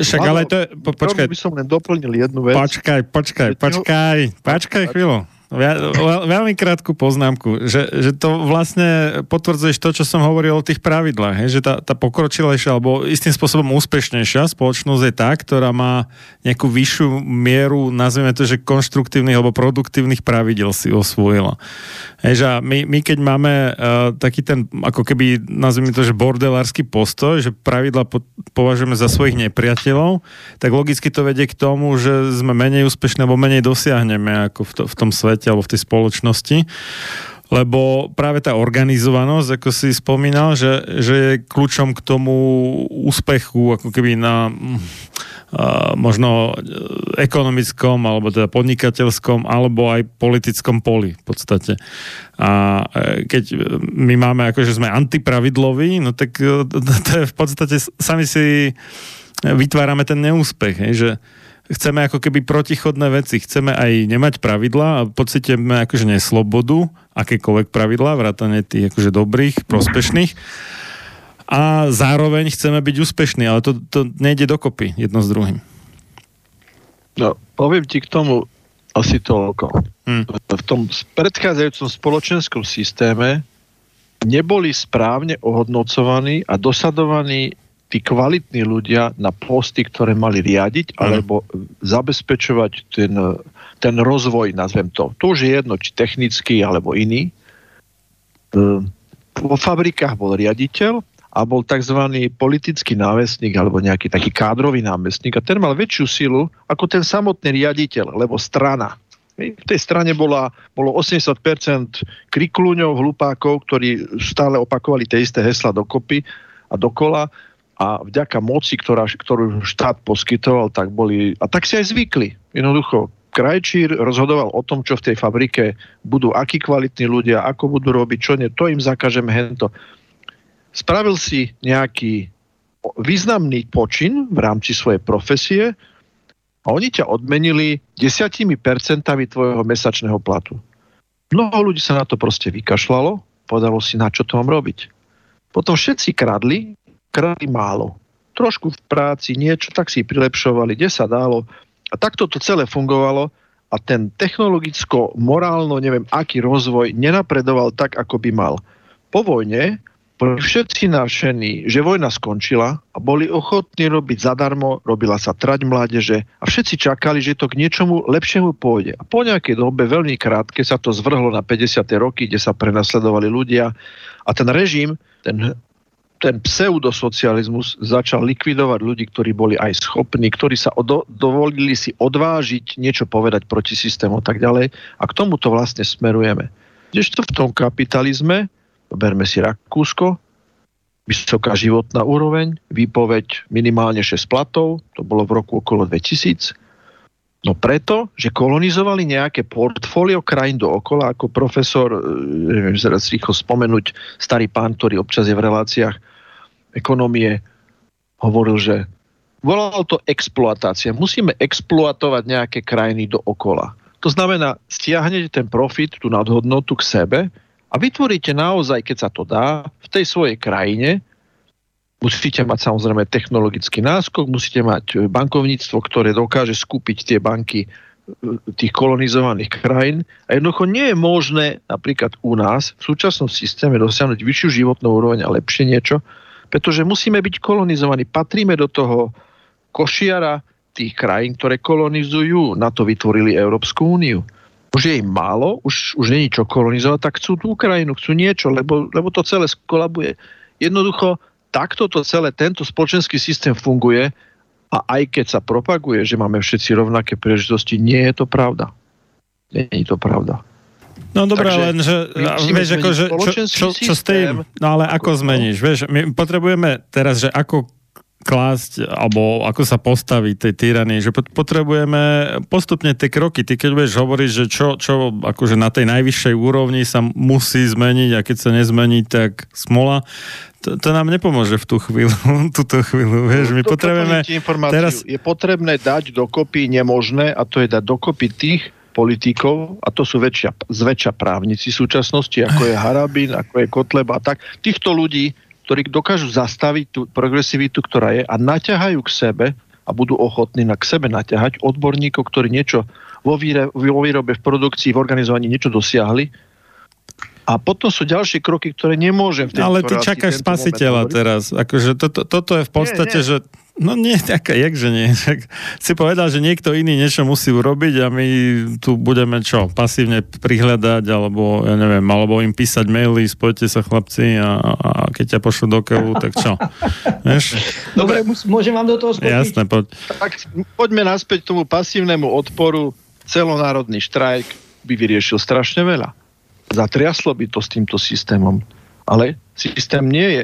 však ale to je... Po, počkaj, by som len doplnil jednu vec. počkaj, počkaj, počkaj, počkaj chvíľu. Ve- veľ- veľmi krátku poznámku, že, že to vlastne potvrdzuješ to, čo som hovoril o tých pravidlách, že tá, tá pokročilejšia alebo istým spôsobom úspešnejšia spoločnosť je tá, ktorá má nejakú vyššiu mieru, nazveme to, že konštruktívnych alebo produktívnych pravidel si osvojila. Hej, že my, my keď máme uh, taký ten, ako keby, nazvime to, že bordelársky postoj, že pravidla po, považujeme za svojich nepriateľov, tak logicky to vedie k tomu, že sme menej úspešní alebo menej dosiahneme ako v, to, v tom svete alebo v tej spoločnosti. Lebo práve tá organizovanosť, ako si spomínal, že, že je kľúčom k tomu úspechu, ako keby na uh, možno e, ekonomickom, alebo teda podnikateľskom, alebo aj politickom poli v podstate. A e, keď my máme, akože sme antipravidloví, no tak e, to je v podstate sami si vytvárame ten neúspech, hej, že chceme ako keby protichodné veci. Chceme aj nemať pravidlá a pocitujeme akože neslobodu, akékoľvek pravidlá, vrátane tých akože dobrých, prospešných. A zároveň chceme byť úspešní, ale to, to nejde dokopy jedno s druhým. No, poviem ti k tomu asi toľko. Hm. V tom predchádzajúcom spoločenskom systéme neboli správne ohodnocovaní a dosadovaní tí kvalitní ľudia na posty, ktoré mali riadiť Áno. alebo zabezpečovať ten, ten rozvoj, nazvem to. To už je jedno, či technický alebo iný. Ehm, Vo fabrikách bol riaditeľ a bol tzv. politický námestník alebo nejaký taký kádrový námestník a ten mal väčšiu silu ako ten samotný riaditeľ, lebo strana. V tej strane bola, bolo 80% kriklúňov, hlupákov, ktorí stále opakovali tie isté hesla dokopy a dokola a vďaka moci, ktorá, ktorú štát poskytoval, tak boli, a tak si aj zvykli. Jednoducho, krajčír rozhodoval o tom, čo v tej fabrike budú, akí kvalitní ľudia, ako budú robiť, čo nie, to im zakažeme hento. Spravil si nejaký významný počin v rámci svojej profesie a oni ťa odmenili 10% tvojho mesačného platu. Mnoho ľudí sa na to proste vykašľalo, povedalo si, na čo to mám robiť. Potom všetci kradli, kradli málo. Trošku v práci, niečo, tak si prilepšovali, kde sa dalo. A takto to celé fungovalo a ten technologicko, morálno, neviem aký rozvoj nenapredoval tak, ako by mal. Po vojne boli všetci nadšení, že vojna skončila a boli ochotní robiť zadarmo, robila sa trať mládeže a všetci čakali, že to k niečomu lepšiemu pôjde. A po nejakej dobe, veľmi krátke, sa to zvrhlo na 50. roky, kde sa prenasledovali ľudia a ten režim, ten ten pseudosocializmus začal likvidovať ľudí, ktorí boli aj schopní, ktorí sa odo, dovolili si odvážiť niečo povedať proti systému a tak ďalej. A k tomuto vlastne smerujeme. Kdežto v tom kapitalizme, berme si Rakúsko, vysoká životná úroveň, výpoveď minimálne 6 platov, to bolo v roku okolo 2000. No preto, že kolonizovali nejaké portfólio krajín dookola, ako profesor, e, neviem teraz rýchlo spomenúť, starý pán, ktorý občas je v reláciách ekonomie, hovoril, že volal to exploatácia. Musíme exploatovať nejaké krajiny dookola. To znamená, stiahnete ten profit, tú nadhodnotu k sebe a vytvoríte naozaj, keď sa to dá, v tej svojej krajine Musíte mať samozrejme technologický náskok, musíte mať e, bankovníctvo, ktoré dokáže skúpiť tie banky e, tých kolonizovaných krajín. A jednoducho nie je možné napríklad u nás v súčasnom systéme dosiahnuť vyššiu životnú úroveň a lepšie niečo, pretože musíme byť kolonizovaní. Patríme do toho košiara tých krajín, ktoré kolonizujú. Na to vytvorili Európsku úniu. Už je im málo, už, už není čo kolonizovať, tak chcú tú Ukrajinu, chcú niečo, lebo, lebo to celé skolabuje. Jednoducho takto to celé, tento spoločenský systém funguje a aj keď sa propaguje, že máme všetci rovnaké príležitosti, nie je to pravda. Nie je to pravda. No dobré, len že, vieš, ako, že čo, čo, čo s tým, no ale ako zmeníš, vieš, my potrebujeme teraz, že ako klásť, alebo ako sa postaviť tej tyranii, že potrebujeme postupne tie kroky. Ty keď budeš hovoriť, že čo, čo akože na tej najvyššej úrovni sa musí zmeniť a keď sa nezmení, tak smola, to, to nám nepomôže v tú chvíľu, túto chvíľu, vieš, my to potrebujeme... Teraz... Je potrebné dať dokopy nemožné a to je dať dokopy tých politikov, a to sú väčšia, zväčša právnici súčasnosti, ako je Harabin, ako je Kotleba a tak. Týchto ľudí ktorí dokážu zastaviť tú progresivitu, ktorá je a naťahajú k sebe a budú ochotní na k sebe naťahať odborníkov, ktorí niečo vo, vo výrobe, v produkcii, v organizovaní niečo dosiahli. A potom sú ďalšie kroky, ktoré nemôžem v Ale ty čakáš spasiteľa teraz. Akože toto, toto je v podstate, nie, nie. že No nie, taká, jakže nie. Tak si povedal, že niekto iný niečo musí urobiť a my tu budeme čo, pasívne prihľadať, alebo ja neviem, alebo im písať maily, spojte sa chlapci a, a keď ťa pošlu do kevu, tak čo? Vieš? Dobre, môžem vám do toho skočiť? Jasné, poď. Tak poďme naspäť tomu pasívnemu odporu. Celonárodný štrajk by vyriešil strašne veľa. Zatriaslo by to s týmto systémom. Ale systém nie je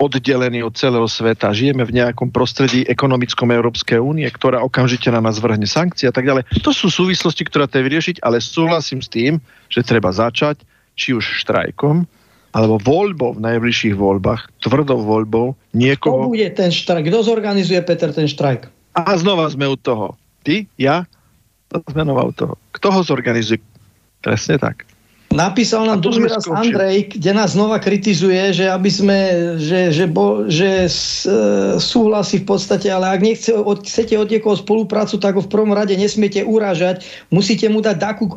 oddelený od celého sveta. Žijeme v nejakom prostredí ekonomickom Európskej únie, ktorá okamžite na nás vrhne sankcie a tak ďalej. To sú súvislosti, ktoré treba vyriešiť, ale súhlasím s tým, že treba začať či už štrajkom, alebo voľbou v najbližších voľbách, tvrdou voľbou niekoho... Kto bude ten štrajk? Kto zorganizuje, Peter, ten štrajk? A znova sme u toho. Ty? Ja? Sme znova u toho. Kto ho zorganizuje? Presne tak. Napísal nám druhý raz Andrej, kde nás znova kritizuje, že aby sme, že, že, bo, že s, e, súhlasí v podstate, ale ak nechce, od, chcete od niekoho spoluprácu, tak ho v prvom rade nesmiete urážať. Musíte mu dať takú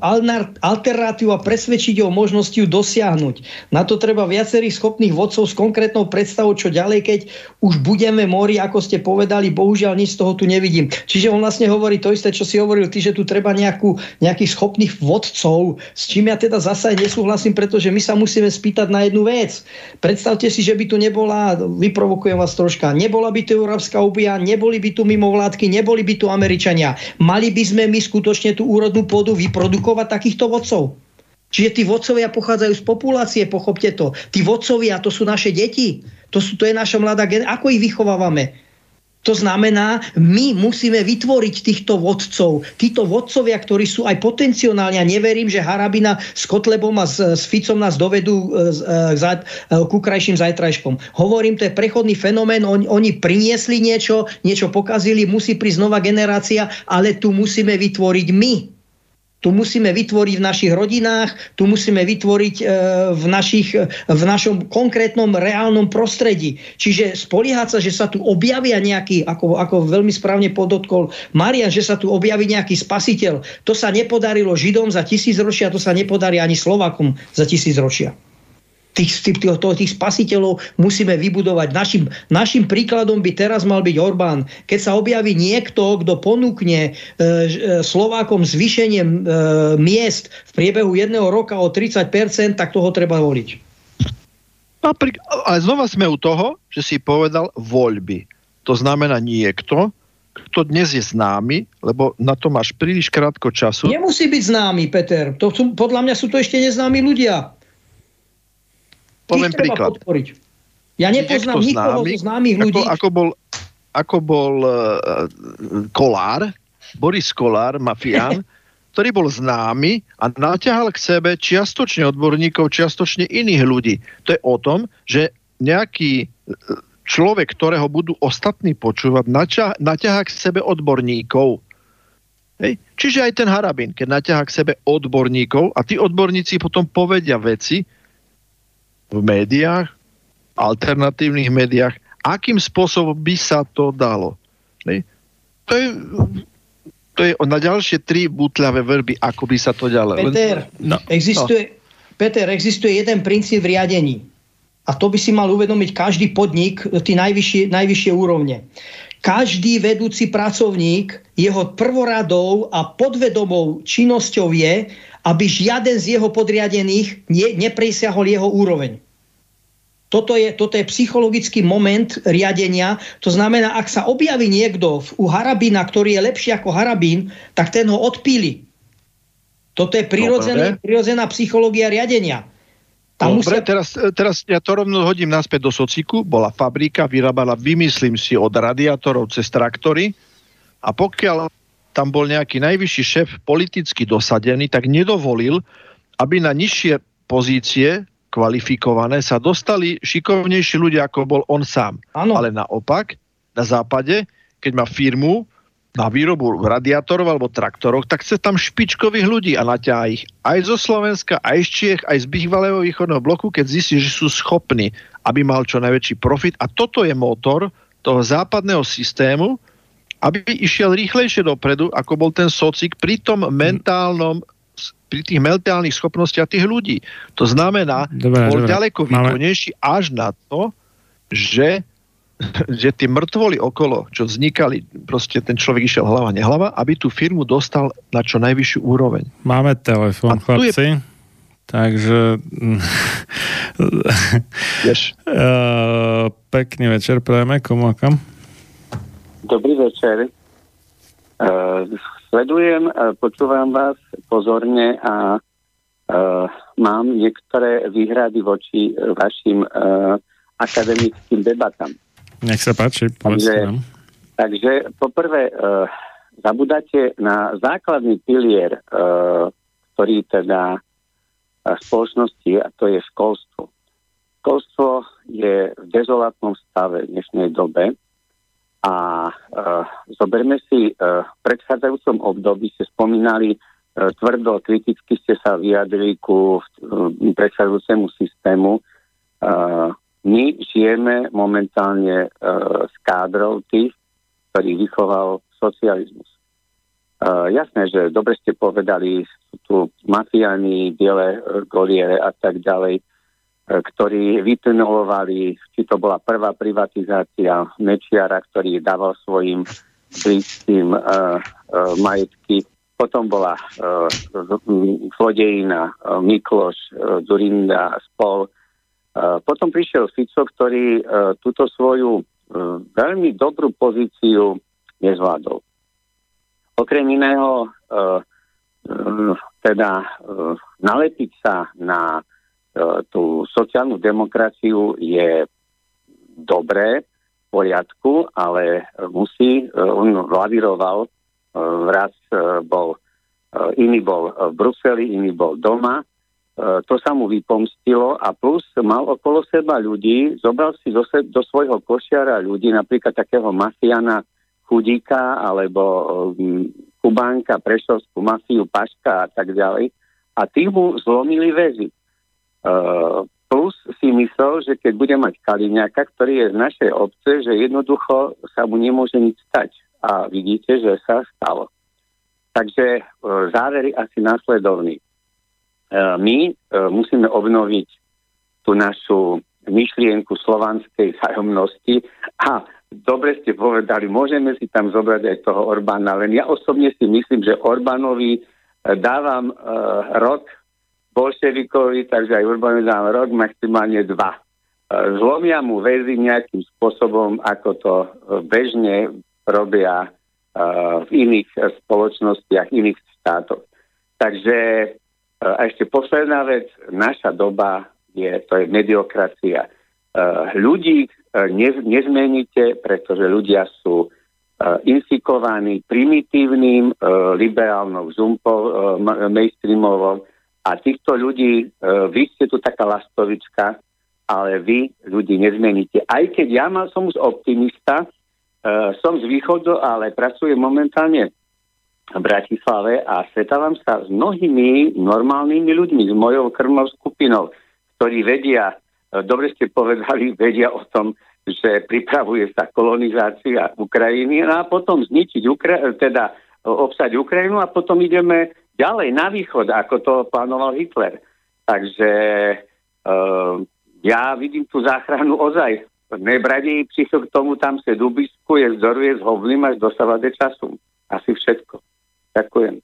alternatívu a presvedčiť o možnosti ju dosiahnuť. Na to treba viacerých schopných vodcov s konkrétnou predstavou, čo ďalej, keď už budeme mori, ako ste povedali, bohužiaľ nič z toho tu nevidím. Čiže on vlastne hovorí to isté, čo si hovoril ty, že tu treba nejakú, nejakých schopných vodcov, s čím ja teda zase zase nesúhlasím, pretože my sa musíme spýtať na jednu vec. Predstavte si, že by tu nebola, vyprovokujem vás troška, nebola by tu Európska únia, neboli by tu mimovládky, neboli by tu Američania. Mali by sme my skutočne tú úrodnú pôdu vyprodukovať takýchto vodcov. Čiže tí vodcovia pochádzajú z populácie, pochopte to. Tí vodcovia, to sú naše deti. To, sú, to je naša mladá generácia. Ako ich vychovávame? To znamená, my musíme vytvoriť týchto vodcov. Títo vodcovia, ktorí sú aj potenciálne, a neverím, že Harabina s Kotlebom a s, s Ficom nás dovedú e, e, k, k krajším zajtrajškom. Hovorím, to je prechodný fenomén, oni, oni priniesli niečo, niečo pokazili, musí prísť nová generácia, ale tu musíme vytvoriť my tu musíme vytvoriť v našich rodinách, tu musíme vytvoriť e, v, našich, v našom konkrétnom reálnom prostredí. Čiže spoliehať sa, že sa tu objavia nejaký, ako, ako veľmi správne podotkol Marian, že sa tu objaví nejaký spasiteľ. To sa nepodarilo Židom za tisíc ročia, to sa nepodarí ani Slovakom za tisíc ročia tých, tých, tých, tých spasiteľov musíme vybudovať. Našim, našim príkladom by teraz mal byť Orbán. Keď sa objaví niekto, kto ponúkne e, e, Slovákom zvýšenie e, miest v priebehu jedného roka o 30%, tak toho treba voliť. Napríklad, ale znova sme u toho, že si povedal voľby. To znamená niekto, kto dnes je známy, lebo na to máš príliš krátko času. Nemusí byť známy, Peter. To sú, podľa mňa sú to ešte neznámi ľudia. Poviem príklad. Podporiť. Ja nepoznám niekto nikoho známy, zo známych ľudí. Ako, ako bol, ako bol uh, Kolár, Boris Kolár, mafián, ktorý bol známy a naťahal k sebe čiastočne odborníkov, čiastočne iných ľudí. To je o tom, že nejaký e, človek, ktorého budú ostatní počúvať, naťahá, naťahá k sebe odborníkov. Hej. Čiže aj ten Harabin, keď naťahá k sebe odborníkov a tí odborníci potom povedia veci v médiách, alternatívnych médiách, akým spôsobom by sa to dalo. Hej. To je, to je na ďalšie tri butľavé verby, ako by sa to dalo. Peter, No. existuje, Peter, existuje jeden princíp v riadení. A to by si mal uvedomiť každý podnik, tí najvyššie, najvyššie úrovne. Každý vedúci pracovník, jeho prvoradou a podvedomou činnosťou je, aby žiaden z jeho podriadených ne, nepresiahol jeho úroveň. Toto je, toto je psychologický moment riadenia. To znamená, ak sa objaví niekto u Harabína, ktorý je lepší ako Harabín, tak ten ho odpíli. Toto je prirodzená, Dobre. prirodzená psychológia riadenia. Tam Dobre, musia... teraz, teraz ja to rovno hodím naspäť do sociku. Bola fabrika, vyrábala, vymyslím si, od radiátorov cez traktory a pokiaľ tam bol nejaký najvyšší šéf politicky dosadený, tak nedovolil, aby na nižšie pozície kvalifikované sa dostali šikovnejší ľudia, ako bol on sám. Áno. Ale naopak, na západe, keď má firmu na výrobu radiátorov alebo traktorov, tak chce tam špičkových ľudí a naťahá ich aj zo Slovenska, aj z Čiech, aj z bývalého východného bloku, keď zistí, že sú schopní, aby mal čo najväčší profit. A toto je motor toho západného systému, aby išiel rýchlejšie dopredu, ako bol ten socik pri tom mentálnom pri tých mentálnych schopnostiach tých ľudí. To znamená, Dobre, bol dobre. ďaleko výkonnejší až na to, že že tie mŕtvoly okolo, čo vznikali, proste ten človek išiel hlava, nehlava, aby tú firmu dostal na čo najvyššiu úroveň. Máme telefon, A tu je- chlapci. Takže Vieš, uh, pekný večer prajeme, komu a kam? Dobrý večer. Uh, sledujem, uh, počúvam vás pozorne a uh, mám niektoré výhrady voči uh, vašim uh, akademickým debatám. Nech sa páči, povedzte Takže- nám. Takže poprvé, uh, zabudáte na základný pilier, uh, ktorý teda spoločnosti, a to je školstvo. Školstvo je v dezolátnom stave v dnešnej dobe a uh, zoberme si, uh, v predchádzajúcom období ste spomínali, uh, tvrdo, kriticky ste sa vyjadrili ku uh, predchádzajúcemu systému. Uh, my žijeme momentálne uh, s kádrov tých, ktorý vychoval socializmus. Uh, jasné, že dobre ste povedali, sú tu mafiáni, biele goliere a tak ďalej, ktorí vytunelovali, či to bola prvá privatizácia Mečiara, ktorý dával svojim blízkym uh, uh, majetky. Potom bola uh, zlodejina uh, Mikloš, uh, Zurinda, Spol. Uh, potom prišiel Fico, ktorý uh, túto svoju uh, veľmi dobrú pozíciu nezvládol. Okrem iného, uh, uh, teda uh, nalepiť sa na tú sociálnu demokraciu je dobré, v poriadku, ale musí, uh, on laviroval, uh, raz bol, iný bol v Bruseli, iný bol doma, to sa mu vypomstilo a plus mal okolo seba ľudí, zobral si do, se, do svojho košiara ľudí, napríklad takého mafiana Chudíka alebo um, Kubánka, Prešovskú mafiu, Paška a tak ďalej. A tí mu zlomili väzy. Uh, plus si myslel, že keď bude mať Kaliňáka, ktorý je z našej obce, že jednoducho sa mu nemôže nič stať. A vidíte, že sa stalo. Takže uh, závery asi následovný. Uh, my musíme obnoviť tú našu myšlienku slovanskej vzájomnosti a dobre ste povedali, môžeme si tam zobrať aj toho Orbána, len ja osobne si myslím, že Orbánovi dávam rok, bolševikovi, takže aj Orbánovi dávam rok, maximálne dva. Uh, zlomia mu väzy nejakým spôsobom, ako to uh, bežne robia uh, v iných spoločnostiach, iných štátoch. Takže a ešte posledná vec, naša doba je, to je mediokracia. ľudí ne, nezmeníte, pretože ľudia sú infikovaní primitívnym, liberálnou zumpou, mainstreamovou a týchto ľudí, uh, vy ste tu taká lastovička, ale vy ľudí nezmeníte. Aj keď ja mal som už optimista, uh, som z východu, ale pracujem momentálne v Bratislave a stretávam sa s mnohými normálnymi ľuďmi, s mojou krmou skupinou, ktorí vedia, e, dobre ste povedali, vedia o tom, že pripravuje sa kolonizácia Ukrajiny no a potom zničiť Ukra- teda obsať Ukrajinu a potom ideme ďalej na východ, ako to plánoval Hitler. Takže uh, ja vidím tú záchranu ozaj. Nebradí přišel k tomu, tam se dubiskuje, vzoruje s hovným až do savade času. Asi všetko. Ďakujem.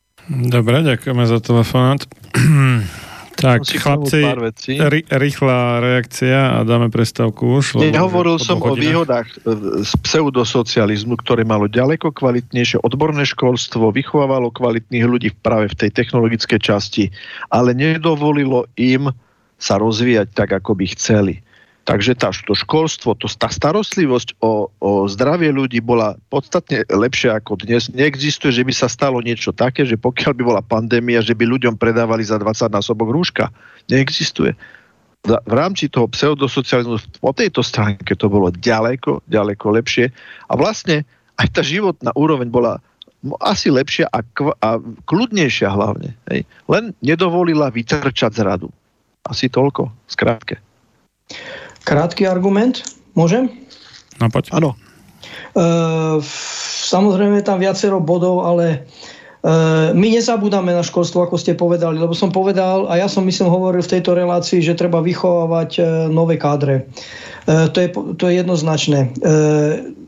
Dobre, ďakujeme za telefonát. tak, chlapci, pár vecí. ry, rýchla reakcia a dáme prestávku už. Nehovoril som o výhodách e, z pseudosocializmu, ktoré malo ďaleko kvalitnejšie odborné školstvo, vychovávalo kvalitných ľudí práve v tej technologickej časti, ale nedovolilo im sa rozvíjať tak, ako by chceli. Takže tá, to školstvo, to, tá starostlivosť o, o zdravie ľudí bola podstatne lepšia ako dnes. Neexistuje, že by sa stalo niečo také, že pokiaľ by bola pandémia, že by ľuďom predávali za 20 násobok rúška. Neexistuje. V rámci toho pseudosocializmu po tejto stránke to bolo ďaleko, ďaleko lepšie. A vlastne aj tá životná úroveň bola asi lepšia a, kv- a kľudnejšia hlavne. Hej. Len nedovolila vytrčať z radu. Asi toľko, skrátke. Krátky argument, môžem? No poď. Áno. Uh, samozrejme je tam viacero bodov, ale uh, my nezabúdame na školstvo, ako ste povedali, lebo som povedal, a ja som myslím hovoril v tejto relácii, že treba vychovávať uh, nové kádre. To, je, to je jednoznačné.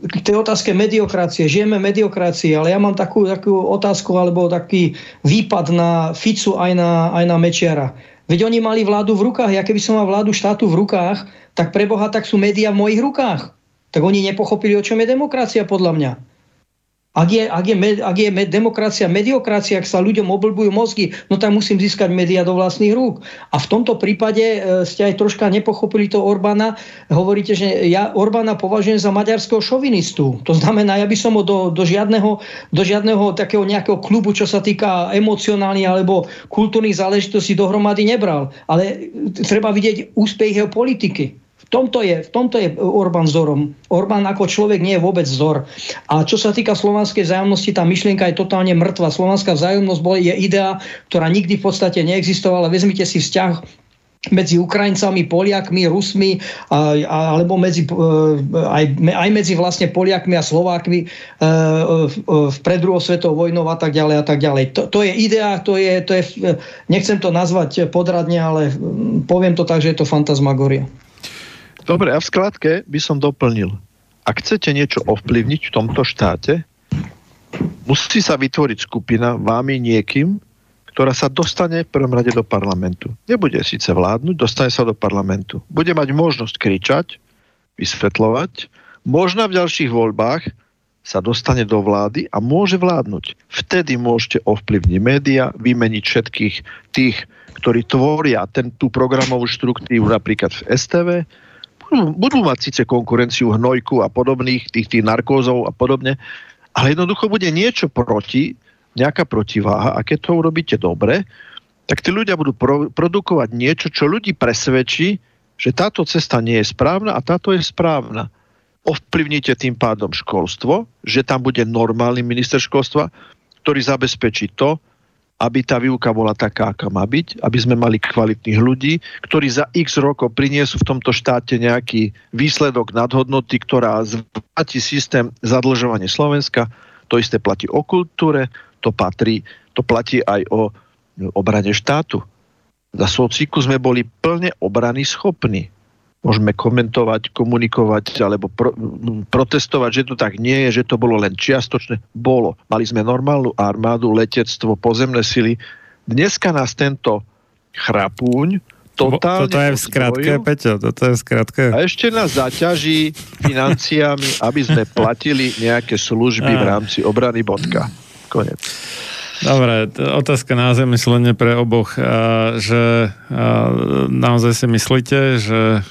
K tej otázke mediokracie. Žijeme mediokracii, ale ja mám takú, takú otázku alebo taký výpad na Ficu aj na, aj na Mečiara. Veď oni mali vládu v rukách. Ja keby som mal vládu štátu v rukách, tak preboha, tak sú médiá v mojich rukách. Tak oni nepochopili, o čom je demokracia, podľa mňa. Ak je, ak je, ak je med- demokracia mediokracia, ak sa ľuďom oblbujú mozgy, no tak musím získať médiá do vlastných rúk. A v tomto prípade e, ste aj troška nepochopili to Orbána. Hovoríte, že ja Orbána považujem za maďarského šovinistu. To znamená, ja by som ho do, do, žiadneho, do žiadneho takého nejakého klubu, čo sa týka emocionálnych alebo kultúrnych záležitostí dohromady nebral. Ale treba vidieť úspech jeho politiky. V tomto, je, v tomto je Orbán vzorom. Orbán ako človek nie je vôbec vzor. A čo sa týka slovanskej vzájomnosti, tá myšlienka je totálne mŕtva. Slovanská vzájomnosť je idea, ktorá nikdy v podstate neexistovala. Vezmite si vzťah medzi Ukrajincami, Poliakmi, Rusmi, a, a, alebo medzi, e, aj, aj medzi vlastne Poliakmi a Slovákmi e, e, v pred svetovou vojnou a tak ďalej a tak ďalej. To, to je idea, to je, to je, nechcem to nazvať podradne, ale poviem to tak, že je to fantasmagoria. Dobre, a v skratke by som doplnil. Ak chcete niečo ovplyvniť v tomto štáte, musí sa vytvoriť skupina vámi niekým, ktorá sa dostane v prvom rade do parlamentu. Nebude síce vládnuť, dostane sa do parlamentu. Bude mať možnosť kričať, vysvetľovať, možno v ďalších voľbách sa dostane do vlády a môže vládnuť. Vtedy môžete ovplyvniť média, vymeniť všetkých tých, ktorí tvoria ten, tú programovú štruktúru napríklad v STV, budú, budú mať síce konkurenciu hnojku a podobných, tých, tých narkózov a podobne, ale jednoducho bude niečo proti, nejaká protiváha a keď to urobíte dobre, tak tí ľudia budú pro, produkovať niečo, čo ľudí presvedčí, že táto cesta nie je správna a táto je správna. Ovplyvnite tým pádom školstvo, že tam bude normálny minister školstva, ktorý zabezpečí to, aby tá výuka bola taká, aká má byť, aby sme mali kvalitných ľudí, ktorí za x rokov priniesú v tomto štáte nejaký výsledok nadhodnoty, ktorá zvráti systém zadlžovania Slovenska. To isté platí o kultúre, to patrí, to platí aj o obrane štátu. Za sociku sme boli plne obrany schopní. Môžeme komentovať, komunikovať alebo pro, protestovať, že to tak nie je, že to bolo len čiastočné. Bolo. Mali sme normálnu armádu, letectvo, pozemné sily. Dneska nás tento chrapúň totálne Toto je v skratke, Peťo, toto je v skratke. a ešte nás zaťaží financiami, aby sme platili nejaké služby v rámci obrany bodka. Konec. Dobre, otázka na zamyslenie pre oboch, že naozaj si myslíte, že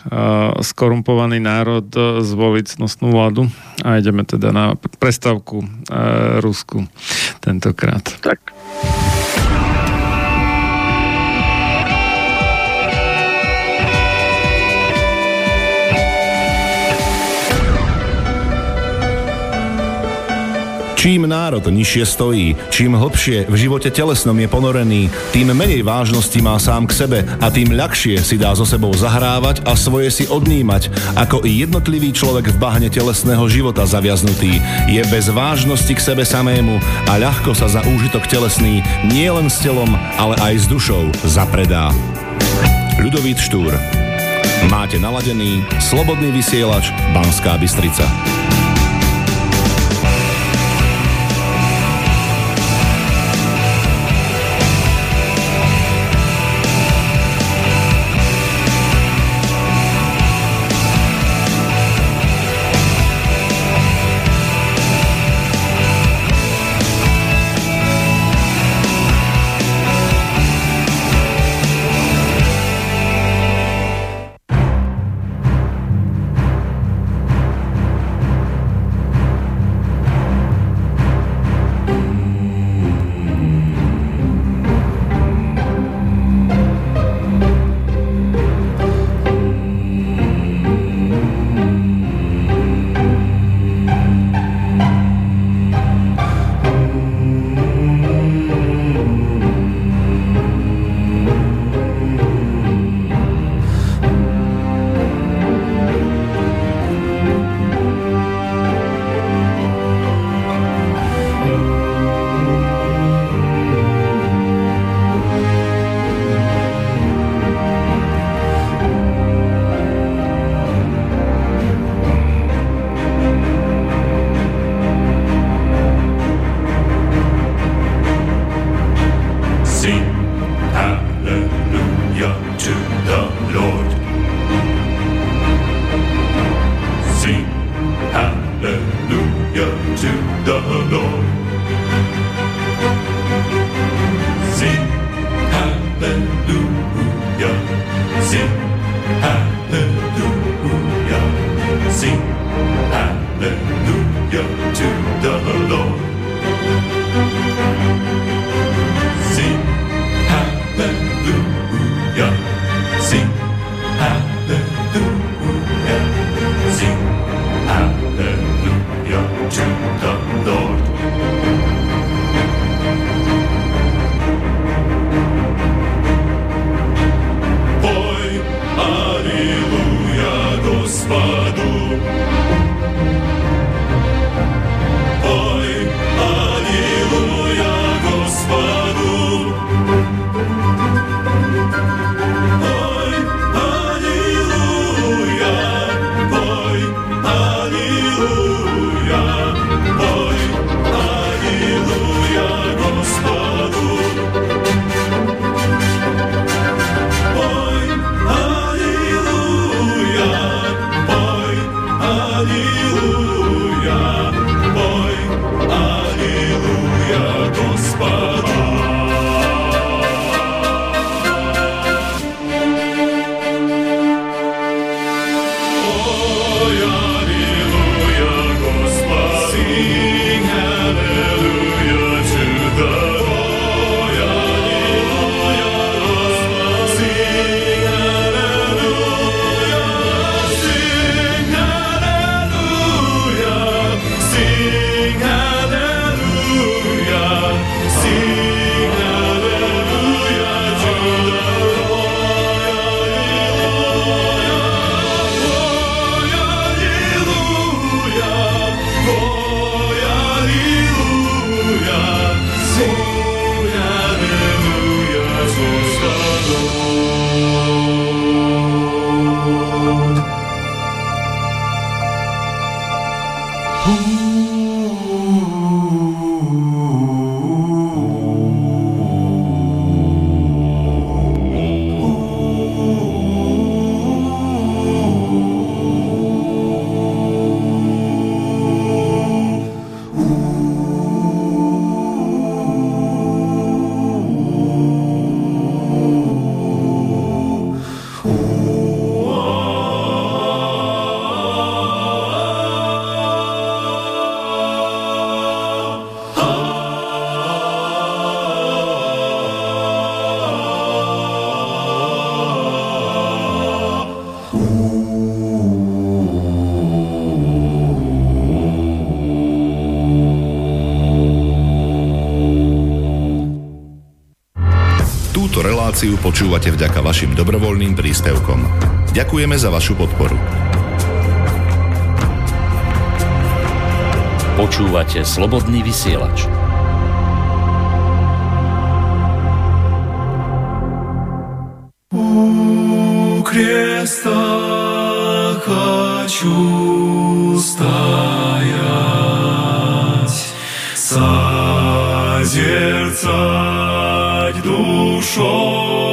skorumpovaný národ a, zvolí cnostnú vládu a ideme teda na prestávku a, Rusku tentokrát. Tak. Čím národ nižšie stojí, čím hlbšie v živote telesnom je ponorený, tým menej vážnosti má sám k sebe a tým ľahšie si dá so sebou zahrávať a svoje si odnímať, ako i jednotlivý človek v bahne telesného života zaviaznutý. Je bez vážnosti k sebe samému a ľahko sa za úžitok telesný nie len s telom, ale aj s dušou zapredá. Ľudovít Štúr Máte naladený Slobodný vysielač Banská Bystrica. The Lord Sing hallelujah. Sing. reláciu počúvate vďaka vašim dobrovoľným príspevkom. Ďakujeme za vašu podporu. Počúvate slobodný vysielač. У созерцать. душу.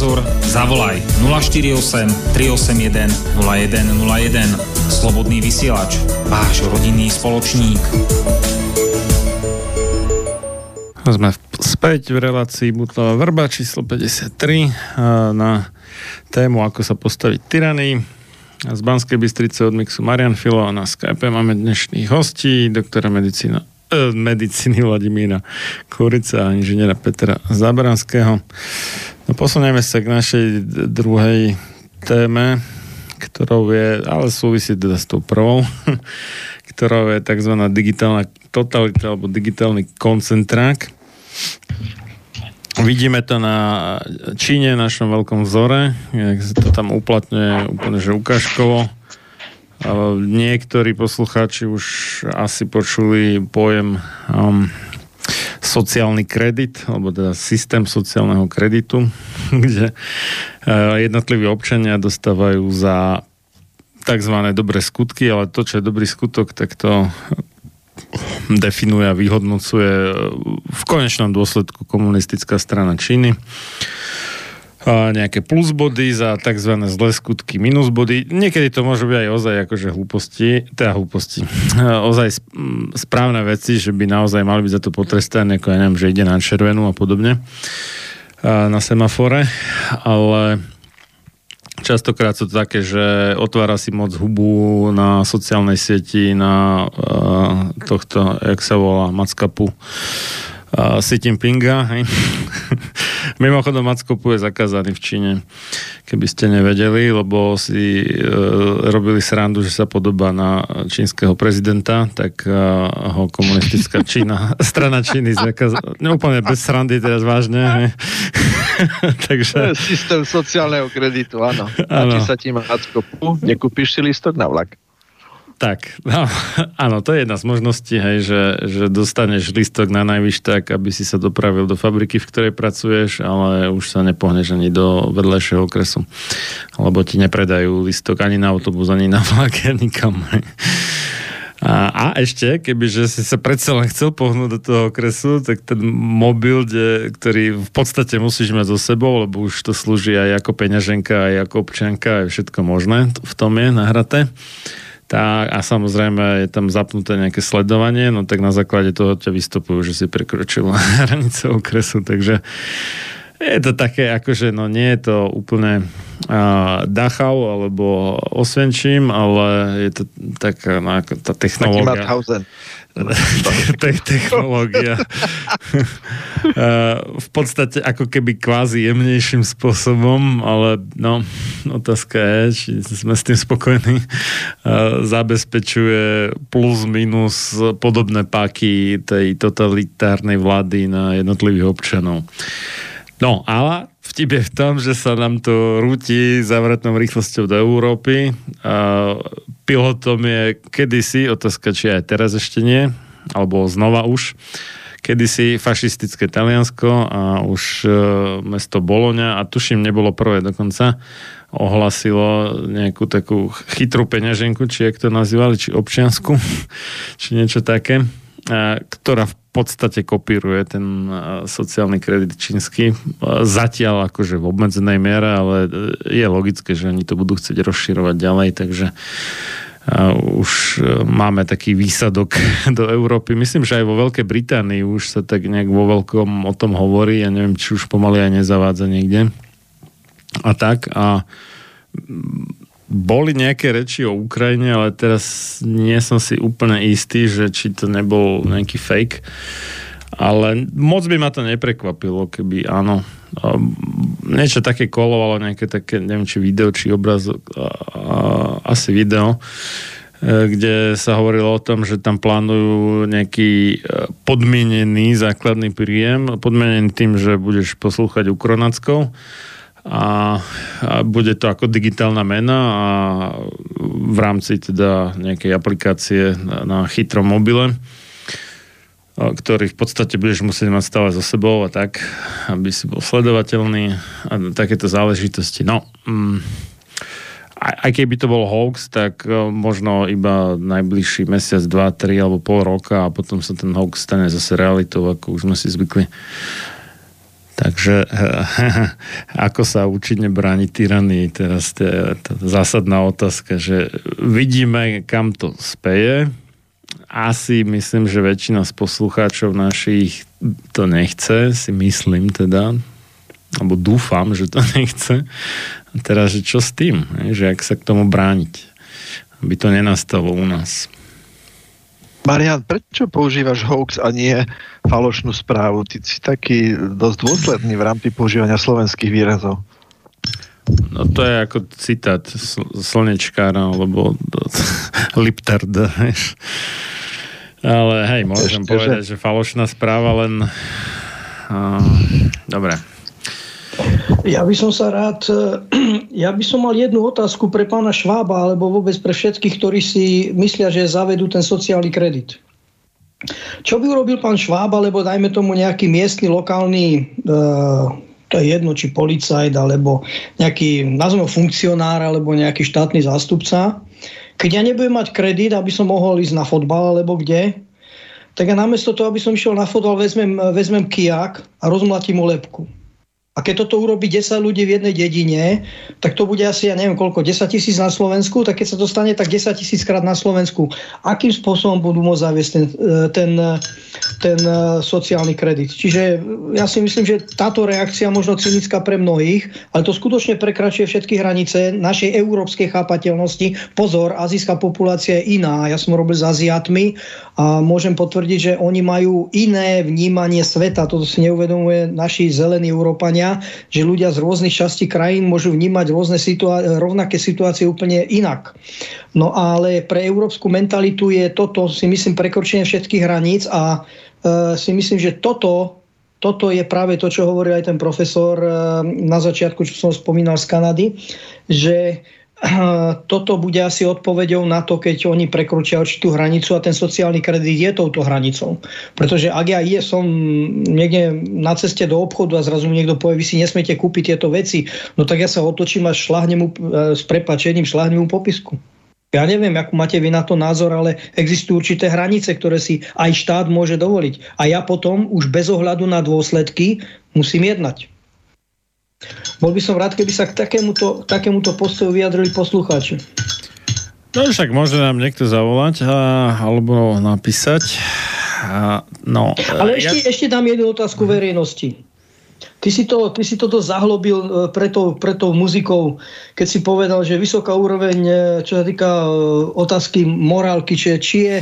Názor? Zavolaj 048 381 0101. Slobodný vysielač. Váš rodinný spoločník. Sme späť v relácii Butlová vrba číslo 53 a na tému ako sa postaviť tyranii. Z Banskej Bystrice od Mixu Marian Filo a na Skype máme dnešných hostí, doktora medicína e, medicíny Vladimíra Kurica a inžiniera Petra Zabranského. Posunieme sa k našej druhej téme, ktorou je, ale súvisí teda s tou prvou, ktorou je tzv. digitálna totalita alebo digitálny koncentrák. Vidíme to na Číne, našom veľkom vzore, jak sa to tam uplatňuje úplne že ukážkovo. Niektorí poslucháči už asi počuli pojem um, sociálny kredit, alebo teda systém sociálneho kreditu, kde uh, jednotliví občania dostávajú za tzv. dobré skutky, ale to, čo je dobrý skutok, tak to definuje a vyhodnocuje e, v konečnom dôsledku komunistická strana Číny. Nejaké plus body za tzv. zlé skutky, minus body. Niekedy to môže byť aj ozaj akože hlúposti, teda hlúposti, ozaj správne veci, že by naozaj mali byť za to potrestané, ako ja neviem, že ide na červenú a podobne na semafore, ale častokrát sú to také, že otvára si moc hubu na sociálnej sieti, na uh, tohto, jak sa volá, Mackapu, uh, Xi Jinpinga. Hej. Mimochodom, Mackapu je zakázaný v Číne, keby ste nevedeli, lebo si uh, robili srandu, že sa podobá na čínskeho prezidenta, tak uh, ho komunistická Čína, strana Číny zakázala. No, úplne bez srandy teraz vážne. Hej. Takže... systém sociálneho kreditu, áno. Áno. Páči sa ti Mackopu, nekúpiš si listok na vlak. Tak, no, áno, to je jedna z možností, hej, že, že dostaneš listok na najvyš tak, aby si sa dopravil do fabriky, v ktorej pracuješ, ale už sa nepohneš ani do vedlejšieho okresu. Lebo ti nepredajú listok ani na autobus, ani na vlak, ani hej. A, a ešte, kebyže si sa predsa len chcel pohnúť do toho okresu, tak ten mobil, kde, ktorý v podstate musíš mať so sebou, lebo už to slúži aj ako peňaženka, aj ako občianka, aj všetko možné v tom je nahraté. Tá, a samozrejme je tam zapnuté nejaké sledovanie, no tak na základe toho ťa vystupujú, že si prekročil hranice okresu, takže je to také, akože no nie je to úplne uh, Dachau alebo Osvenčím, ale je to taká no, ako tá Taký technológia. Mauthausen. Te- technológia. Uh, v podstate ako keby kvázi jemnejším spôsobom, ale no, otázka je, či sme s tým spokojní. Uh, zabezpečuje plus minus podobné páky tej totalitárnej vlády na jednotlivých občanov. No, ale vtip je v tom, že sa nám to rúti zavratnou rýchlosťou do Európy. A pilotom je kedysi, otázka, či aj teraz ešte nie, alebo znova už, kedysi fašistické Taliansko a už e, mesto Boloňa a tuším nebolo prvé dokonca ohlasilo nejakú takú chytrú peňaženku, či jak to nazývali, či občiansku, či niečo také, a, ktorá v podstate kopíruje ten a, sociálny kredit čínsky. A, Zatiaľ akože v obmedzenej miere, ale e, je logické, že oni to budú chcieť rozširovať ďalej, takže už e, máme taký výsadok do Európy. Myslím, že aj vo Veľkej Británii už sa tak nejak vo veľkom o tom hovorí. Ja neviem, či už pomaly aj nezavádza niekde. A tak. A boli nejaké reči o Ukrajine, ale teraz nie som si úplne istý, že či to nebol nejaký fake. Ale moc by ma to neprekvapilo, keby áno. Niečo také kolovalo, nejaké také, neviem, či video, či obraz, a, a, asi video, e, kde sa hovorilo o tom, že tam plánujú nejaký e, podmienený základný príjem, podmienený tým, že budeš poslúchať Ukronackov a, a bude to ako digitálna mena a v rámci teda nejakej aplikácie na, na chytrom mobile ktorý v podstate budeš musieť mať stále so sebou a tak, aby si bol sledovateľný a takéto záležitosti. No, mm, aj keby to bol hoax, tak e, možno iba najbližší mesiac, dva, tri alebo pol roka a potom sa ten hoax stane zase realitou, ako už sme si zvykli. Takže ako sa účinne brániť tyranii, teraz to je zásadná otázka, že vidíme, kam to speje. Asi myslím, že väčšina z poslucháčov našich to nechce, si myslím teda, alebo dúfam, že to nechce. A teraz, že čo s tým? Že ak sa k tomu brániť? Aby to nenastalo u nás. Marian, prečo používaš hoax a nie falošnú správu? Ty si taký dosť dôsledný v rámci používania slovenských výrazov. No to je ako citát sl- slnečkára, alebo Liptard, vieš. Ale hej, môžem Ešte, povedať, že falošná správa len... Uh, dobre. Ja by som sa rád, ja by som mal jednu otázku pre pána Švába, alebo vôbec pre všetkých, ktorí si myslia, že zavedú ten sociálny kredit. Čo by urobil pán Šváb, alebo dajme tomu nejaký miestny, lokálny, e, to je jedno, či policajt, alebo nejaký, nazveme funkcionár, alebo nejaký štátny zástupca, keď ja nebudem mať kredit, aby som mohol ísť na fotbal, alebo kde, tak ja namiesto toho, aby som išiel na fotbal, vezmem, vezmem kijak a rozmlatím mu lepku. A keď toto urobí 10 ľudí v jednej dedine, tak to bude asi, ja neviem koľko, 10 tisíc na Slovensku, tak keď sa to stane, tak 10 tisíc krát na Slovensku. Akým spôsobom budú môcť zaviesť ten, ten, ten sociálny kredit? Čiže ja si myslím, že táto reakcia možno cynická pre mnohých, ale to skutočne prekračuje všetky hranice našej európskej chápateľnosti. Pozor, azijská populácia je iná. Ja som robil s Aziatmi a môžem potvrdiť, že oni majú iné vnímanie sveta. Toto si neuvedomuje naši zelení Európania, že ľudia z rôznych častí krajín môžu vnímať rôzne situá- rovnaké situácie úplne inak. No ale pre európsku mentalitu je toto, si myslím, prekročenie všetkých hraníc a e, si myslím, že toto toto je práve to, čo hovoril aj ten profesor e, na začiatku, čo som spomínal z Kanady, že toto bude asi odpovedou na to, keď oni prekročia určitú hranicu a ten sociálny kredit je touto hranicou. Pretože ak ja je, som niekde na ceste do obchodu a zrazu mi niekto povie, vy si nesmiete kúpiť tieto veci, no tak ja sa otočím a šláhnem mu, s prepačením šláhnem mu popisku. Ja neviem, akú máte vy na to názor, ale existujú určité hranice, ktoré si aj štát môže dovoliť. A ja potom už bez ohľadu na dôsledky musím jednať. Bol by som rád, keby sa k takémuto, takémuto postoju vyjadrili poslucháči. No však môže nám niekto zavolať a, alebo napísať. A, no, Ale ešte, ja... ešte dám jednu otázku verejnosti. Ty si, to, ty si toto zahlobil e, pre tou, pre tou muzikou, keď si povedal, že vysoká úroveň, e, čo sa týka e, otázky morálky, či, či je,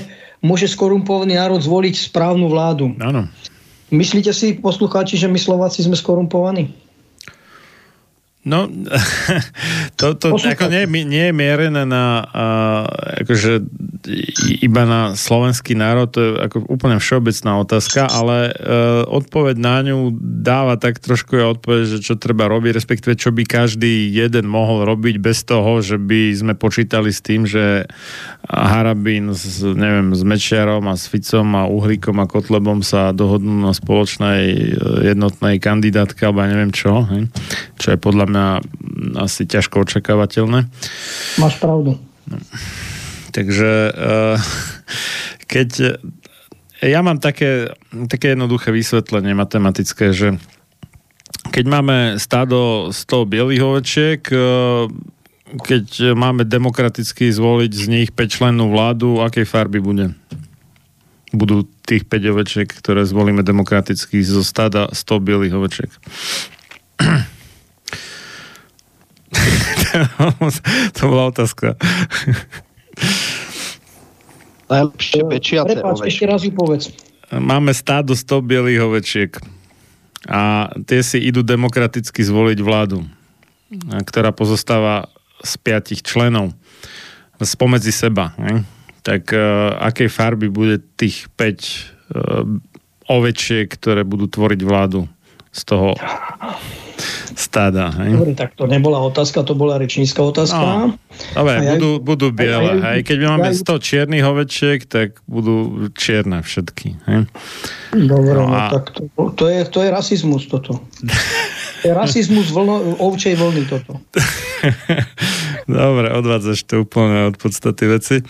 môže skorumpovaný národ zvoliť správnu vládu. Áno. Myslíte si, poslucháči, že my Slováci sme skorumpovaní? No, to, to ako nie, nie je mierené na uh, akože iba na slovenský národ, to je ako úplne všeobecná otázka, ale uh, odpoveď na ňu dáva tak trošku je odpoveď, že čo treba robiť, respektíve čo by každý jeden mohol robiť bez toho, že by sme počítali s tým, že Harabín s, neviem, s Mečiarom a s Ficom a Uhlíkom a Kotlebom sa dohodnú na spoločnej jednotnej kandidátke, alebo ja neviem čo, hej? čo je podľa mňa asi ťažko očakávateľné. Máš pravdu. No. Takže uh, keď ja mám také, také jednoduché vysvetlenie matematické, že keď máme stádo 100 bielých ovečiek, uh, keď máme demokraticky zvoliť z nich 5 člennú vládu, akej farby bude? Budú tých 5 ovečiek, ktoré zvolíme demokraticky zo stáda 100 bielých ovečiek. to bola otázka. Najlepšie pečiace Prepáč, ešte raz ju povedz. Máme stádo 100 bielých ovečiek a tie si idú demokraticky zvoliť vládu, ktorá pozostáva z piatich členov spomedzi seba. Ne? Tak uh, akej farby bude tých 5 uh, ovečiek, ktoré budú tvoriť vládu z toho stáda. Hej? Dobre, tak to nebola otázka, to bola rečnícka otázka. No, dobre, ja, budú, budú biele. Aj, aj, keď máme 100 čiernych ovečiek, tak budú čierne všetky. Hej? Dobre, no, no a... tak to, to, je, to je rasizmus toto. To je rasizmus vlno, ovčej vlny toto. Dobre, odvádzaš to úplne od podstaty veci.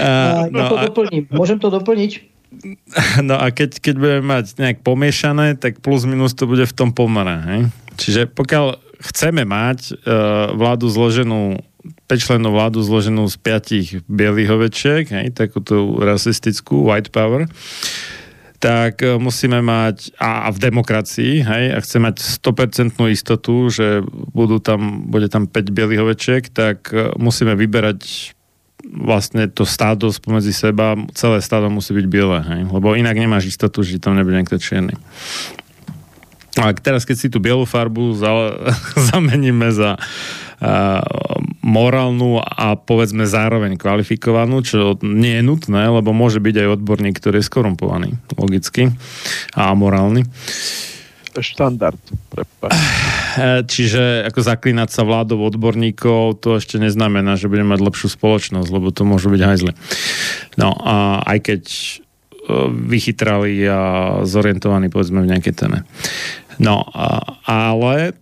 A, ja no, to a... doplním. Môžem to doplniť? no a keď, keď budeme mať nejak pomiešané, tak plus minus to bude v tom pomere. Hej? Čiže pokiaľ chceme mať uh, vládu zloženú 5 vládu zloženú z piatich bielých ovečiek, hej, takúto rasistickú white power, tak e, musíme mať, a, a v demokracii, hej, a chce mať 100% istotu, že budú tam, bude tam 5 bielých ovečiek, tak e, musíme vyberať vlastne to stádo spomedzi seba, celé stádo musí byť biele, hej, lebo inak nemáš istotu, že tam nebude niekto čierny. A teraz, keď si tú bielú farbu za, zameníme za uh, morálnu a povedzme zároveň kvalifikovanú, čo nie je nutné, lebo môže byť aj odborník, ktorý je skorumpovaný, logicky, a morálny. Štandard. Prepač. Čiže ako zaklínať sa vládou odborníkov, to ešte neznamená, že budeme mať lepšiu spoločnosť, lebo to môžu byť hajzle. No a aj keď e, vychytrali a zorientovaní povedzme v nejakej téme. No, ale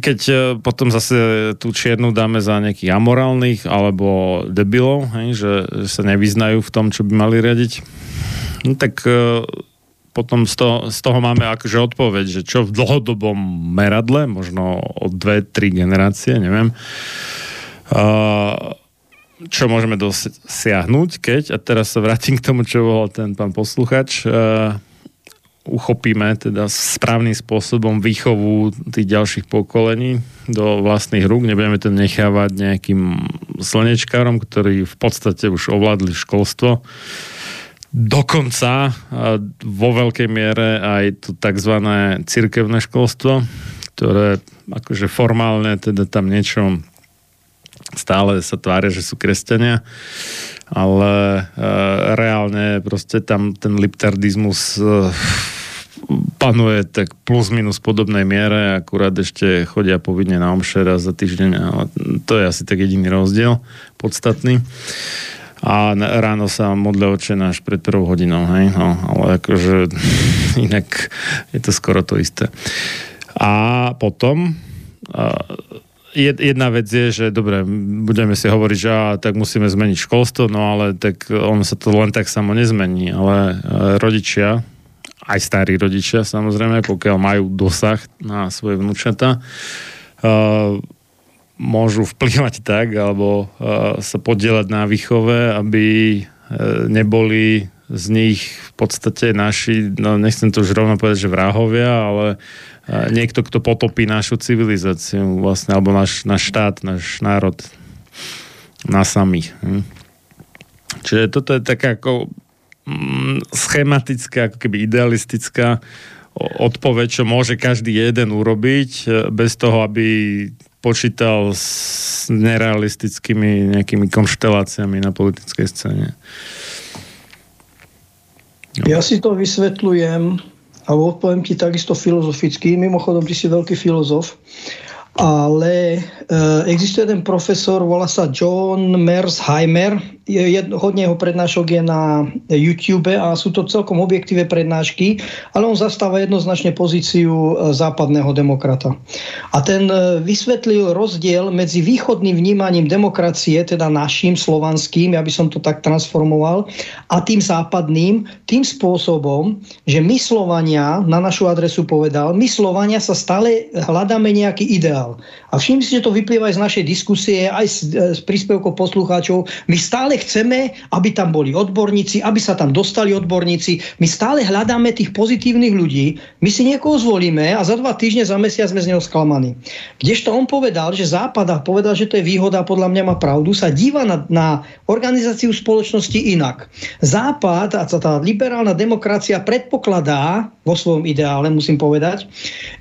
keď e, potom zase tú čiernu dáme za nejakých amorálnych alebo debilov, hej, že, že sa nevyznajú v tom, čo by mali riadiť, no, tak potom z toho, z toho máme akože odpoveď, že čo v dlhodobom meradle, možno o dve, tri generácie, neviem, uh, čo môžeme dosiahnuť, keď, a teraz sa vrátim k tomu, čo bol ten pán posluchač, uh, uchopíme teda správnym spôsobom výchovu tých ďalších pokolení do vlastných rúk. Nebudeme to nechávať nejakým slnečkárom, ktorí v podstate už ovládli školstvo. Dokonca vo veľkej miere aj to tzv. cirkevné školstvo, ktoré akože formálne teda tam niečo stále sa tvária, že sú kresťania, ale e, reálne proste tam ten liptardizmus e, panuje tak plus minus podobnej miere, akurát ešte chodia povinne na omše raz za týždeň, ale to je asi tak jediný rozdiel podstatný. A ráno sa modle oče náš pred prvou hodinou, hej, no, ale akože inak je to skoro to isté. A potom jedna vec je, že dobre, budeme si hovoriť, že á, tak musíme zmeniť školstvo, no ale tak ono sa to len tak samo nezmení, ale e, rodičia aj starí rodičia samozrejme, pokiaľ majú dosah na svoje vnúčata, uh, môžu vplyvať tak, alebo uh, sa podielať na výchove, aby uh, neboli z nich v podstate naši, no nechcem to už rovno povedať, že vrahovia, ale uh, niekto, kto potopí našu civilizáciu vlastne, alebo náš, náš štát, náš národ na samých. Hm. Čiže toto je taká ako Mm, schematická, ako keby idealistická odpoveď, čo môže každý jeden urobiť e, bez toho, aby počítal s nerealistickými nejakými konšteláciami na politickej scéne. No. Ja si to vysvetľujem a odpoviem ti takisto filozoficky. Mimochodom, ty si veľký filozof ale e, existuje jeden profesor, volá sa John Mersheimer, je, hodne jeho prednášok je na YouTube a sú to celkom objektíve prednášky, ale on zastáva jednoznačne pozíciu e, západného demokrata. A ten e, vysvetlil rozdiel medzi východným vnímaním demokracie, teda našim slovanským, ja by som to tak transformoval, a tým západným, tým spôsobom, že my Slovania, na našu adresu povedal, my Slovania sa stále hľadáme nejaký ideál. A všimni si, že to vyplýva aj z našej diskusie, aj z, z príspevkov poslucháčov. My stále chceme, aby tam boli odborníci, aby sa tam dostali odborníci. My stále hľadáme tých pozitívnych ľudí. My si niekoho zvolíme a za dva týždne, za mesiac sme z neho sklamaní. Kdežto on povedal, že Západ a povedal, že to je výhoda, podľa mňa má pravdu, sa díva na, na organizáciu spoločnosti inak. Západ a tá liberálna demokracia predpokladá vo svojom ideále, musím povedať,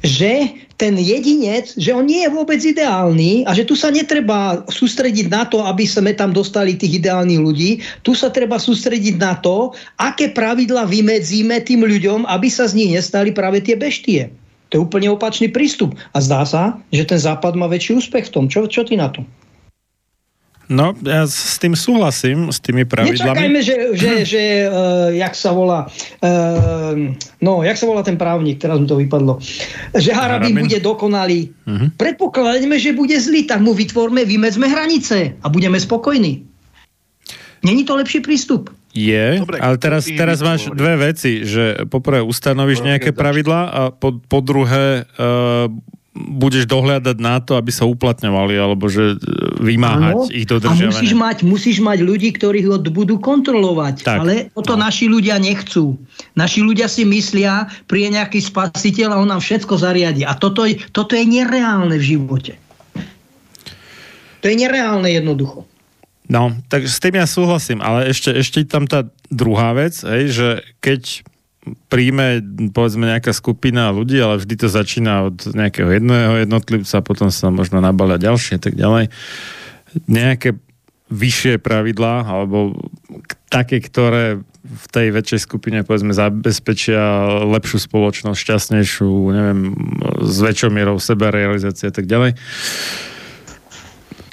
že ten jedinec, že on nie je vôbec ideálny a že tu sa netreba sústrediť na to, aby sme tam dostali tých ideálnych ľudí. Tu sa treba sústrediť na to, aké pravidla vymedzíme tým ľuďom, aby sa z nich nestali práve tie beštie. To je úplne opačný prístup. A zdá sa, že ten západ má väčší úspech v tom. Čo, čo ty na to? No, ja s tým súhlasím, s tými pravidlami. Nečakajme, že, že, že uh, jak sa volá, uh, no, jak sa volá ten právnik, teraz mi to vypadlo, že Harabin, bude dokonalý. Uh-huh. Predpokladáme, že bude zlý, tak mu vytvorme, vymedzme hranice a budeme spokojní. Není to lepší prístup? Je, Dobre, ale teraz, teraz máš hovorí? dve veci, že poprvé ustanovíš nejaké pravidlá a po, po druhé uh, budeš dohľadať na to, aby sa uplatňovali, alebo že e, vymáhať ich a musíš dodržiavanie. mať, musíš mať ľudí, ktorí ho budú kontrolovať. Tak. Ale toto No. naši ľudia nechcú. Naši ľudia si myslia, príde nejaký spasiteľ a on nám všetko zariadi. A toto, je- toto je nereálne v živote. To je nereálne jednoducho. No, tak s tým ja súhlasím, ale ešte, ešte tam tá druhá vec, hej, že keď príjme, povedzme, nejaká skupina ľudí, ale vždy to začína od nejakého jedného jednotlivca, potom sa možno nabalia ďalšie a tak ďalej. Nejaké vyššie pravidlá, alebo také, ktoré v tej väčšej skupine, povedzme, zabezpečia lepšiu spoločnosť, šťastnejšiu, neviem, s väčšou mierou sebarealizácie a tak ďalej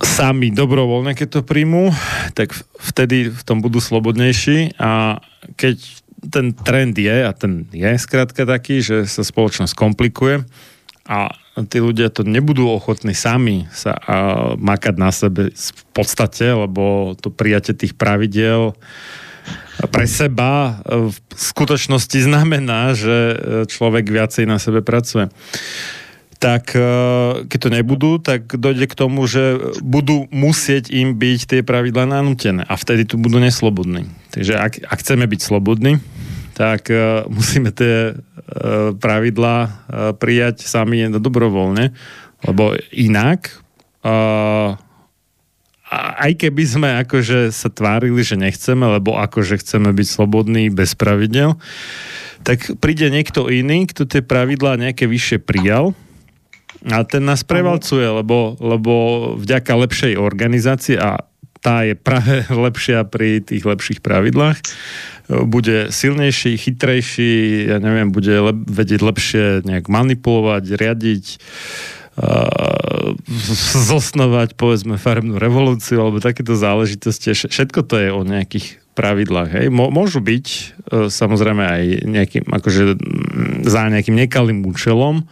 sami dobrovoľne, keď to príjmú, tak vtedy v tom budú slobodnejší a keď ten trend je, a ten je skrátka taký, že sa spoločnosť komplikuje a tí ľudia to nebudú ochotní sami sa a, makať na sebe v podstate, lebo to prijatie tých pravidel pre seba e, v skutočnosti znamená, že e, človek viacej na sebe pracuje tak e, keď to nebudú, tak dojde k tomu, že budú musieť im byť tie pravidlá nanútené a vtedy tu budú neslobodní. Takže ak, ak chceme byť slobodní, tak uh, musíme tie pravidlá uh, prijať sami dobrovoľne, lebo inak aj keby sme akože sa tvárili, že nechceme, lebo akože chceme byť slobodní bez pravidel, tak príde niekto iný, kto tie pravidlá nejaké vyššie prijal a ten nás prevalcuje, lebo, lebo vďaka lepšej organizácii a tá je práve lepšia pri tých lepších pravidlách, bude silnejší, chytrejší, ja neviem, bude lep- vedieť lepšie nejak manipulovať, riadiť, uh, zosnovať, povedzme, farebnú revolúciu alebo takéto záležitosti. Vš- Všetko to je o nejakých pravidlách. Hej. Môžu byť uh, samozrejme aj nejakým, akože za nejakým nekalým účelom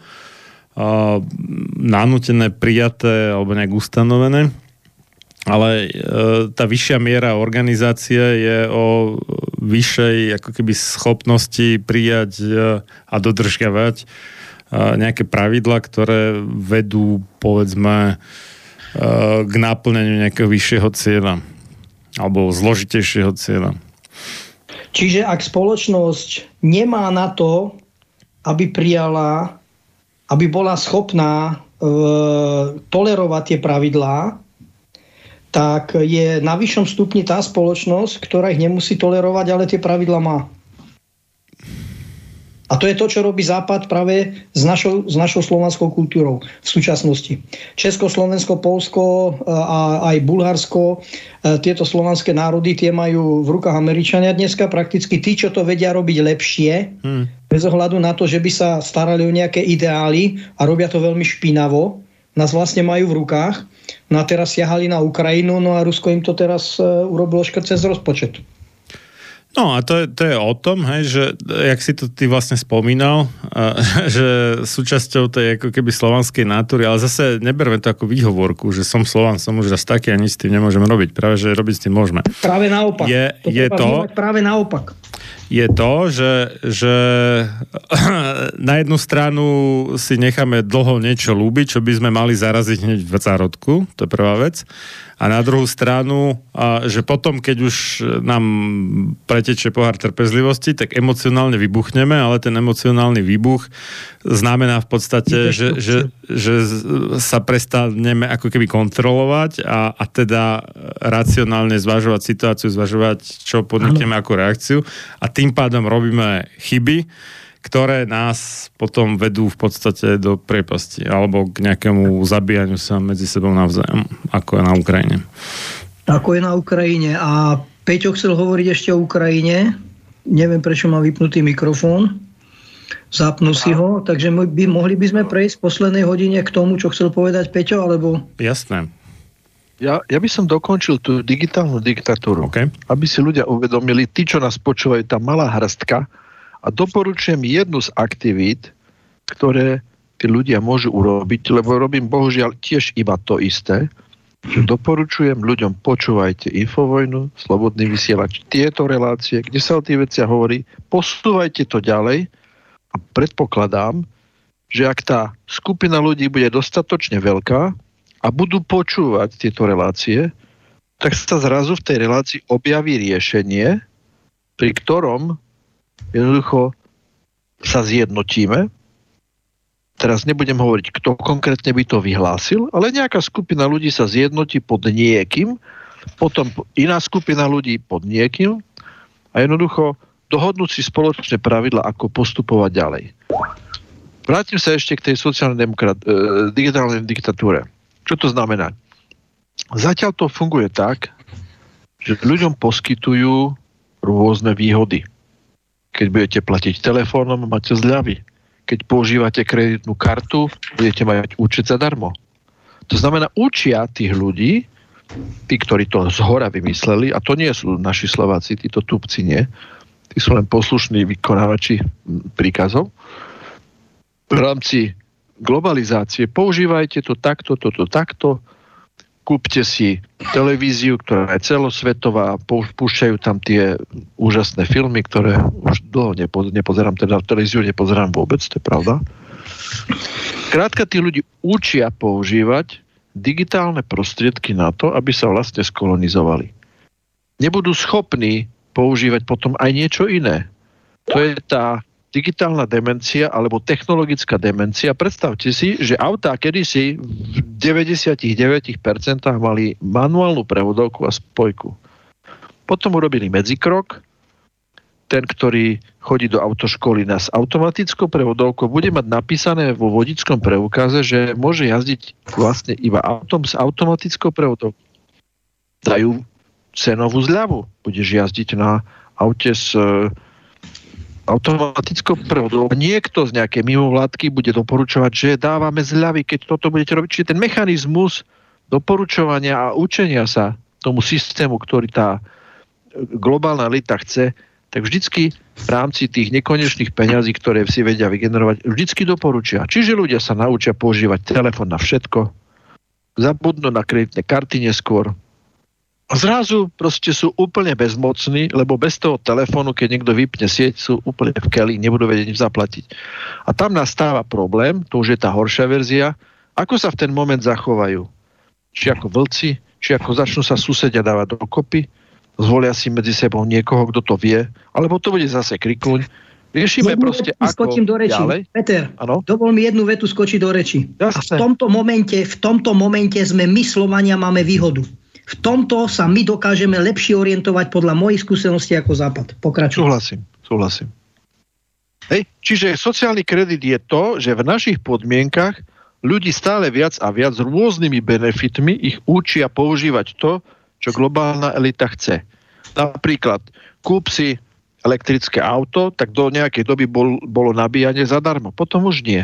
nanútené, prijaté alebo nejak ustanovené, ale e, tá vyššia miera organizácie je o vyššej ako keby schopnosti prijať e, a dodržiavať e, nejaké pravidla, ktoré vedú povedzme e, k náplňaniu nejakého vyššieho cieľa alebo zložitejšieho cieľa. Čiže ak spoločnosť nemá na to, aby prijala, aby bola schopná e, tolerovať tie pravidlá, tak je na vyššom stupni tá spoločnosť, ktorá ich nemusí tolerovať, ale tie pravidla má. A to je to, čo robí Západ práve s našou, s našou slovanskou kultúrou v súčasnosti. Česko, Slovensko, Polsko e, a aj Bulharsko, e, tieto slovanské národy, tie majú v rukách Američania dneska. Prakticky tí, čo to vedia robiť lepšie, Hmm. Bez ohľadu na to, že by sa starali o nejaké ideály a robia to veľmi špinavo, nás vlastne majú v rukách. No a teraz siahali na Ukrajinu, no a Rusko im to teraz e, urobilo škrt cez rozpočet. No a to je, to je o tom, hej, že jak si to ty vlastne spomínal, a, že súčasťou tej ako keby slovanskej natúry, ale zase neberme to ako výhovorku, že som Slovan, som už raz taký a nič s tým nemôžem robiť. Práve, že robiť s tým môžeme. Práve naopak. Je- to je to- Práve naopak. je to, že, že na jednu stranu si necháme dlho niečo ľúbiť, čo by sme mali zaraziť hneď v zárodku, to je prvá vec. A na druhú stranu, a, že potom, keď už nám pretečie pohár trpezlivosti, tak emocionálne vybuchneme, ale ten emocionálny výbuch znamená v podstate, že, že, že sa prestaneme ako keby kontrolovať a, a teda racionálne zvažovať situáciu, zvažovať, čo podnikneme ako reakciu. A tým pádom robíme chyby, ktoré nás potom vedú v podstate do priepasti alebo k nejakému zabíjaniu sa medzi sebou navzájom, ako je na Ukrajine. Ako je na Ukrajine. A Peťo chcel hovoriť ešte o Ukrajine. Neviem, prečo má vypnutý mikrofón. Zapnú si ho, takže my by, mohli by sme prejsť v poslednej hodine k tomu, čo chcel povedať Peťo, alebo... Jasné. Ja, ja by som dokončil tú digitálnu diktatúru, OK. aby si ľudia uvedomili, tí, čo nás počúvajú, tá malá hrstka, a doporučujem jednu z aktivít, ktoré tí ľudia môžu urobiť, lebo robím bohužiaľ tiež iba to isté. že doporučujem ľuďom počúvajte Infovojnu, Slobodný vysielač, tieto relácie, kde sa o tých veciach hovorí, posúvajte to ďalej a predpokladám, že ak tá skupina ľudí bude dostatočne veľká a budú počúvať tieto relácie, tak sa zrazu v tej relácii objaví riešenie, pri ktorom jednoducho sa zjednotíme teraz nebudem hovoriť, kto konkrétne by to vyhlásil, ale nejaká skupina ľudí sa zjednotí pod niekým, potom iná skupina ľudí pod niekým a jednoducho dohodnúť si spoločné pravidla, ako postupovať ďalej. Vrátim sa ešte k tej sociálnej demokrat, e, digitálnej diktatúre. Čo to znamená? Zatiaľ to funguje tak, že ľuďom poskytujú rôzne výhody. Keď budete platiť telefónom, máte zľavy keď používate kreditnú kartu, budete mať účet zadarmo. To znamená, učia tých ľudí, tí, ktorí to z hora vymysleli, a to nie sú naši Slováci, títo tupci nie, tí sú len poslušní vykonávači príkazov, v rámci globalizácie používajte to takto, toto, takto, kúpte si televíziu, ktorá je celosvetová, púšťajú tam tie úžasné filmy, ktoré už dlho nepo, nepozerám, teda televíziu nepozerám vôbec, to je pravda. Krátka, tí ľudí učia používať digitálne prostriedky na to, aby sa vlastne skolonizovali. Nebudú schopní používať potom aj niečo iné. To je tá digitálna demencia alebo technologická demencia. Predstavte si, že autá kedysi v 99% mali manuálnu prevodovku a spojku. Potom urobili medzikrok, ten, ktorý chodí do autoškoly na s automatickou prevodovkou, bude mať napísané vo vodičskom preukaze, že môže jazdiť vlastne iba autom s automatickou prevodovkou. Dajú cenovú zľavu. Budeš jazdiť na aute s automatickou prevodou niekto z nejakej mimovládky bude doporučovať, že dávame zľavy, keď toto budete robiť. Čiže ten mechanizmus doporučovania a učenia sa tomu systému, ktorý tá globálna elita chce, tak vždycky v rámci tých nekonečných peňazí, ktoré si vedia vygenerovať, vždycky doporučia. Čiže ľudia sa naučia používať telefon na všetko, zabudnú na kreditné karty neskôr, a zrazu proste sú úplne bezmocní, lebo bez toho telefónu, keď niekto vypne sieť, sú úplne v keli, nebudú vedieť nič zaplatiť. A tam nastáva problém, to už je tá horšia verzia, ako sa v ten moment zachovajú. Či ako vlci, či ako začnú sa susedia dávať dokopy, zvolia si medzi sebou niekoho, kto to vie, alebo to bude zase krikluň. Riešime jednu proste ako skočím do reči. ďalej. Peter, ano? dovol mi jednu vetu skočiť do reči. Jasne. A v tomto momente, v tomto momente sme my Slovania máme výhodu. V tomto sa my dokážeme lepšie orientovať podľa mojich skúseností ako Západ. Pokračujem. Súhlasím, súhlasím. Hej, čiže sociálny kredit je to, že v našich podmienkach ľudí stále viac a viac s rôznymi benefitmi ich učia používať to, čo globálna elita chce. Napríklad, kúp si elektrické auto, tak do nejakej doby bol, bolo nabíjanie zadarmo. Potom už nie.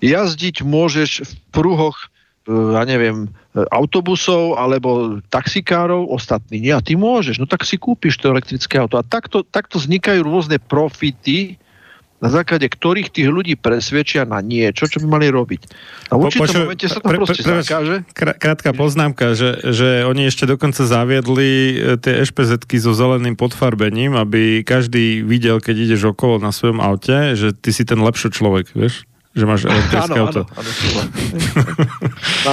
Jazdiť môžeš v pruhoch ja neviem, autobusov alebo taxikárov, ostatní nie. A ty môžeš, no tak si kúpiš to elektrické auto. A takto, takto vznikajú rôzne profity, na základe ktorých tých ľudí presvedčia na niečo, čo by mali robiť. A v určitom momente sa to pre, proste pre, zakáže. Krá- Krátka poznámka, že, že oni ešte dokonca zaviedli e, tie ešpezetky so zeleným podfarbením, aby každý videl, keď ideš okolo na svojom aute, že ty si ten lepší človek, vieš? Že máš elektrické Áno, auto. áno, áno, a,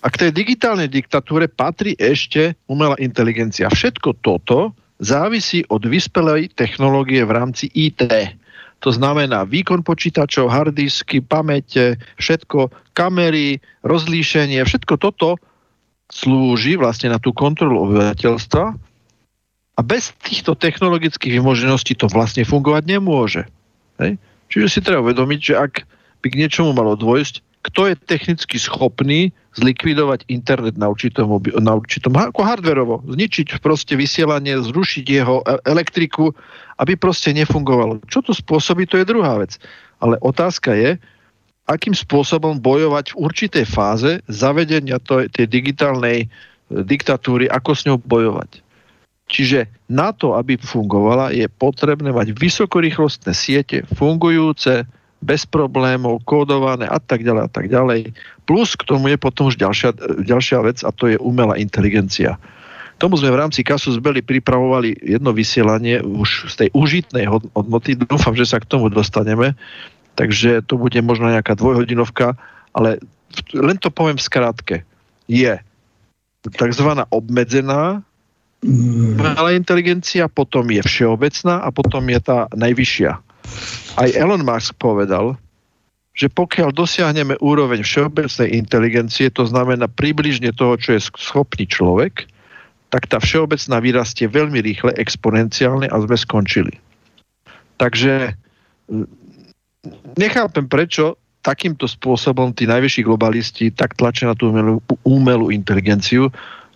a k tej digitálnej diktatúre patrí ešte umelá inteligencia. Všetko toto závisí od vyspelej technológie v rámci IT. To znamená výkon počítačov, harddisky, pamäte, všetko, kamery, rozlíšenie, všetko toto slúži vlastne na tú kontrolu obyvateľstva a bez týchto technologických vymožeností to vlastne fungovať nemôže. Hej? Čiže si treba uvedomiť, že ak by k niečomu malo dôjsť, kto je technicky schopný zlikvidovať internet na určitom, na určitom ako hardverovo, zničiť proste vysielanie, zrušiť jeho e- elektriku, aby proste nefungovalo. Čo to spôsobí, to je druhá vec. Ale otázka je, akým spôsobom bojovať v určitej fáze zavedenia tej digitálnej e, diktatúry, ako s ňou bojovať. Čiže na to, aby fungovala, je potrebné mať vysokorýchlostné siete, fungujúce, bez problémov, kódované a tak ďalej a tak ďalej. Plus k tomu je potom už ďalšia, ďalšia vec a to je umelá inteligencia. Tomu sme v rámci Kasus Belli pripravovali jedno vysielanie už z tej užitnej hodnoty. Dúfam, že sa k tomu dostaneme. Takže to bude možno nejaká dvojhodinovka, ale len to poviem skrátke. Je takzvaná obmedzená umelá inteligencia, potom je všeobecná a potom je tá najvyššia. Aj Elon Musk povedal, že pokiaľ dosiahneme úroveň všeobecnej inteligencie, to znamená približne toho, čo je schopný človek, tak tá všeobecná vyrastie veľmi rýchle, exponenciálne a sme skončili. Takže nechápem, prečo takýmto spôsobom tí najvyšší globalisti tak tlačia na tú umelú, umelú inteligenciu,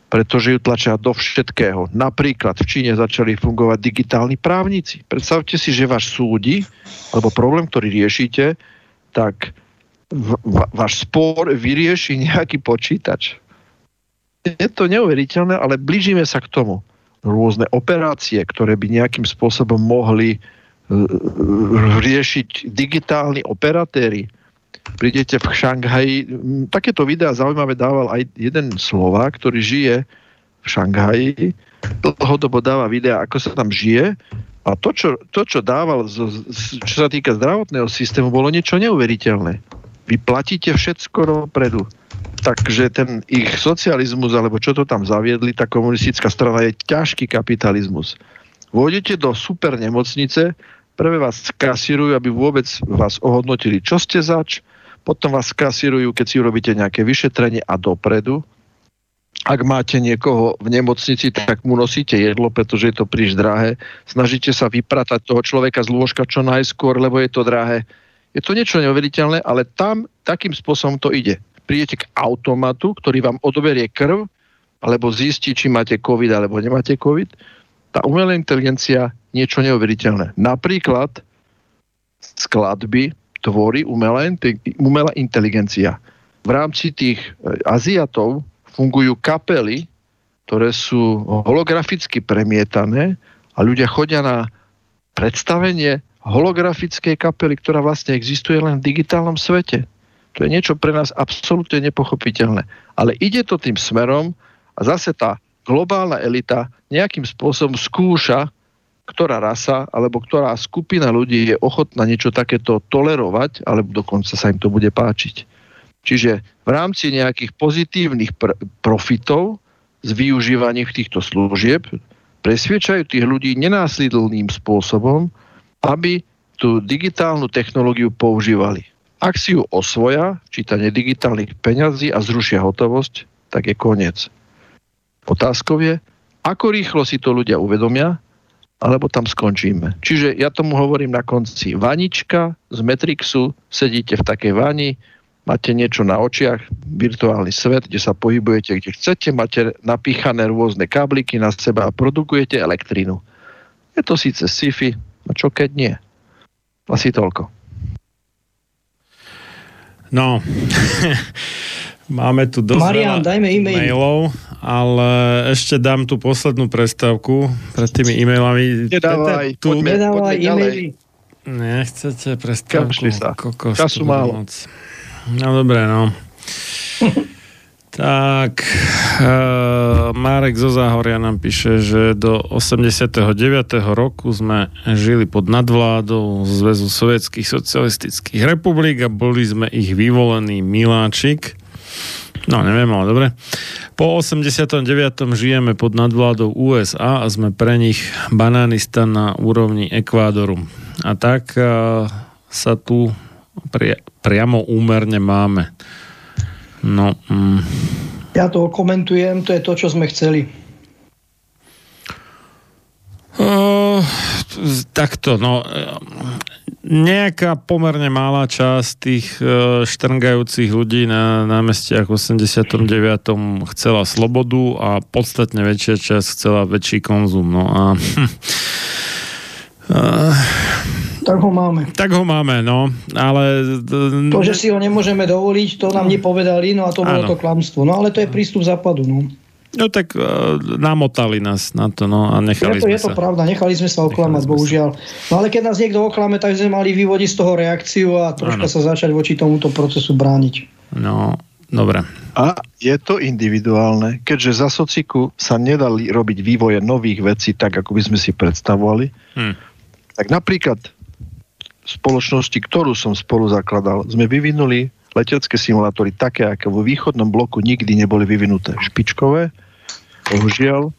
pretože ju tlačia do všetkého. Napríklad v Číne začali fungovať digitálni právnici. Predstavte si, že váš súdi, alebo problém, ktorý riešite, tak váš spor vyrieši nejaký počítač. Je to neuveriteľné, ale blížime sa k tomu. Rôzne operácie, ktoré by nejakým spôsobom mohli riešiť digitálni operatéri. Prídete v Šanghaji, takéto videá zaujímavé dával aj jeden Slovák, ktorý žije v Šanghaji, dlhodobo dáva videá, ako sa tam žije a to, čo, to, čo dával, čo sa týka zdravotného systému, bolo niečo neuveriteľné. Vy platíte všetko dopredu. Takže ten ich socializmus, alebo čo to tam zaviedli, tá komunistická strana je ťažký kapitalizmus. Vôjdete do super nemocnice, prvé vás skasírujú, aby vôbec vás ohodnotili, čo ste zač, potom vás skasírujú, keď si urobíte nejaké vyšetrenie a dopredu. Ak máte niekoho v nemocnici, tak mu nosíte jedlo, pretože je to príliš drahé. Snažíte sa vypratať toho človeka z lôžka čo najskôr, lebo je to drahé. Je to niečo neuveriteľné, ale tam takým spôsobom to ide. Prídete k automatu, ktorý vám odoberie krv, alebo zistí, či máte COVID alebo nemáte COVID. Tá umelá inteligencia niečo neuveriteľné. Napríklad skladby tvorí umelá, umelá inteligencia. V rámci tých e, Aziatov fungujú kapely, ktoré sú holograficky premietané a ľudia chodia na predstavenie holografickej kapely, ktorá vlastne existuje len v digitálnom svete. To je niečo pre nás absolútne nepochopiteľné. Ale ide to tým smerom a zase tá globálna elita nejakým spôsobom skúša ktorá rasa alebo ktorá skupina ľudí je ochotná niečo takéto tolerovať, alebo dokonca sa im to bude páčiť. Čiže v rámci nejakých pozitívnych pr- profitov z využívaním týchto služieb presviečajú tých ľudí nenásilným spôsobom, aby tú digitálnu technológiu používali. Ak si ju osvoja, čítanie digitálnych peňazí a zrušia hotovosť, tak je koniec. Otázkou je, ako rýchlo si to ľudia uvedomia alebo tam skončíme. Čiže ja tomu hovorím na konci. Vanička z Metrixu, sedíte v takej vani, máte niečo na očiach, virtuálny svet, kde sa pohybujete, kde chcete, máte napíchané rôzne kábliky na seba a produkujete elektrínu. Je to síce sci-fi, a čo keď nie? Asi toľko. No, máme tu dosť Marian, veľa dajme e-mail. mailov, ale ešte dám tú poslednú prestávku pred tými e-mailami. Nedávaj, Peter, tu... poďme. Nedávaj ďalej. e-maily. Nechcete prestávku? Kašli sa. Kokos, Času málo. moc. No dobre, no. tak, uh, Marek zo Záhoria nám píše, že do 89. roku sme žili pod nadvládou Zväzu sovietských socialistických republik a boli sme ich vyvolení miláčik. No, neviem, ale dobre. Po 89. žijeme pod nadvládou USA a sme pre nich banánista na úrovni Ekvádoru. A tak uh, sa tu pri, priamo úmerne máme. No, mm, Ja to komentujem, to je to, čo sme chceli. Uh, takto, no eh, nejaká pomerne malá časť tých uh, štrngajúcich ľudí na námestiach v 89. chcela slobodu a podstatne väčšia časť chcela väčší konzum. No a Tak ho máme. tak ho máme, no, ale To, že si ho nemôžeme dovoliť, to nám nepovedali, no a to bolo Áno. to klamstvo. No ale to je prístup západu, no. No tak uh, namotali nás na to, no a nechali Je to, sme je to sa. pravda, nechali sme sa oklamať, Nechali bohužiaľ. No ale keď nás niekto oklame, tak sme mali vyvodiť z toho reakciu a troška Áno. sa začať voči tomuto procesu brániť. No, dobre. A je to individuálne, keďže za sociku sa nedali robiť vývoje nových vecí tak, ako by sme si predstavovali. Hm. Tak napríklad v spoločnosti, ktorú som spolu zakladal, sme vyvinuli letecké simulátory také, aké vo východnom bloku nikdy neboli vyvinuté. Špičkové, bohužiaľ,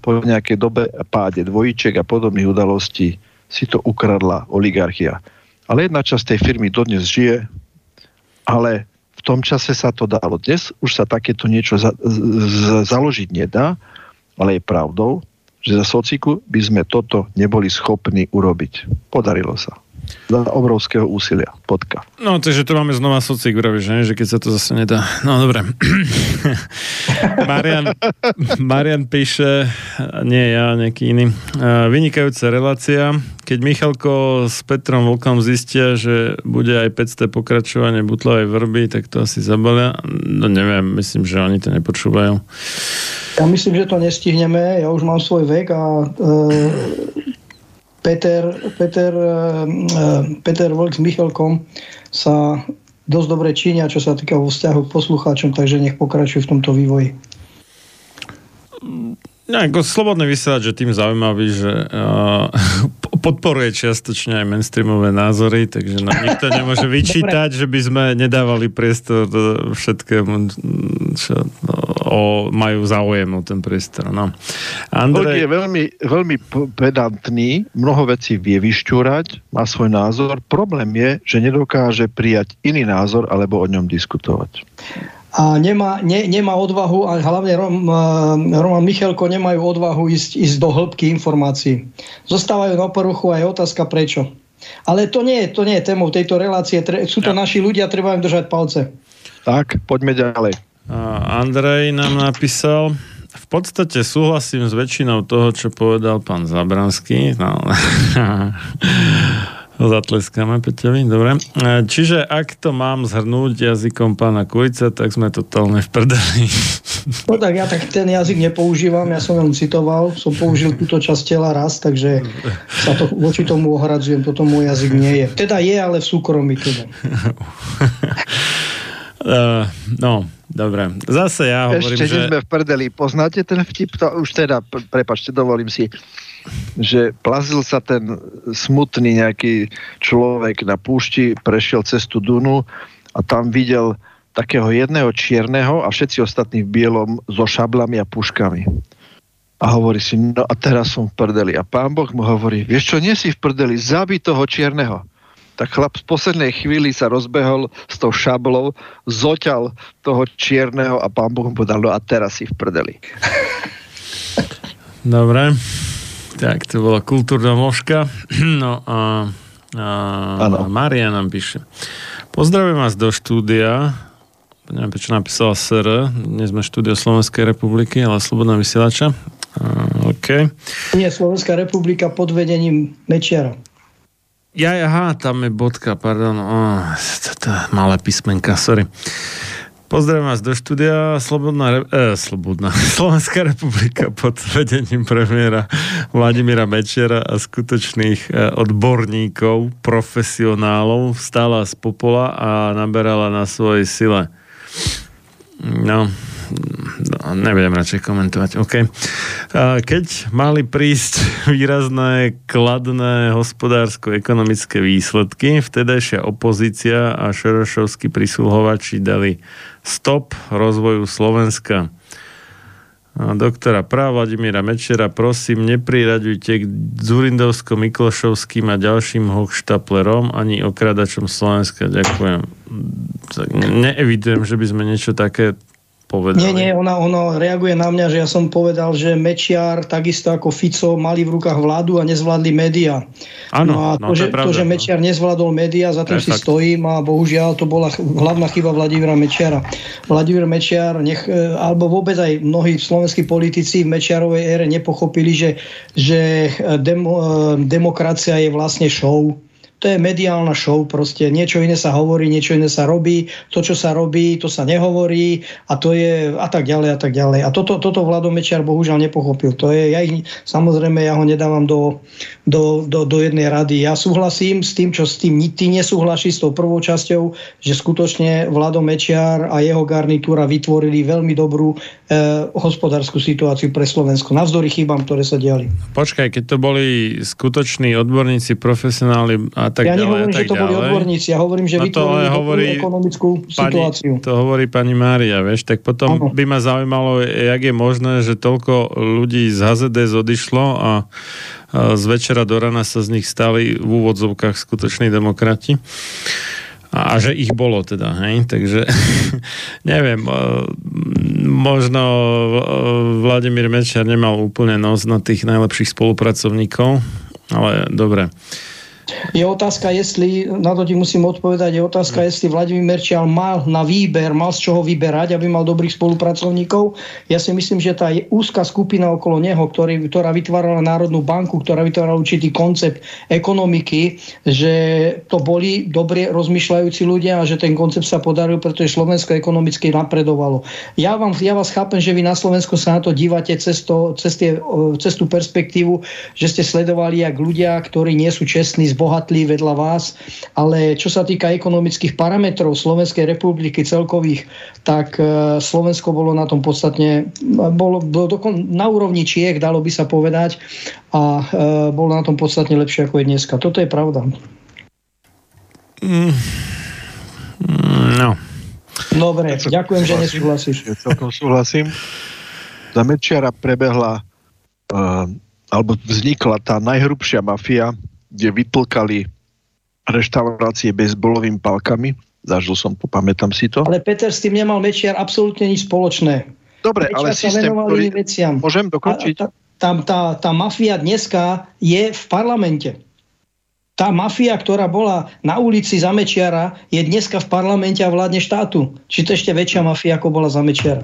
po nejakej dobe páde dvojiček a podobných udalostí si to ukradla oligarchia. Ale jedna časť tej firmy dodnes žije, ale v tom čase sa to dalo. Dnes už sa takéto niečo za, z, založiť nedá, ale je pravdou, že za sociku by sme toto neboli schopní urobiť. Podarilo sa. Za obrovského úsilia. Podka. No, takže to máme znova socik, vravíš, že? že keď sa to zase nedá. No, dobre. Marian, Marian píše, nie ja, nejaký iný, uh, vynikajúca relácia. Keď Michalko s Petrom Vlkom zistia, že bude aj 500 pokračovanie Butlovej vrby, tak to asi zabalia. No neviem, myslím, že oni to nepočúvajú. Ja myslím, že to nestihneme. Ja už mám svoj vek a e, Peter, Peter, e, e, Peter Vlk s Michalkom sa dosť dobre činia, čo sa týka vo vzťahu k poslucháčom, takže nech pokračujú v tomto vývoji. No, ako slobodný vysielač, že tým zaujímavý, že uh, podporuje čiastočne aj mainstreamové názory, takže nám nikto nemôže vyčítať, že by sme nedávali priestor do všetkému, čo no, o, majú záujem o ten priestor. No. Vlk je Andrej, veľmi, veľmi pedantný, mnoho vecí vie vyšťúrať, má svoj názor. Problém je, že nedokáže prijať iný názor alebo o ňom diskutovať. A nemá, ne, nemá odvahu, a hlavne Rom, Roman Michalko nemajú odvahu ísť, ísť do hĺbky informácií. Zostávajú na poruchu aj otázka prečo. Ale to nie, je- to nie je témou tejto relácie. Tre, sú to naši ľudia, treba im držať palce. Tak, poďme ďalej. Andrej nám napísal, v podstate súhlasím s väčšinou toho, čo povedal pán Zabranský. No. Zatleskáme Peťovi, dobre. E, Čiže ak to mám zhrnúť jazykom pána Kujca, tak sme totálne v prdeli. No tak ja tak ten jazyk nepoužívam, ja som len citoval, som použil túto časť tela raz, takže sa to voči tomu ohradzujem, toto môj jazyk nie je. Teda je, ale v súkromí teda. Uh, no, dobre. Zase ja hovorím, Ešte že... sme v prdeli. Poznáte ten vtip? To už teda, prepačte, dovolím si, že plazil sa ten smutný nejaký človek na púšti, prešiel cestu Dunu a tam videl takého jedného čierneho a všetci ostatní v bielom so šablami a puškami. A hovorí si, no a teraz som v prdeli. A pán Boh mu hovorí, vieš čo, nie si v prdeli, zabij toho čierneho. Tak chlap z poslednej chvíli sa rozbehol s tou šablou, zoťal toho čierneho a pán Boh mu povedal, no a teraz si v prdeli. Dobre. Tak, to bola kultúrna možka. No a, a. Maria nám píše. Pozdravujem vás do štúdia. Neviem, prečo napísala SR. Dnes sme štúdio Slovenskej republiky, ale Slobodná vysielača. OK. Nie, Slovenská republika pod vedením Mečiara. Ja, aha, tam je bodka, pardon. Oh, toto malé písmenka, sorry. Pozdravím vás do štúdia. Slobodná, eh, Slobodná. Slovenská republika pod vedením premiéra Vladimíra Mečera a skutočných eh, odborníkov, profesionálov stála z popola a naberala na svojej sile. No, nebudem radšej komentovať. OK. Keď mali prísť výrazné kladné hospodársko-ekonomické výsledky, vtedajšia opozícia a šerošovskí prisluhovači dali stop rozvoju Slovenska. Doktora práv Vladimíra Mečera, prosím, nepriraďujte k Zurindovsko-Miklošovským a ďalším hochštaplerom ani okradačom Slovenska. Ďakujem. Neevidujem, že by sme niečo také povedali. Nie, nie, ona, ona reaguje na mňa, že ja som povedal, že Mečiar takisto ako Fico mali v rukách vládu a nezvládli média. Áno, no a no, to, to je že, pravda, to, že no. Mečiar nezvládol média, za To tým si fakt. stojím a bohužiaľ to bola hlavná chyba Vladimíra Mečiara. Vladimír Mečiar, nech, e, alebo vôbec aj mnohí slovenskí politici v Mečiarovej ére nepochopili, že, že e, demo, e, demokracia je vlastne show. To je mediálna show, proste niečo iné sa hovorí, niečo iné sa robí, to, čo sa robí, to sa nehovorí a to je a tak ďalej a tak ďalej. A toto, toto Vlado Mečiar bohužiaľ nepochopil. To je, ja ich, samozrejme, ja ho nedávam do, do, do, do jednej rady. Ja súhlasím s tým, čo s tým ty nesúhlasí s tou prvou časťou, že skutočne Vlado Mečiar a jeho garnitúra vytvorili veľmi dobrú eh, hospodárskú situáciu pre Slovensko. Navzdory chybám, ktoré sa diali. Počkaj, keď to boli skutoční odborníci, profesionáli a tak ja ďalej. nehovorím, a tak že to boli odborníci, ja hovorím, že No vytvorili hovorí ekonomickú situáciu. Pani, to hovorí pani Mária, vieš, tak potom Áno. by ma zaujímalo, jak je možné, že toľko ľudí z HZD odišlo a, a z večera do rana sa z nich stali v úvodzovkách skutoční demokrati. A, že ich bolo teda, hej? Takže neviem, e, možno e, Vladimír Mečiar nemal úplne nos na tých najlepších spolupracovníkov, ale dobre. Je otázka, jestli, na to ti musím odpovedať, je otázka, jestli Vladimír Merčial mal na výber, mal z čoho vyberať, aby mal dobrých spolupracovníkov. Ja si myslím, že tá úzka skupina okolo neho, ktorý, ktorá vytvárala Národnú banku, ktorá vytvárala určitý koncept ekonomiky, že to boli dobre rozmýšľajúci ľudia a že ten koncept sa podaril, pretože Slovensko ekonomicky napredovalo. Ja, vám, ja vás chápem, že vy na Slovensku sa na to dívate cez, to, cez, tie, cez tú perspektívu, že ste sledovali, jak ľudia, ktorí nie sú čestní, zbohatlí vedľa vás, ale čo sa týka ekonomických parametrov Slovenskej republiky celkových, tak e, Slovensko bolo na tom podstatne, bolo, bolo dokon, na úrovni Čiech, dalo by sa povedať, a e, bolo na tom podstatne lepšie ako je dneska. Toto je pravda. Mm, no. Dobre, ďakujem, že Súhlasím. nesúhlasíš. Ja celkom súhlasím. Za Mečiara prebehla uh, alebo vznikla tá najhrubšia mafia, kde vytlkali reštaurácie bezbolovými palkami. Zažil som to, pamätám si to. Ale Peter s tým nemal Mečiar absolútne nič spoločné. Dobre, ale Mečiar sa systém, ktorý... veciam. Môžem A dokončiť? tá, tá, tá, tá mafia dneska je v parlamente. Tá mafia, ktorá bola na ulici za Mečiara, je dneska v parlamente a vládne štátu. Či to ešte väčšia mafia, ako bola za Mečiara.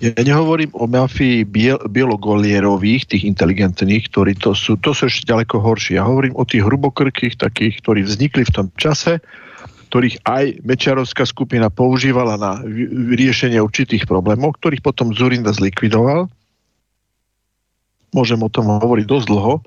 Ja nehovorím o mafii biel, bielogolierových, tých inteligentných, ktorí to sú, to sú ešte ďaleko horšie. Ja hovorím o tých hrubokrkých, takých, ktorí vznikli v tom čase, ktorých aj Mečiarovská skupina používala na riešenie určitých problémov, ktorých potom Zurinda zlikvidoval. Môžem o tom hovoriť dosť dlho,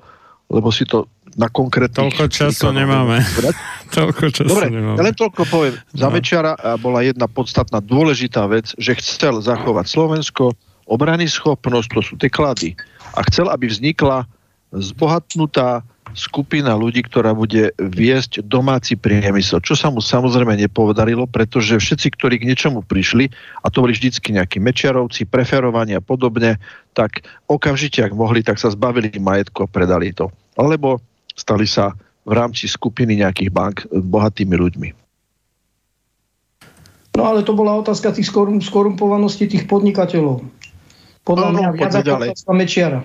lebo si to na konkrétnych... Toľko času nemáme. Toľko času Dobre, nemáme. ja len toľko poviem. Za No. Mečiara a bola jedna podstatná dôležitá vec, že chcel zachovať Slovensko, obrany schopnosť, to sú tie klady. A chcel, aby vznikla zbohatnutá skupina ľudí, ktorá bude viesť domáci priemysel, čo sa mu samozrejme nepodarilo, pretože všetci, ktorí k niečomu prišli, a to boli vždycky nejakí mečiarovci, preferovani a podobne, tak okamžite, ak mohli, tak sa zbavili majetku a predali to. Alebo stali sa v rámci skupiny nejakých bank eh, bohatými ľuďmi. No ale to bola otázka tých skorum, skorumpovanosti tých podnikateľov. Podľa No, no, mňa viac ako otázka Mečiara.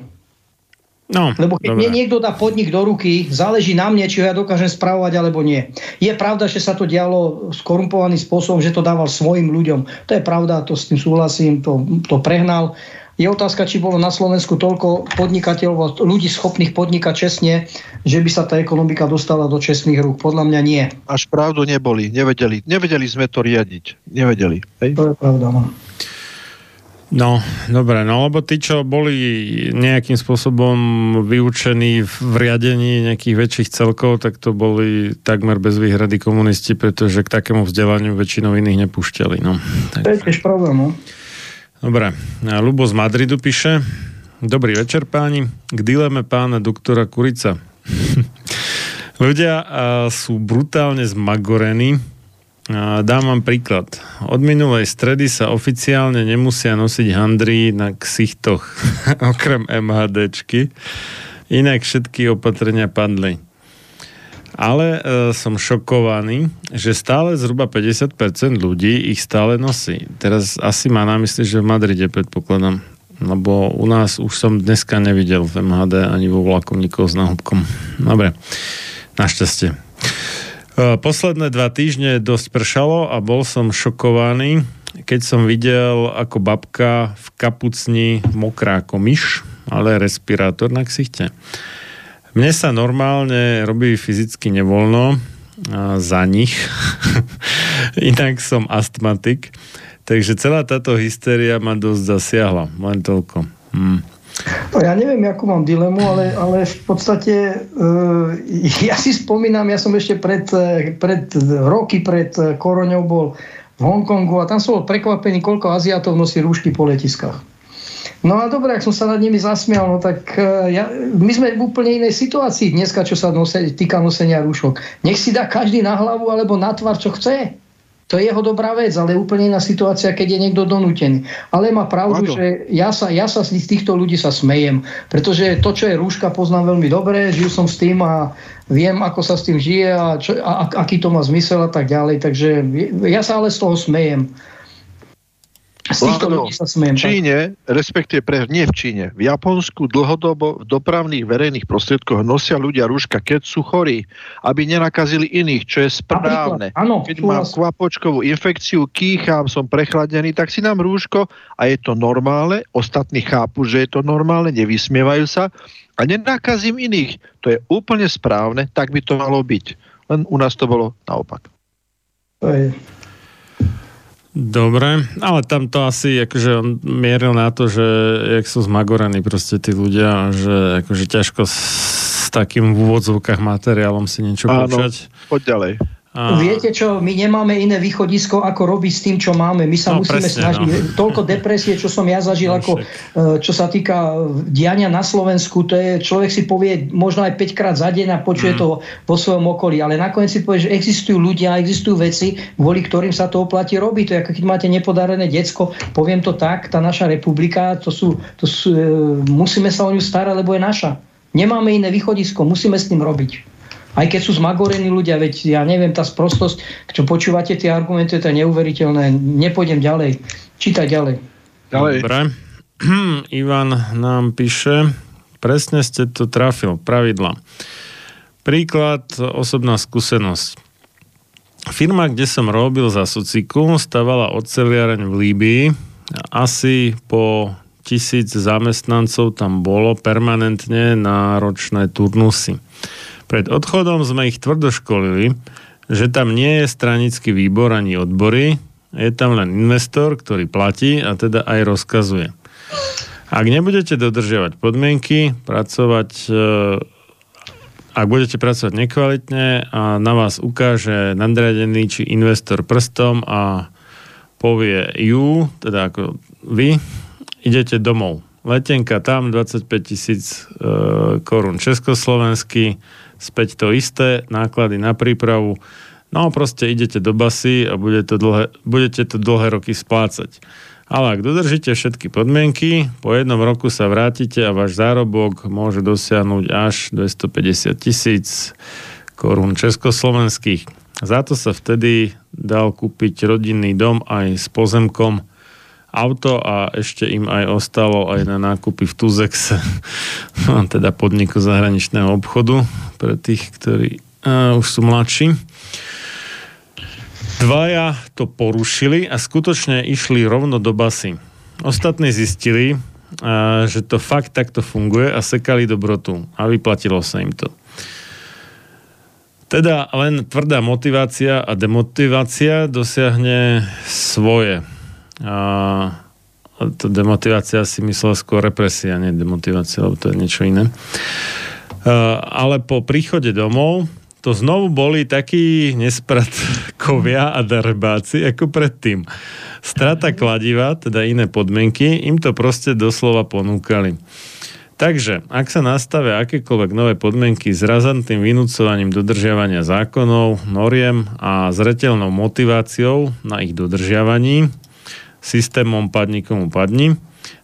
No, Lebo keď dobre. mne niekto dá podnik do ruky, záleží na mne, či ho ja dokážem správovať alebo nie. Je pravda, že sa to dialo skorumpovaným spôsobom, že to dával svojim ľuďom. To je pravda, to s tým súhlasím, to, to prehnal. Je otázka, či bolo na Slovensku toľko podnikateľov, ľudí schopných podnikať čestne, že by sa tá ekonomika dostala do čestných rúk. Podľa mňa nie. Až pravdu neboli, nevedeli, nevedeli sme to riadiť. Nevedeli. Hej? To je pravda. No. No, dobre, no lebo tí, čo boli nejakým spôsobom vyučení v riadení nejakých väčších celkov, tak to boli takmer bez výhrady komunisti, pretože k takému vzdelaniu väčšinou iných nepúšťali. No. To je tiež pravda. No. Dobre, Lubo z Madridu píše Dobrý večer páni, k dileme pána doktora Kurica. Ľudia a, sú brutálne zmagorení. A, dám vám príklad. Od minulej stredy sa oficiálne nemusia nosiť handry na ksichtoch, okrem MHDčky. Inak všetky opatrenia padli. Ale e, som šokovaný, že stále zhruba 50% ľudí ich stále nosí. Teraz asi má na mysli, že v Madride predpokladám. Lebo u nás už som dneska nevidel v MHD ani vo vlaku nikoho s náhubkom. Dobre, našťastie. E, Posledné dva týždne dosť pršalo a bol som šokovaný, keď som videl, ako babka v kapucni mokrá ako myš, ale respirátor na ksichte. Mne sa normálne robí fyzicky nevoľno za nich. Inak som astmatik. Takže celá táto hystéria ma dosť zasiahla. Len toľko. Hm. No, ja neviem, akú mám dilemu, ale, ale v podstate uh, ja si spomínam, ja som ešte pred, eh, pred roky pred eh, koroňou bol v Hongkongu a tam som bol prekvapený, koľko Aziatov nosí rúšky po letiskách. No a dobre, ak som sa nad nimi zasmial, no tak uh, ja, my sme v úplne inej situácii dneska, čo sa nose, týka nosenia rúšok. Nech si dá každý na hlavu alebo na tvar, čo chce. To je jeho dobrá vec, ale úplne iná situácia, keď je niekto donútený. Ale má pravdu, Áno. že ja sa, ja sa z týchto ľudí sa smejem, pretože to, čo je rúška, poznám veľmi dobre, žil som s tým a viem, ako sa s tým žije a, čo, a ak- aký to má zmysel a tak ďalej. Takže ja sa ale z toho smejem. Z týchto ľudí sa smejem. v Číne, respektíve pre, nie v Číne, v Japonsku dlhodobo v dopravných verejných prostriedkoch nosia ľudia rúška, keď sú chorí, aby nenakazili iných, čo je správne. Áno, keď mám súhlas. kvapočkovú infekciu, kýcham, som prechladený, tak si dám rúško a je to normálne. Ostatní chápu, že je to normálne, nevysmievajú sa a nenakazím iných. To je úplne správne, tak by to malo byť. Len u nás to bolo naopak. To je, Dobre, ale tam to asi akože on mieril na to, že jak sú zmagorení proste tí ľudia, že akože ťažko s, s takým v úvodzovkách materiálom si niečo Áno. počať. Poď ďalej. A, Viete čo, my nemáme iné východisko, ako robiť s tým, čo máme. My sa No, musíme presne, snažiť. no. Toľko depresie, čo som ja zažil, No, ako, e, čo sa týka diania na Slovensku, to je, človek si povie možno aj 5 krát za deň a Mm. počuje to vo svojom okolí. Ale nakoniec si povie, že existujú ľudia, existujú veci, kvôli ktorým sa to oplatí robiť. To je ako keď máte nepodarené decko, poviem to tak, tá naša republika, to sú, to sú, e, musíme sa o ňu starať, lebo je naša. Nemáme iné východisko, musíme s tým robiť. Aj keď sú zmagorení ľudia, veď ja neviem, tá sprostosť, čo počúvate tie argumenty, to je neuveriteľné. Nepôjdem ďalej. Čítaj ďalej. Ďalej. Dobre. Ivan nám píše, presne ste to trafil, pravidla. Príklad, osobná skúsenosť. Firma, kde som robil za sociku, stavala oceliareň v Líbii. Asi po tisíc zamestnancov tam bolo permanentne na ročné turnusy. Pred odchodom sme ich tvrdo školili, že tam nie je stranický výbor ani odbory, je tam len investor, ktorý platí a teda aj rozkazuje. Ak nebudete dodržiavať podmienky, pracovať, e, ak budete pracovať nekvalitne a na vás ukáže nadriadený či investor prstom a povie ju, teda ako vy, idete domov. Letenka tam 25 tisíc e, korún československý, späť to isté, náklady na prípravu. No proste idete do basy a bude to dlhé, budete to dlhé roky splácať. Ale ak dodržíte všetky podmienky, po jednom roku sa vrátite a váš zárobok môže dosiahnuť až 250 tisíc korún československých. Za to sa vtedy dal kúpiť rodinný dom aj s pozemkom, auto a ešte im aj ostalo aj na nákupy v Tuzexe, no, teda podniku zahraničného obchodu pre tých, ktorí uh, už sú mladší. Dvaja to porušili a skutočne išli rovno do basy. Ostatní zistili, uh, že to fakt takto funguje a sekali dobrotu a vyplatilo sa im to. Teda len tvrdá motivácia a demotivácia dosiahne svoje. A to demotivácia si myslel skôr represia, nie demotivácia, lebo to je niečo iné. Ale po príchode domov to znovu boli takí nespratkovia a darebáci ako predtým. Strata kladiva, teda iné podmienky, im to proste doslova ponúkali. Takže, ak sa nastavia akékoľvek nové podmienky s razantným vynúcovaním dodržiavania zákonov, noriem a zretelnou motiváciou na ich dodržiavaní, systémom padni komu padni,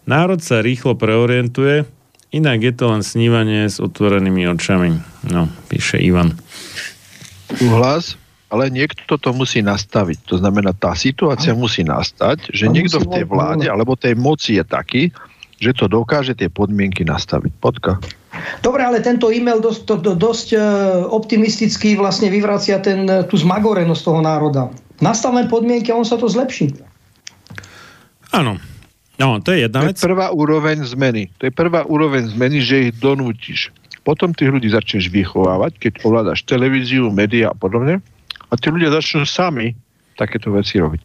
národ sa rýchlo preorientuje, inak je to len snívanie s otvorenými očami. No, píše Ivan. Súhlas, ale niekto to musí nastaviť. To znamená, tá situácia musí nastať, že To niekto v tej vláde alebo tej moci je taký, že to dokáže tie podmienky nastaviť. Podka. Dobre, ale tento e-mail dosť, to, to, dosť e, optimisticky vlastne vyvracia ten, e, tú zmagorenosť toho národa. Nastavme podmienky a on sa to zlepší. Áno. No, to je jedna To vec. je prvá úroveň zmeny. To je prvá úroveň zmeny, že ich donútiš. Potom tých ľudí začneš vychovávať, keď ovládaš televíziu, médiá a podobne. A tí ľudia začnú sami takéto veci robiť.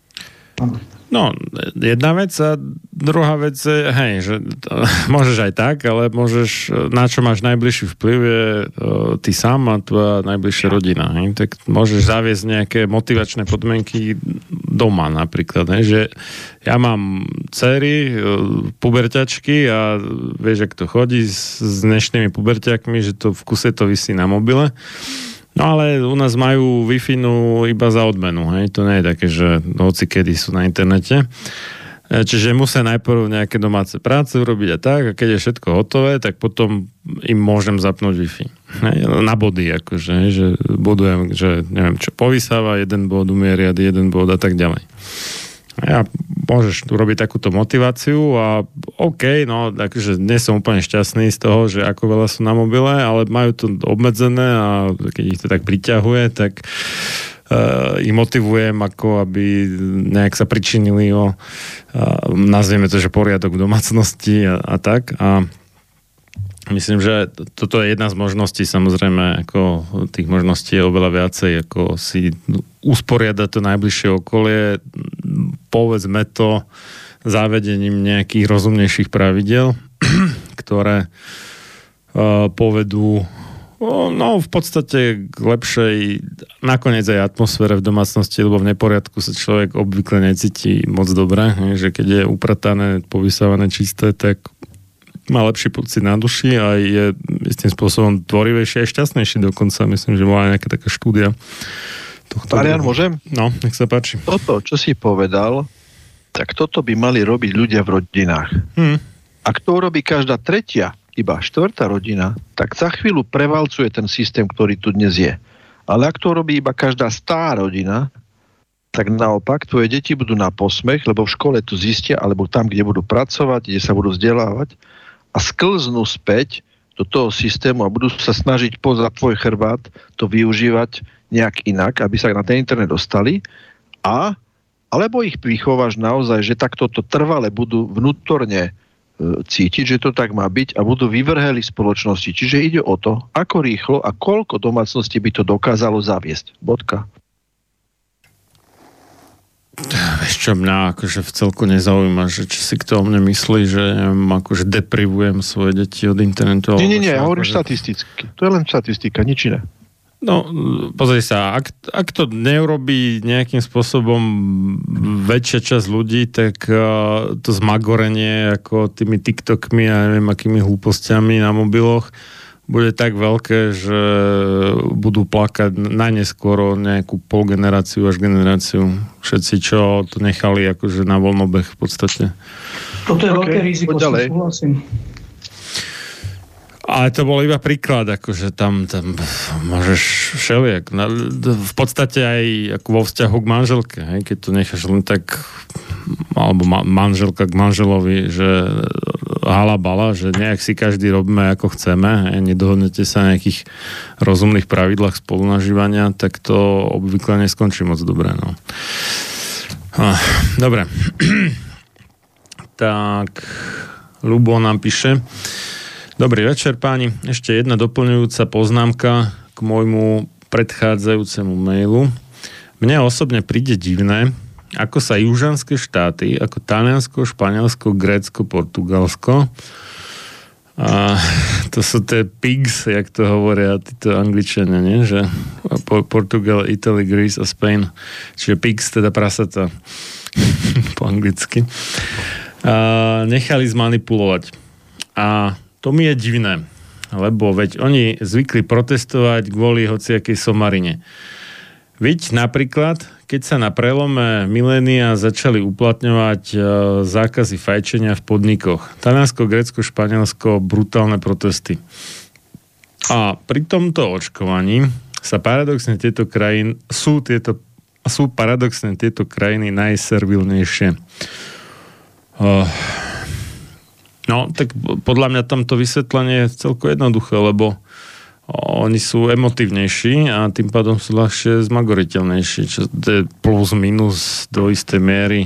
No, jedna vec a druhá vec je, hej, že to, môžeš aj tak, ale môžeš, na čo máš najbližší vplyv je uh, ty sám a tvoja najbližšia rodina. Hej? Tak môžeš zaviesť nejaké motivačné podmienky doma napríklad. Hej? Že ja mám cery, uh, puberťačky a vieš, ak to chodí s, s dnešnými puberťakmi, že to v kuse to vysí na mobile. No ale u nás majú wi iba za odmenu, hej? To nie je také, že hoci kedy sú na internete. E, Čiže musia najprv nejaké domáce práce urobiť a tak, a keď je všetko hotové, tak potom im môžem zapnúť Wi-Fi. Hej? Na body, akože, hej? že budujem, že neviem čo, povysáva jeden bod, umie riady, jeden bod a tak ďalej. Ja môžeš urobiť takúto motiváciu a OK, no takže nie som úplne šťastný z toho, že ako veľa sú na mobile, ale majú to obmedzené a keď ich to tak priťahuje, tak uh, ich motivujem ako aby nejak sa pričinili o uh, nazvieme to, že poriadok v domácnosti a, a tak. A Myslím, že toto je jedna z možností, samozrejme, ako tých možností je oveľa viacej, ako si usporiadať to najbližšie okolie, povedzme to zavedením nejakých rozumnejších pravidel, ktoré uh, povedú No, v podstate k lepšej nakoniec aj atmosfére v domácnosti, lebo v neporiadku sa človek obvykle necíti moc dobre, že keď je upratané, povysávané čisté, tak má lepší pocit na duši a je istým spôsobom tvorivejší a šťastnejší dokonca. Myslím, že bola nejaká taká štúdia. Tohto Marian, môžem? No, nech sa páči. Toto, čo si povedal, tak toto by mali robiť ľudia v rodinách. Hmm. Ak to robí každá tretia, iba štvrtá rodina, tak za chvíľu prevalcuje ten systém, ktorý tu dnes je. Ale ak to robí iba každá stá rodina, tak naopak tvoje deti budú na posmech, lebo v škole to zistia, alebo tam, kde budú pracovať, kde sa budú vzdelávať a sklznú späť do toho systému a budú sa snažiť poza tvoj chrbát to využívať nejak inak, aby sa na ten internet dostali a alebo ich vychováš naozaj, že takto to trvale budú vnútorne cítiť, že to tak má byť a budú vyvrheli spoločnosti. Čiže ide o to, ako rýchlo a koľko domácnosti by to dokázalo zaviesť. Bodka. Čo, mňa akože v celku nezaujíma, že či si kto o mne myslí, že neviem, akože deprivujem svoje deti od internetu. Nie, nie, nie, ja hovorím akože- štatisticky. To je len štatistika, nič iné. No, pozri sa, ak, ak to neurobí nejakým spôsobom väčšia časť ľudí, tak uh, to zmagorenie ako tými TikTokmi a neviem akými hlúpostiami na mobiloch bude tak veľké, že budú plakať najneskôr o nejakú polgeneráciu až generáciu. Všetci, čo to nechali akože na voľnobeh v podstate. Toto je OK, veľké riziko, ďalej. súhlasím. Ale to bol iba príklad, akože tam, tam môžeš všelijak. V podstate aj ako vo vzťahu k manželke, hej, keď to necháš len tak alebo ma, manželka k manželovi, že halabala, že nejak si každý robíme ako chceme, hej, nedohodnete sa na nejakých rozumných pravidlách spolunažívania, tak to obvykle neskončí moc dobre. No. Ah, Dobre. tak, Lubo nám píše. Dobrý večer páni. Ešte jedna doplňujúca poznámka k môjmu predchádzajúcemu mailu. Mne osobne príde divné, ako sa južanské štáty, ako Taliansko, Španielsko, Grécko, Portugalsko, a to sú tie pigs, jak to hovoria títo angličania, nie? Že Po- Portugal, Italy, Greece a Spain. Čiže pigs, teda prasata po anglicky. A nechali zmanipulovať. A to mi je divné, lebo veď oni zvykli protestovať kvôli hociakej somarine. Viď napríklad, keď sa na prelome milénia začali uplatňovať e, zákazy fajčenia v podnikoch. Taliansko, Grécko, Španielsko, brutálne protesty. A pri tomto očkovaní sa paradoxne tieto krajiny, sú, tieto, sú paradoxne tieto krajiny najservilnejšie. Uh, no, tak podľa mňa tamto vysvetlenie je celko jednoduché, lebo oni sú emotívnejší a tým pádom sú ľahšie zmagoriteľnejší, čo to je plus minus do istej miery.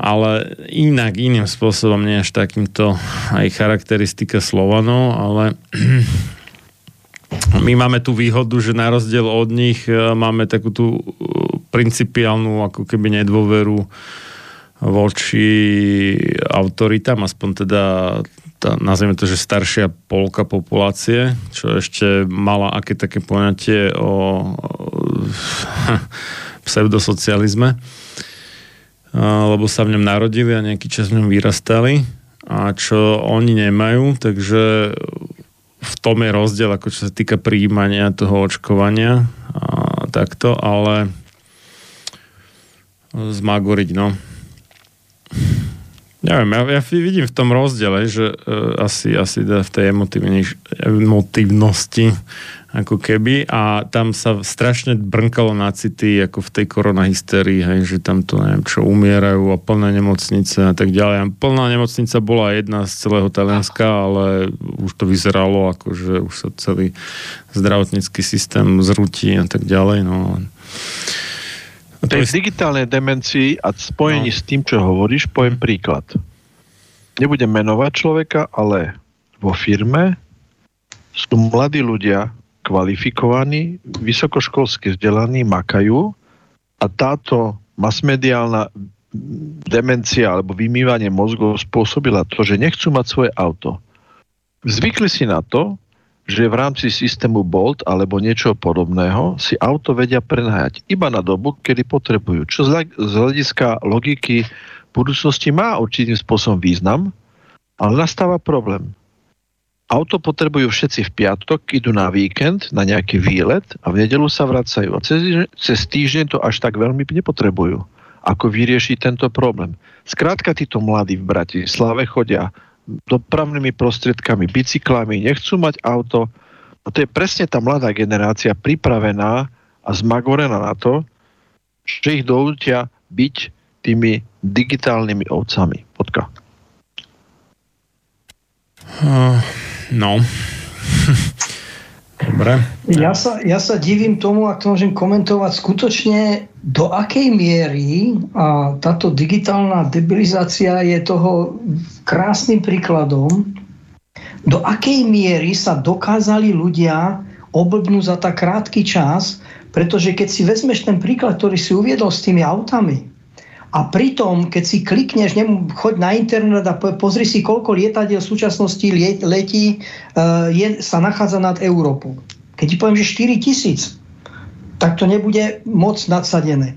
ale inak, iným spôsobom, nie až takýmto aj charakteristika Slovanov, ale my máme tú výhodu, že na rozdiel od nich e, máme takú tú e, principiálnu ako keby nedôveru voči autoritám, aspoň teda tá, nazvime to, že staršia polka populácie, čo ešte mala aké také poňatie o, o pseudosocializme, lebo sa v ňom narodili a nejaký čas v ňom vyrastali a čo oni nemajú, takže v tom je rozdiel, ako čo sa týka príjmania toho očkovania a takto, ale zmagoriť, no. Neviem, ja, ja vidím v tom rozdiele, že uh, asi, asi v tej emotivnosti ako keby a tam sa strašne brnkalo na city ako v tej koronahysterii, hej, že tam to neviem čo umierajú a plné nemocnice a tak ďalej. A plná nemocnica bola jedna z celého Talianska, ale už to vyzeralo ako, že už sa celý zdravotnícky systém zrutí a tak ďalej. No. Tej digitálnej demencii a spojení no. s tým, čo hovoríš, poviem príklad. Nebudem menovať človeka, ale vo firme sú mladí ľudia, kvalifikovaní, vysokoškolsky vzdelaní, makajú a táto masmediálna demencia alebo vymývanie mozgov spôsobila to, že nechcú mať svoje auto. Zvykli si na to, že v rámci systému Bolt alebo niečo podobného si auto vedia prenajať iba na dobu, kedy potrebujú. Čo z hľadiska logiky budúcnosti má určitým spôsobom význam, ale nastáva problém. Auto potrebujú všetci v piatok, idú na víkend, na nejaký výlet a v nedelu sa vracajú. A cez, cez týždeň to až tak veľmi nepotrebujú. Ako vyriešiť tento problém? Skrátka, títo mladí v Bratislave chodia dopravnými prostriedkami, bicyklami, nechcú mať auto. A to je presne tá mladá generácia pripravená a zmagorená na to, že ich doútia byť tými digitálnymi ovcami. Potka. Uh, No. Dobre. Ja sa, ja sa divím tomu, ak to môžem komentovať, skutočne do akej miery a táto digitálna debilizácia je toho krásnym príkladom, do akej miery sa dokázali ľudia oblbnúť za tak krátky čas, pretože keď si vezmeš ten príklad, ktorý si uviedol s tými autami, a pritom, keď si klikneš, nem, choď na internet a pozri si, koľko lietadiel v súčasnosti let, letí, uh, je, sa nachádza nad Európou. Keď ti poviem, že 4 tisíc, tak to nebude moc nadsadené.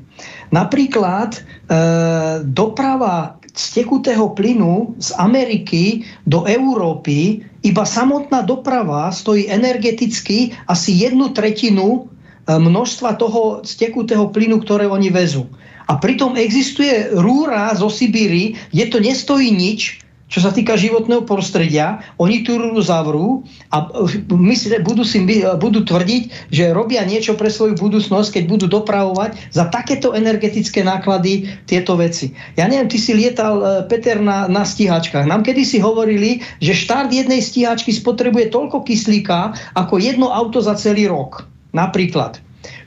Napríklad uh, doprava z tekutého plynu z Ameriky do Európy, iba samotná doprava stojí energeticky asi jednu tretinu e, množstva toho tekutého plynu, ktoré oni vezú. A pritom existuje rúra zo Sibíry, kde to nestojí nič, čo sa týka životného prostredia, oni tú rúru zavrú a mysle, budú, si, budú tvrdiť, že robia niečo pre svoju budúcnosť, keď budú dopravovať za takéto energetické náklady tieto veci. Ja neviem, ty si lietal, e, Peter, na, na stíhačkách. Nám kedy si hovorili, že štart jednej stíhačky spotrebuje toľko kyslíka, ako jedno auto za celý rok. Napríklad.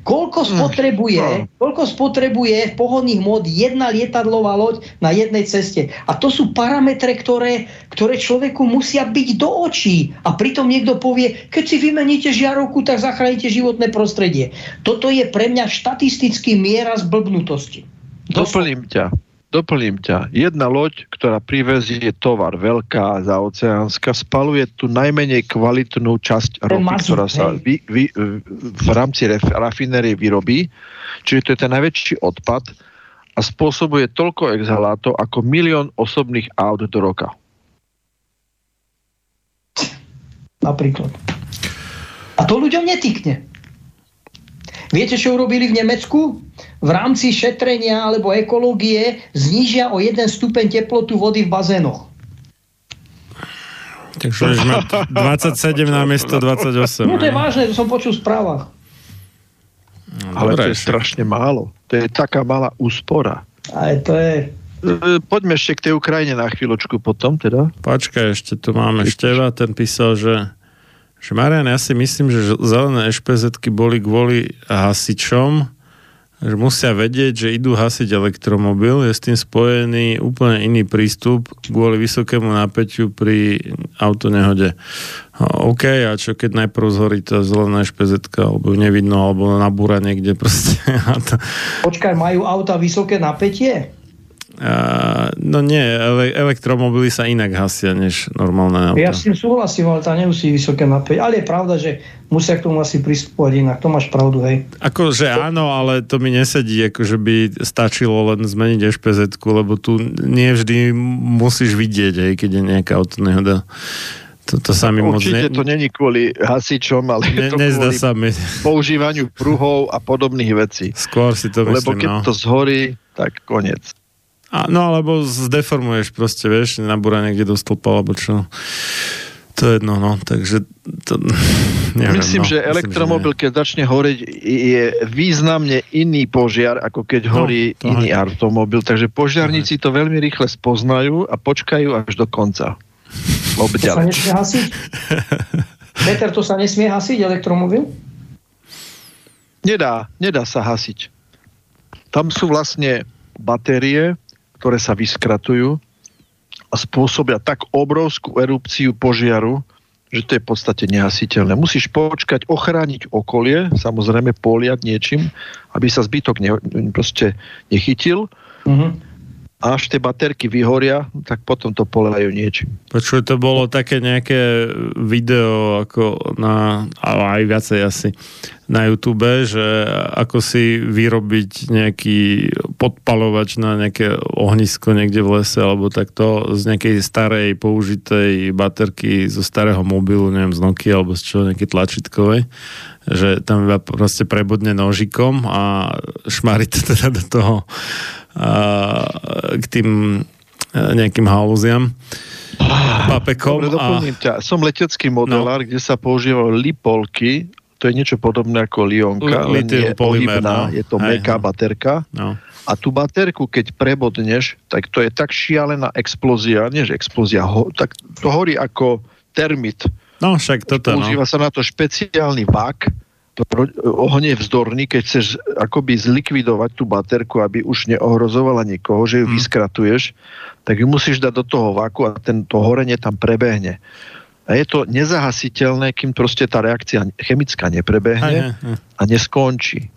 Koľko hm, spotrebuje, no. koľko spotrebuje pohodných mód jedna lietadlová loď na jednej ceste. A to sú parametre, ktoré, ktoré človeku musia byť do očí. A pritom niekto povie, keď si vymeníte žiarovku, tak zachránite životné prostredie. Toto je pre mňa štatistický miera zblbnutosti. Doplním ťa doplním ťa. Jedna loď, ktorá privezie tovar veľká za oceánska, spaluje tú najmenej kvalitnú časť ropy, ktorá sa vy, vy, v rámci rafinérie vyrobí. Čiže to je ten najväčší odpad a spôsobuje toľko exhalátov ako milión osobných aut do roka. Napríklad. A to ľuďom netýkne. Viete, čo urobili v Nemecku? V rámci šetrenia alebo ekológie znížia o 1 stupeň teplotu vody v bazénoch. Takže už má 27 na miesto 28. No to je vážne, to som počul v správach. No, Ale to je strašne málo. To je taká malá úspora. Aj to je... E, poďme ešte k tej Ukrajine na chvíľočku potom teda. Počkaj, ešte tu máme Števa, ten písal, že že Marian, ja si myslím, že zelené ešpezetky boli kvôli hasičom, že musia vedieť, že idú hasiť elektromobil, je s tým spojený úplne iný prístup kvôli vysokému napätiu pri autonehode. OK, a čo keď najprv zhorí tá zelená špezetka, alebo nevidno, alebo nabúra niekde proste. Počkaj, majú auta vysoké napätie? No nie, ele, elektromobily sa inak hasia, než normálne auta. Ja s tým súhlasím, ale tá nemusí vysoké napätie. Ale je pravda, že musia k tomu asi pristupovať inak. To máš pravdu, hej. Akože áno, ale to mi nesedí, akože by stačilo len zmeniť špz lebo tu nie vždy musíš vidieť, hej, keď je nejaká autonehoda. To, to sa mi moc Určite ne... to není kvôli hasičom, ale je Ne, to nezdá kvôli sa mi. používaniu pruhov a podobných vecí. Skôr si to Lebo myslím, keď no. to zhorí, tak koniec. A, no alebo zdeformuješ proste, vieš, nabúra niekde do stĺpa, alebo čo. To je jedno, no, takže to, neviem, myslím, no, že elektromobil, keď začne horeť, je významne iný požiar, ako keď horí to iný hej. automobil. Takže požiarníci to veľmi rýchle spoznajú a počkajú až do konca. To sa Obďaleč. nesmie hasiť? Peter, to sa nesmie hasiť, elektromobil? Nedá, nedá sa hasiť. Tam sú vlastne batérie, ktoré sa vyskratujú a spôsobia tak obrovskú erupciu požiaru, že to je v podstate nehasiteľné. Musíš počkať, ochrániť okolie, samozrejme poliať niečím, aby sa zbytok ne, proste nechytil. Mhm. Až tie baterky vyhoria, tak potom to polejajú niečím. Počuj, to bolo také nejaké video ako na, ale aj viacej asi na YouTube, že ako si vyrobiť nejaký podpalovač na nejaké ohnisko niekde v lese alebo takto z nejakej starej použitej baterky zo starého mobilu, neviem, z Nokia alebo z čoho, nejakej tlačítkovej že tam iba proste prebodne nožikom a šmarí to teda do toho k tým e, nejakým halúziam papekom Dobre, doplním ťa. Som letecký modelár, no. kde sa používajú lipolky, to je niečo podobné ako lionka, L- len je polymer, no. je to meká no. baterka. no. A tú baterku, keď prebodneš, tak to je tak šialená explózia, nie že explózia, ho, tak to horí ako termit. no však toto no. Používa sa na to špeciálny vak, je vzdorný, keď chceš akoby zlikvidovať tú baterku, aby už neohrozovala nikoho, že ju Mm. vyskratuješ, tak ju musíš dať do toho vaku a tento horenie tam prebehne. A je to nezahasiteľné, kým proste tá reakcia chemická neprebehne hej, hej. a neskončí.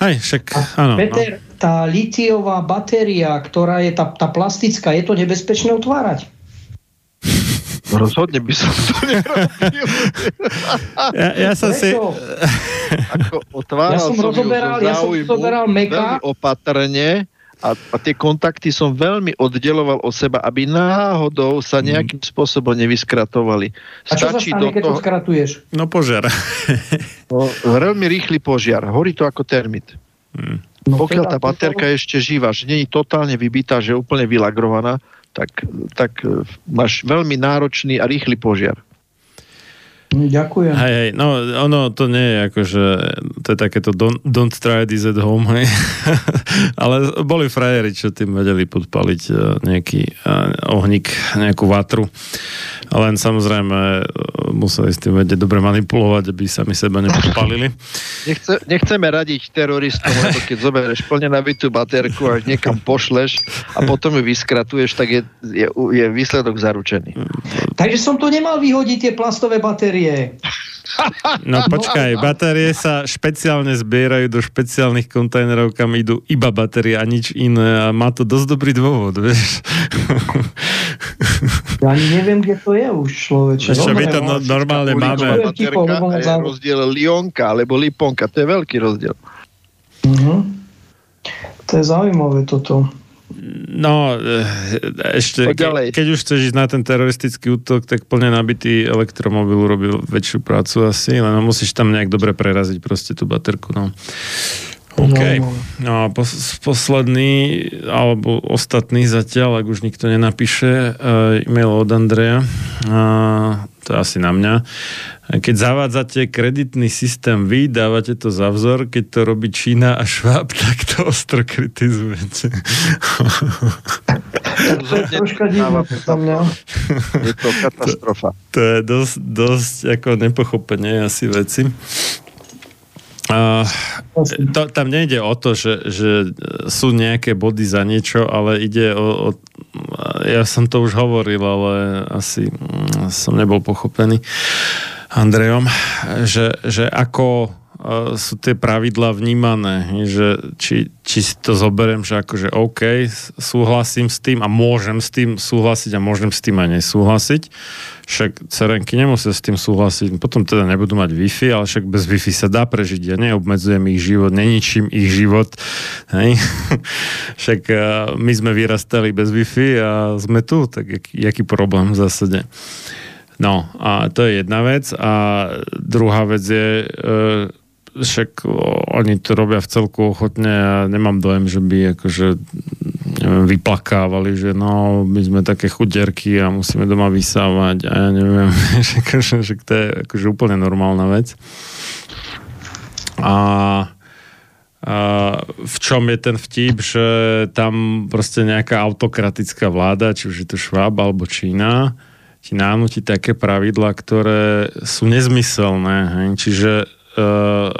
Hej, však áno. no. Peter, tá litiová batéria, ktorá je tá, tá plastická, je to nebezpečné otvárať? Rozhodne by som to nerobil. Ja, ja som si... Ako otváral Ja som ju rozoberal- zo ja som rozoberal meka. Opatrne a, a tie kontakty som veľmi oddeloval od seba, aby náhodou sa nejakým spôsobom nevyskratovali. A čo sa Stačí stane, do keď to skratuješ? No požiar. no, veľmi rýchly požiar. Horí to ako termit. No, Pokiaľ teda tá baterka je ešte živá, že nie je totálne vybitá, že je úplne vylagrovaná, tak, tak e, máš veľmi náročný a rýchly požiar. Ďakujem. Hej, hej, no ono to nie je ako, že to je takéto don't, don't try this at home, hej. Ale boli frajeri, čo tým vedeli podpaliť eh, nejaký eh, ohník, nejakú vatru. Len samozrejme eh, museli s tým vedieť dobre manipulovať, aby sami seba nepodpalili. Nechce, nechceme radiť teroristom, lebo keď zoberieš plne nabitú baterku a niekam pošleš a potom ju vyskratuješ, tak je, je, je výsledok zaručený. Takže som to nemal vyhodiť tie plastové batérie. No počkaj, batérie sa špeciálne zbierajú do špeciálnych kontajnerov, kam idú iba batérie a nič iné a má to dosť dobrý dôvod, vieš. Ja ani neviem, kde to je už človeče. Čo, my to no, normálne máme. ticho, lebo a mám je rozdiel lionka alebo liponka, to je veľký rozdiel. Mhm. To je zaujímavé toto. No, eh, ešte, ke, keď už chceš ísť na ten teroristický útok, tak plne nabitý elektromobil urobil väčšiu prácu asi, len musíš tam nejak dobre preraziť proste tú baterku, no. OK. Zaujímavé. No a pos- posledný, alebo ostatný zatiaľ, ak už nikto nenapíše, uh, e-mail od Andreja, uh, to je asi na mňa. Keď zavádzate kreditný systém vy, dávate to za vzor, keď to robí Čína a Šváb, tak to ostro kritizujete. To je to katastrofa. To je dosť, dosť ako nepochopenie asi veci. Uh, to, tam nejde o to, že, že sú nejaké body za niečo, ale ide o, o... Ja som to už hovoril, ale asi mm, som nebol pochopený Andrejom, že, že ako sú tie pravidlá vnímané, že či, či si to zoberiem, že akože OK, súhlasím s tým a môžem s tým súhlasiť a môžem s tým aj nesúhlasiť. Však cerenky nemusia s tým súhlasiť, potom teda nebudú mať Wi-Fi, ale však bez Wi-Fi sa dá prežiť, ja neobmedzujem ich život, neničím ich život. Hej? však my sme vyrastali bez Wi-Fi a sme tu, tak jaký, jaký problém v zásade. No a to je jedna vec a druhá vec je, e, však oni to robia v celku ochotne a nemám dojem, že by akože neviem, vyplakávali, že no, my sme také chuderky a musíme doma vysávať a ja neviem, že, akože, že to je akože úplne normálna vec. A, a v čom je ten vtip, že tam proste nejaká autokratická vláda, či už je to Šváb alebo Čína, ti nánutí také pravidla, ktoré sú nezmyselné. Hej? Čiže Uh,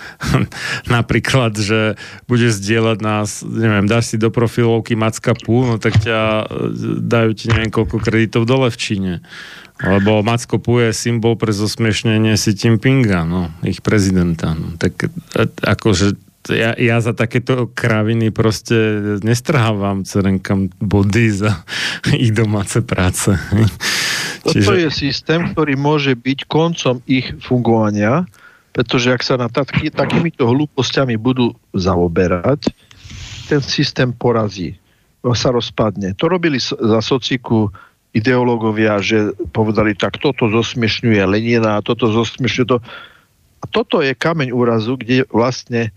napríklad, že budeš zdieľať nás, neviem, dáš si do profilovky Macka Pú, no tak ťa dajú ti neviem koľko kreditov dole v Číne. Lebo Macko Pú je symbol pre zosmiešnenie si Jinpinga, no, ich prezidenta. No. Tak e, akože ja, ja za takéto kraviny proste nestrhávam cerenkam body za ich domáce práce. Toto Čiže... je systém, ktorý môže byť koncom ich fungovania, pretože ak sa na taký, takýmito hlúpostiami budú zaoberať, ten systém porazí, sa rozpadne. To robili za sociku ideológovia, že povedali, tak toto zosmiešňuje Lenina, toto zosmiešňuje to. A toto je kameň úrazu, kde vlastne,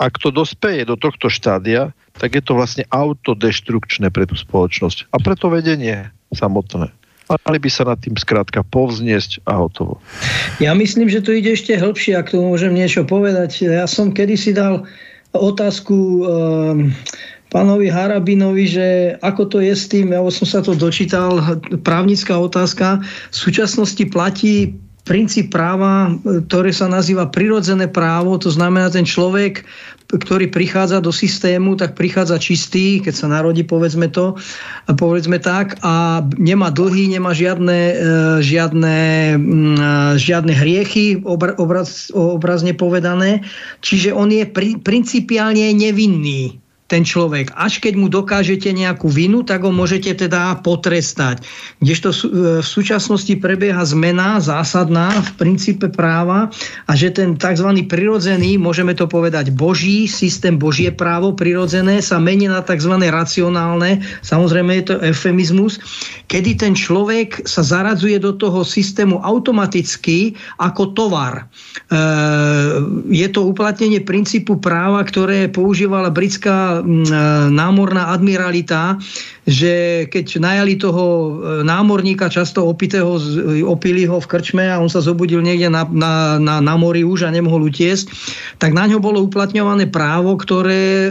ak to dospeje do tohto štádia, tak je to vlastne autodeštrukčné pre tú spoločnosť. A preto vedenie samotné. Mali by sa nad tým skrátka povzniesť a hotovo. Ja myslím, že to ide ešte hĺbšie, ak tu môžem niečo povedať. Ja som kedysi dal otázku um, pánovi Harabinovi, že ako to je s tým, ja som sa to dočítal, právnická otázka. V súčasnosti platí princíp práva, ktoré sa nazýva prirodzené právo, to znamená ten človek, ktorý prichádza do systému, tak prichádza čistý, keď sa narodí, povedzme to, povedzme tak, a nemá dlhy, nemá žiadne, e, žiadne, mm, e, žiadne hriechy, obraz, obrazne povedané, čiže on je pri, principiálne nevinný ten človek. Až keď mu dokážete nejakú vinu, tak ho môžete teda potrestať. Kdežto v súčasnosti prebieha zmena zásadná v princípe práva a že ten tzv. prirodzený, môžeme to povedať boží, systém božie právo prirodzené sa mení na tzv. racionálne, samozrejme je to eufemizmus, kedy ten človek sa zaradzuje do toho systému automaticky ako tovar. E, je to uplatnenie princípu práva, ktoré používala britská E, námorná admiralita, že keď najali toho e, námorníka často opitého, opili ho v krčme a on sa zobudil niekde na, na, na, na mori už a nemohol utiesť, tak na ňo bolo uplatňované právo, ktoré e,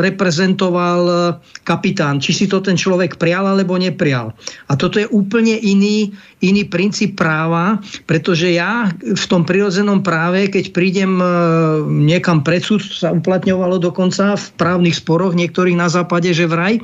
reprezentoval kapitán. Či si to ten človek prial alebo neprial. A toto je úplne iný, iný princíp práva, pretože ja v tom prirodzenom práve, keď prídem niekam pred súd, sa uplatňovalo dokonca v právnych sporoch, niektorých na západe, že vraj,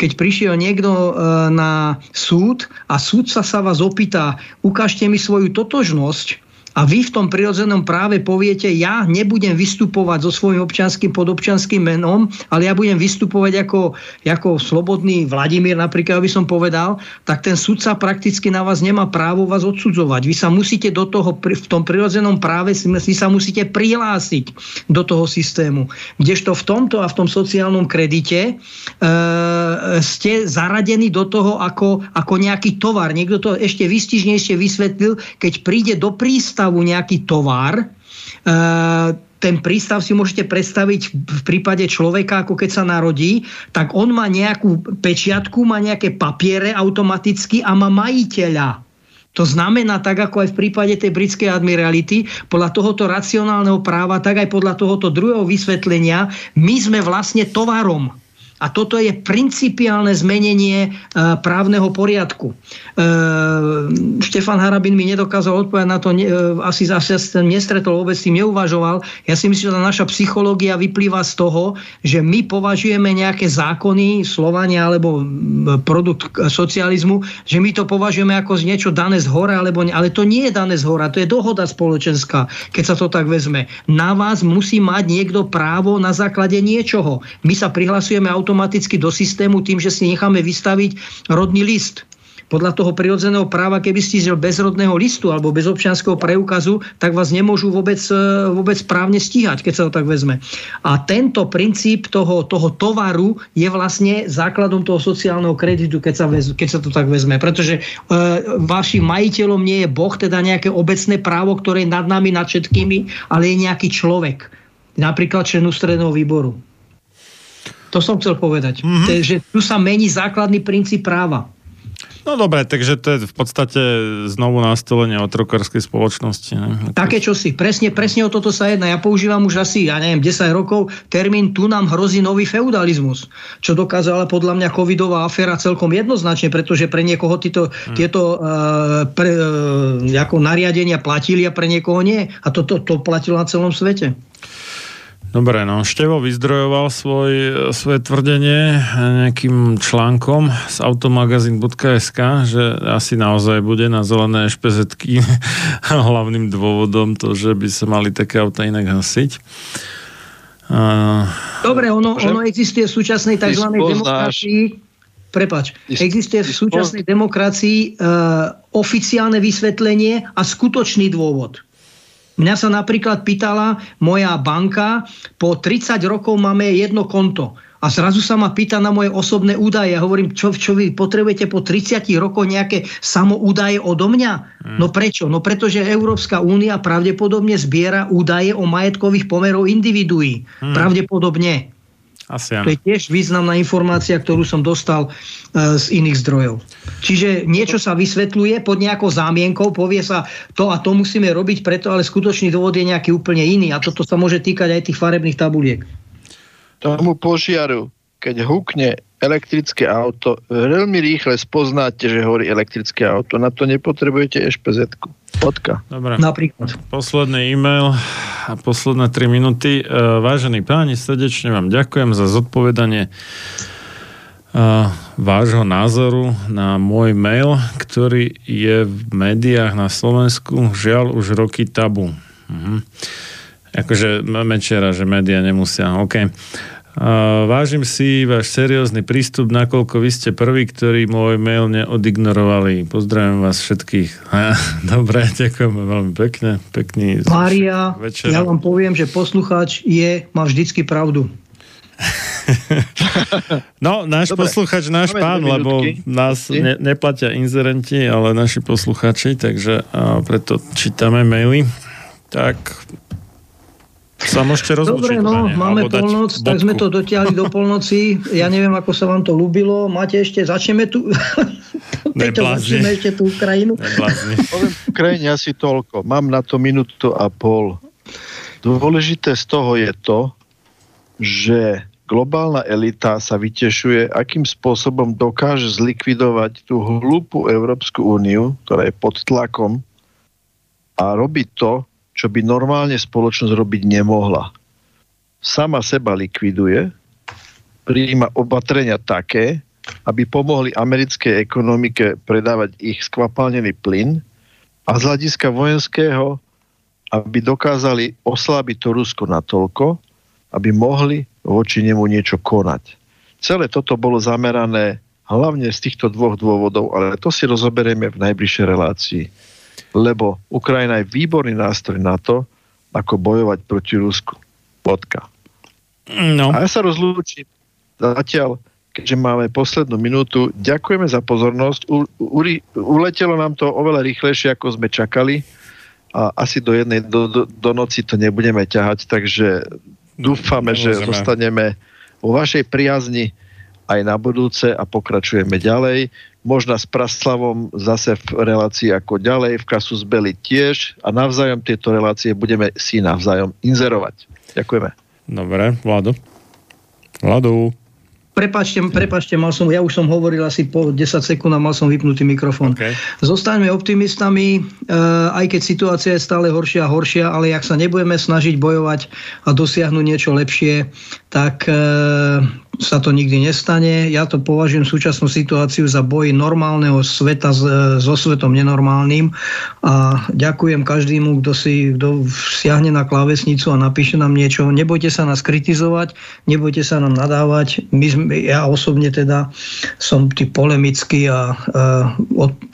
keď prišiel niekto e, na súd a súdca sa vás opýta, ukážte mi svoju totožnosť, a vy v tom prirodzenom práve poviete, ja nebudem vystupovať so svojím občanským pod občanským menom, ale ja budem vystupovať ako, ako slobodný Vladimír, napríklad, aby som povedal, tak ten sudca prakticky na vás nemá právo vás odsudzovať. Vy sa musíte do toho, v tom prirodzenom práve vy sa musíte prihlásiť do toho systému. Kdežto v tomto a v tom sociálnom kredite e, ste zaradení do toho ako, ako nejaký tovar. Niekto to ešte vystižnejšie vysvetlil, keď príde do prístavu prístavu nejaký tovar, e, ten prístav si môžete predstaviť v prípade človeka, ako keď sa narodí, tak on má nejakú pečiatku, má nejaké papiere automaticky a má majiteľa. To znamená, tak ako aj v prípade tej britskej admirality, podľa tohoto racionálneho práva, tak aj podľa tohoto druhého vysvetlenia, my sme vlastne tovarom A toto je principiálne zmenenie e, právneho poriadku. E, Štefan Harabin mi nedokázal odpovedať na to, ne, e, asi zase ten nestretol, vôbec tým neuvažoval. Ja si myslím, že tá naša psychológia vyplýva z toho, že my považujeme nejaké zákony Slovania alebo produkt socializmu, že my to považujeme ako z niečo dané z hora, alebo ne, ale to nie je dané z hora, to je dohoda spoločenská, keď sa to tak vezme. Na vás musí mať niekto právo na základe niečoho. My sa prihlasujeme automaticky do systému tým, že si necháme vystaviť rodný list. Podľa toho prirodzeného práva, keby ste žil bez rodného listu alebo bez občianského preukazu, tak vás nemôžu vôbec, e, vôbec právne stíhať, keď sa to tak vezme. A tento princíp toho, toho tovaru je vlastne základom toho sociálneho kreditu, keď sa, vez, keď sa to tak vezme. Pretože e, vašim majiteľom nie je Boh, teda nejaké obecné právo, ktoré je nad nami, nad všetkými, ale je nejaký človek. Napríklad člen ústredného výboru. To som chcel povedať. Mm-hmm. Že tu sa mení základný princíp práva. No dobre, takže to je v podstate znovu nastolenie otrokarskej spoločnosti. Ne? Také čosi. Presne, presne o toto sa jedná. Ja používam už asi, ja neviem, 10 rokov termín tu nám hrozí nový feudalizmus. Čo dokázala podľa mňa covidová aféra celkom jednoznačne, pretože pre niekoho títo, hmm. tieto uh, pre, uh, ako nariadenia platili a pre niekoho nie. A to, to, to platilo na celom svete. Dobre, no Števo vyzdrojoval svoj, svoje tvrdenie nejakým článkom z automagazin.sk, že asi naozaj bude na zelené špezetky hlavným dôvodom to, že by sa mali také auta inak hasiť. Uh, Dobre, ono, ono existuje v súčasnej tzv. demokracii Prepač, existuje v súčasnej demokracii uh, oficiálne vysvetlenie a skutočný dôvod. Mňa sa napríklad pýtala moja banka, po 30 rokov máme jedno konto. A zrazu sa ma pýta na moje osobné údaje. Ja hovorím, čo, čo vy potrebujete po 30 rokoch nejaké samoúdaje odo mňa? Hmm. No prečo? No pretože Európska únia pravdepodobne zbiera údaje o majetkových pomerov individuí. Hmm. Pravdepodobne. Asi to je tiež významná informácia, ktorú som dostal uh, z iných zdrojov. Čiže niečo sa vysvetľuje pod nejakou zámienkou, povie sa to a to musíme robiť preto, ale skutočný dôvod je nejaký úplne iný. A toto sa môže týkať aj tých farebných tabuliek. Tomu požiaru, keď hukne elektrické auto, veľmi rýchle spoznáte, že horí elektrické auto. Na to nepotrebujete ešpezetku. Potka. Dobre. Napríklad. Posledný e-mail a posledné 3 minúty. Vážení páni, srdečne vám ďakujem za zodpovedanie vášho názoru na môj mail, ktorý je v médiách na Slovensku žiaľ už roky tabu. Mhm. Akože mečera, že médiá nemusia. OK. Vážim si váš seriózny prístup, nakoľko vy ste prví, ktorí môj mail neodignorovali. Pozdravujem vás všetkých. Dobre, ďakujeme veľmi pekne. Pekný Mária, ja vám poviem, že poslucháč je, má vždycky pravdu. no, náš Dobre. posluchač, náš Máme pán, lebo nás ne, neplatia inzerenti, ale naši posluchači, takže a preto čítame maily. Tak sa môžete rozlučiť. Dobre, no, máme polnoc, tak sme to dotiahli do polnoci. Ja neviem, ako sa vám to ľúbilo. Máte ešte, začneme tu... začneme ešte tú Ukrajinu. Poviem Ukrajine asi toľko. Mám na to minútu a pol. Dôležité z toho je to, že globálna elita sa vytešuje, akým spôsobom dokáže zlikvidovať tú hlúpu Európsku úniu, ktorá je pod tlakom a robiť to, čo by normálne spoločnosť robiť nemohla. Sama seba likviduje, prijíma opatrenia také, aby pomohli americkej ekonomike predávať ich skvapalnený plyn a z hľadiska vojenského, aby dokázali oslabiť to Rusko natoľko, aby mohli voči nemu niečo konať. Celé toto bolo zamerané hlavne z týchto dvoch dôvodov, ale to si rozoberieme v najbližšej relácii lebo Ukrajina je výborný nástroj na to, ako bojovať proti Rusku. Vodka. No. A ja sa rozlúčim zatiaľ, keďže máme poslednú minútu. Ďakujeme za pozornosť. U, u, uletelo nám to oveľa rýchlejšie, ako sme čakali. A asi do jednej do, do, do noci to nebudeme ťahať, takže dúfame, Nemôžeme. že zostaneme vo vašej priazni aj na budúce a pokračujeme ďalej možno s Praslavom zase v relácii ako ďalej, v kasu zbeli tiež a navzájom tieto relácie budeme si navzájom inzerovať. Ďakujeme. Dobre, Vlado. Vlado. Prepačte, prepačte, mal som, ja už som hovoril asi po 10 sekúnd a mal som vypnutý mikrofón. Okay. Zostaňme optimistami, uh, aj keď situácia je stále horšia a horšia, ale ak sa nebudeme snažiť bojovať a dosiahnuť niečo lepšie, tak uh, sa to nikdy nestane. Ja to považujem súčasnú situáciu za boj normálneho sveta so svetom nenormálnym a ďakujem každému, kto si kto siahne na klávesnicu a napíše nám niečo. Nebojte sa nás kritizovať, nebojte sa nám nadávať. My sme, ja osobne teda som ty polemický a uh,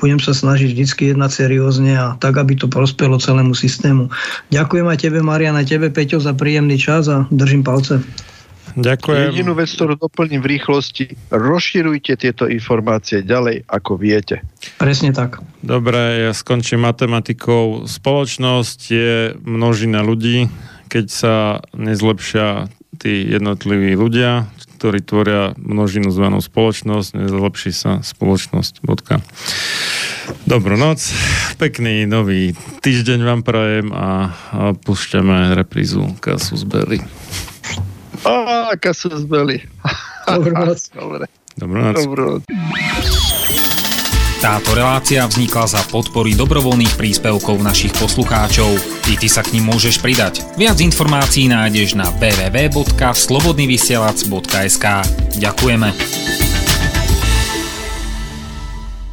budem sa snažiť vždy jednať seriózne a tak, aby to prospelo celému systému. Ďakujem aj tebe, Marian, aj tebe, Peťo, za príjemný čas a držím palce. Ďakujem. Jedinú vec, ktorú doplním v rýchlosti, rozširujte tieto informácie ďalej, ako viete. Presne tak. Dobre, ja skončím matematikou. Spoločnosť je množina ľudí. Keď sa nezlepšia tí jednotliví ľudia, ktorí tvoria množinu zvanú spoločnosť, nezlepší sa spoločnosť. Bodka. Dobrú noc, pekný nový týždeň vám prajem a, a púšťame reprízu Kasus Belli. Á, kasus belli. Dobrú noc. Dobre. Dobrú noc. Dobrú noc. Táto relácia vznikla za podpory dobrovoľných príspevkov našich poslucháčov. I ty sa k ním môžeš pridať. Viac informácií nájdeš na www.slobodnyvysielac.sk Ďakujeme.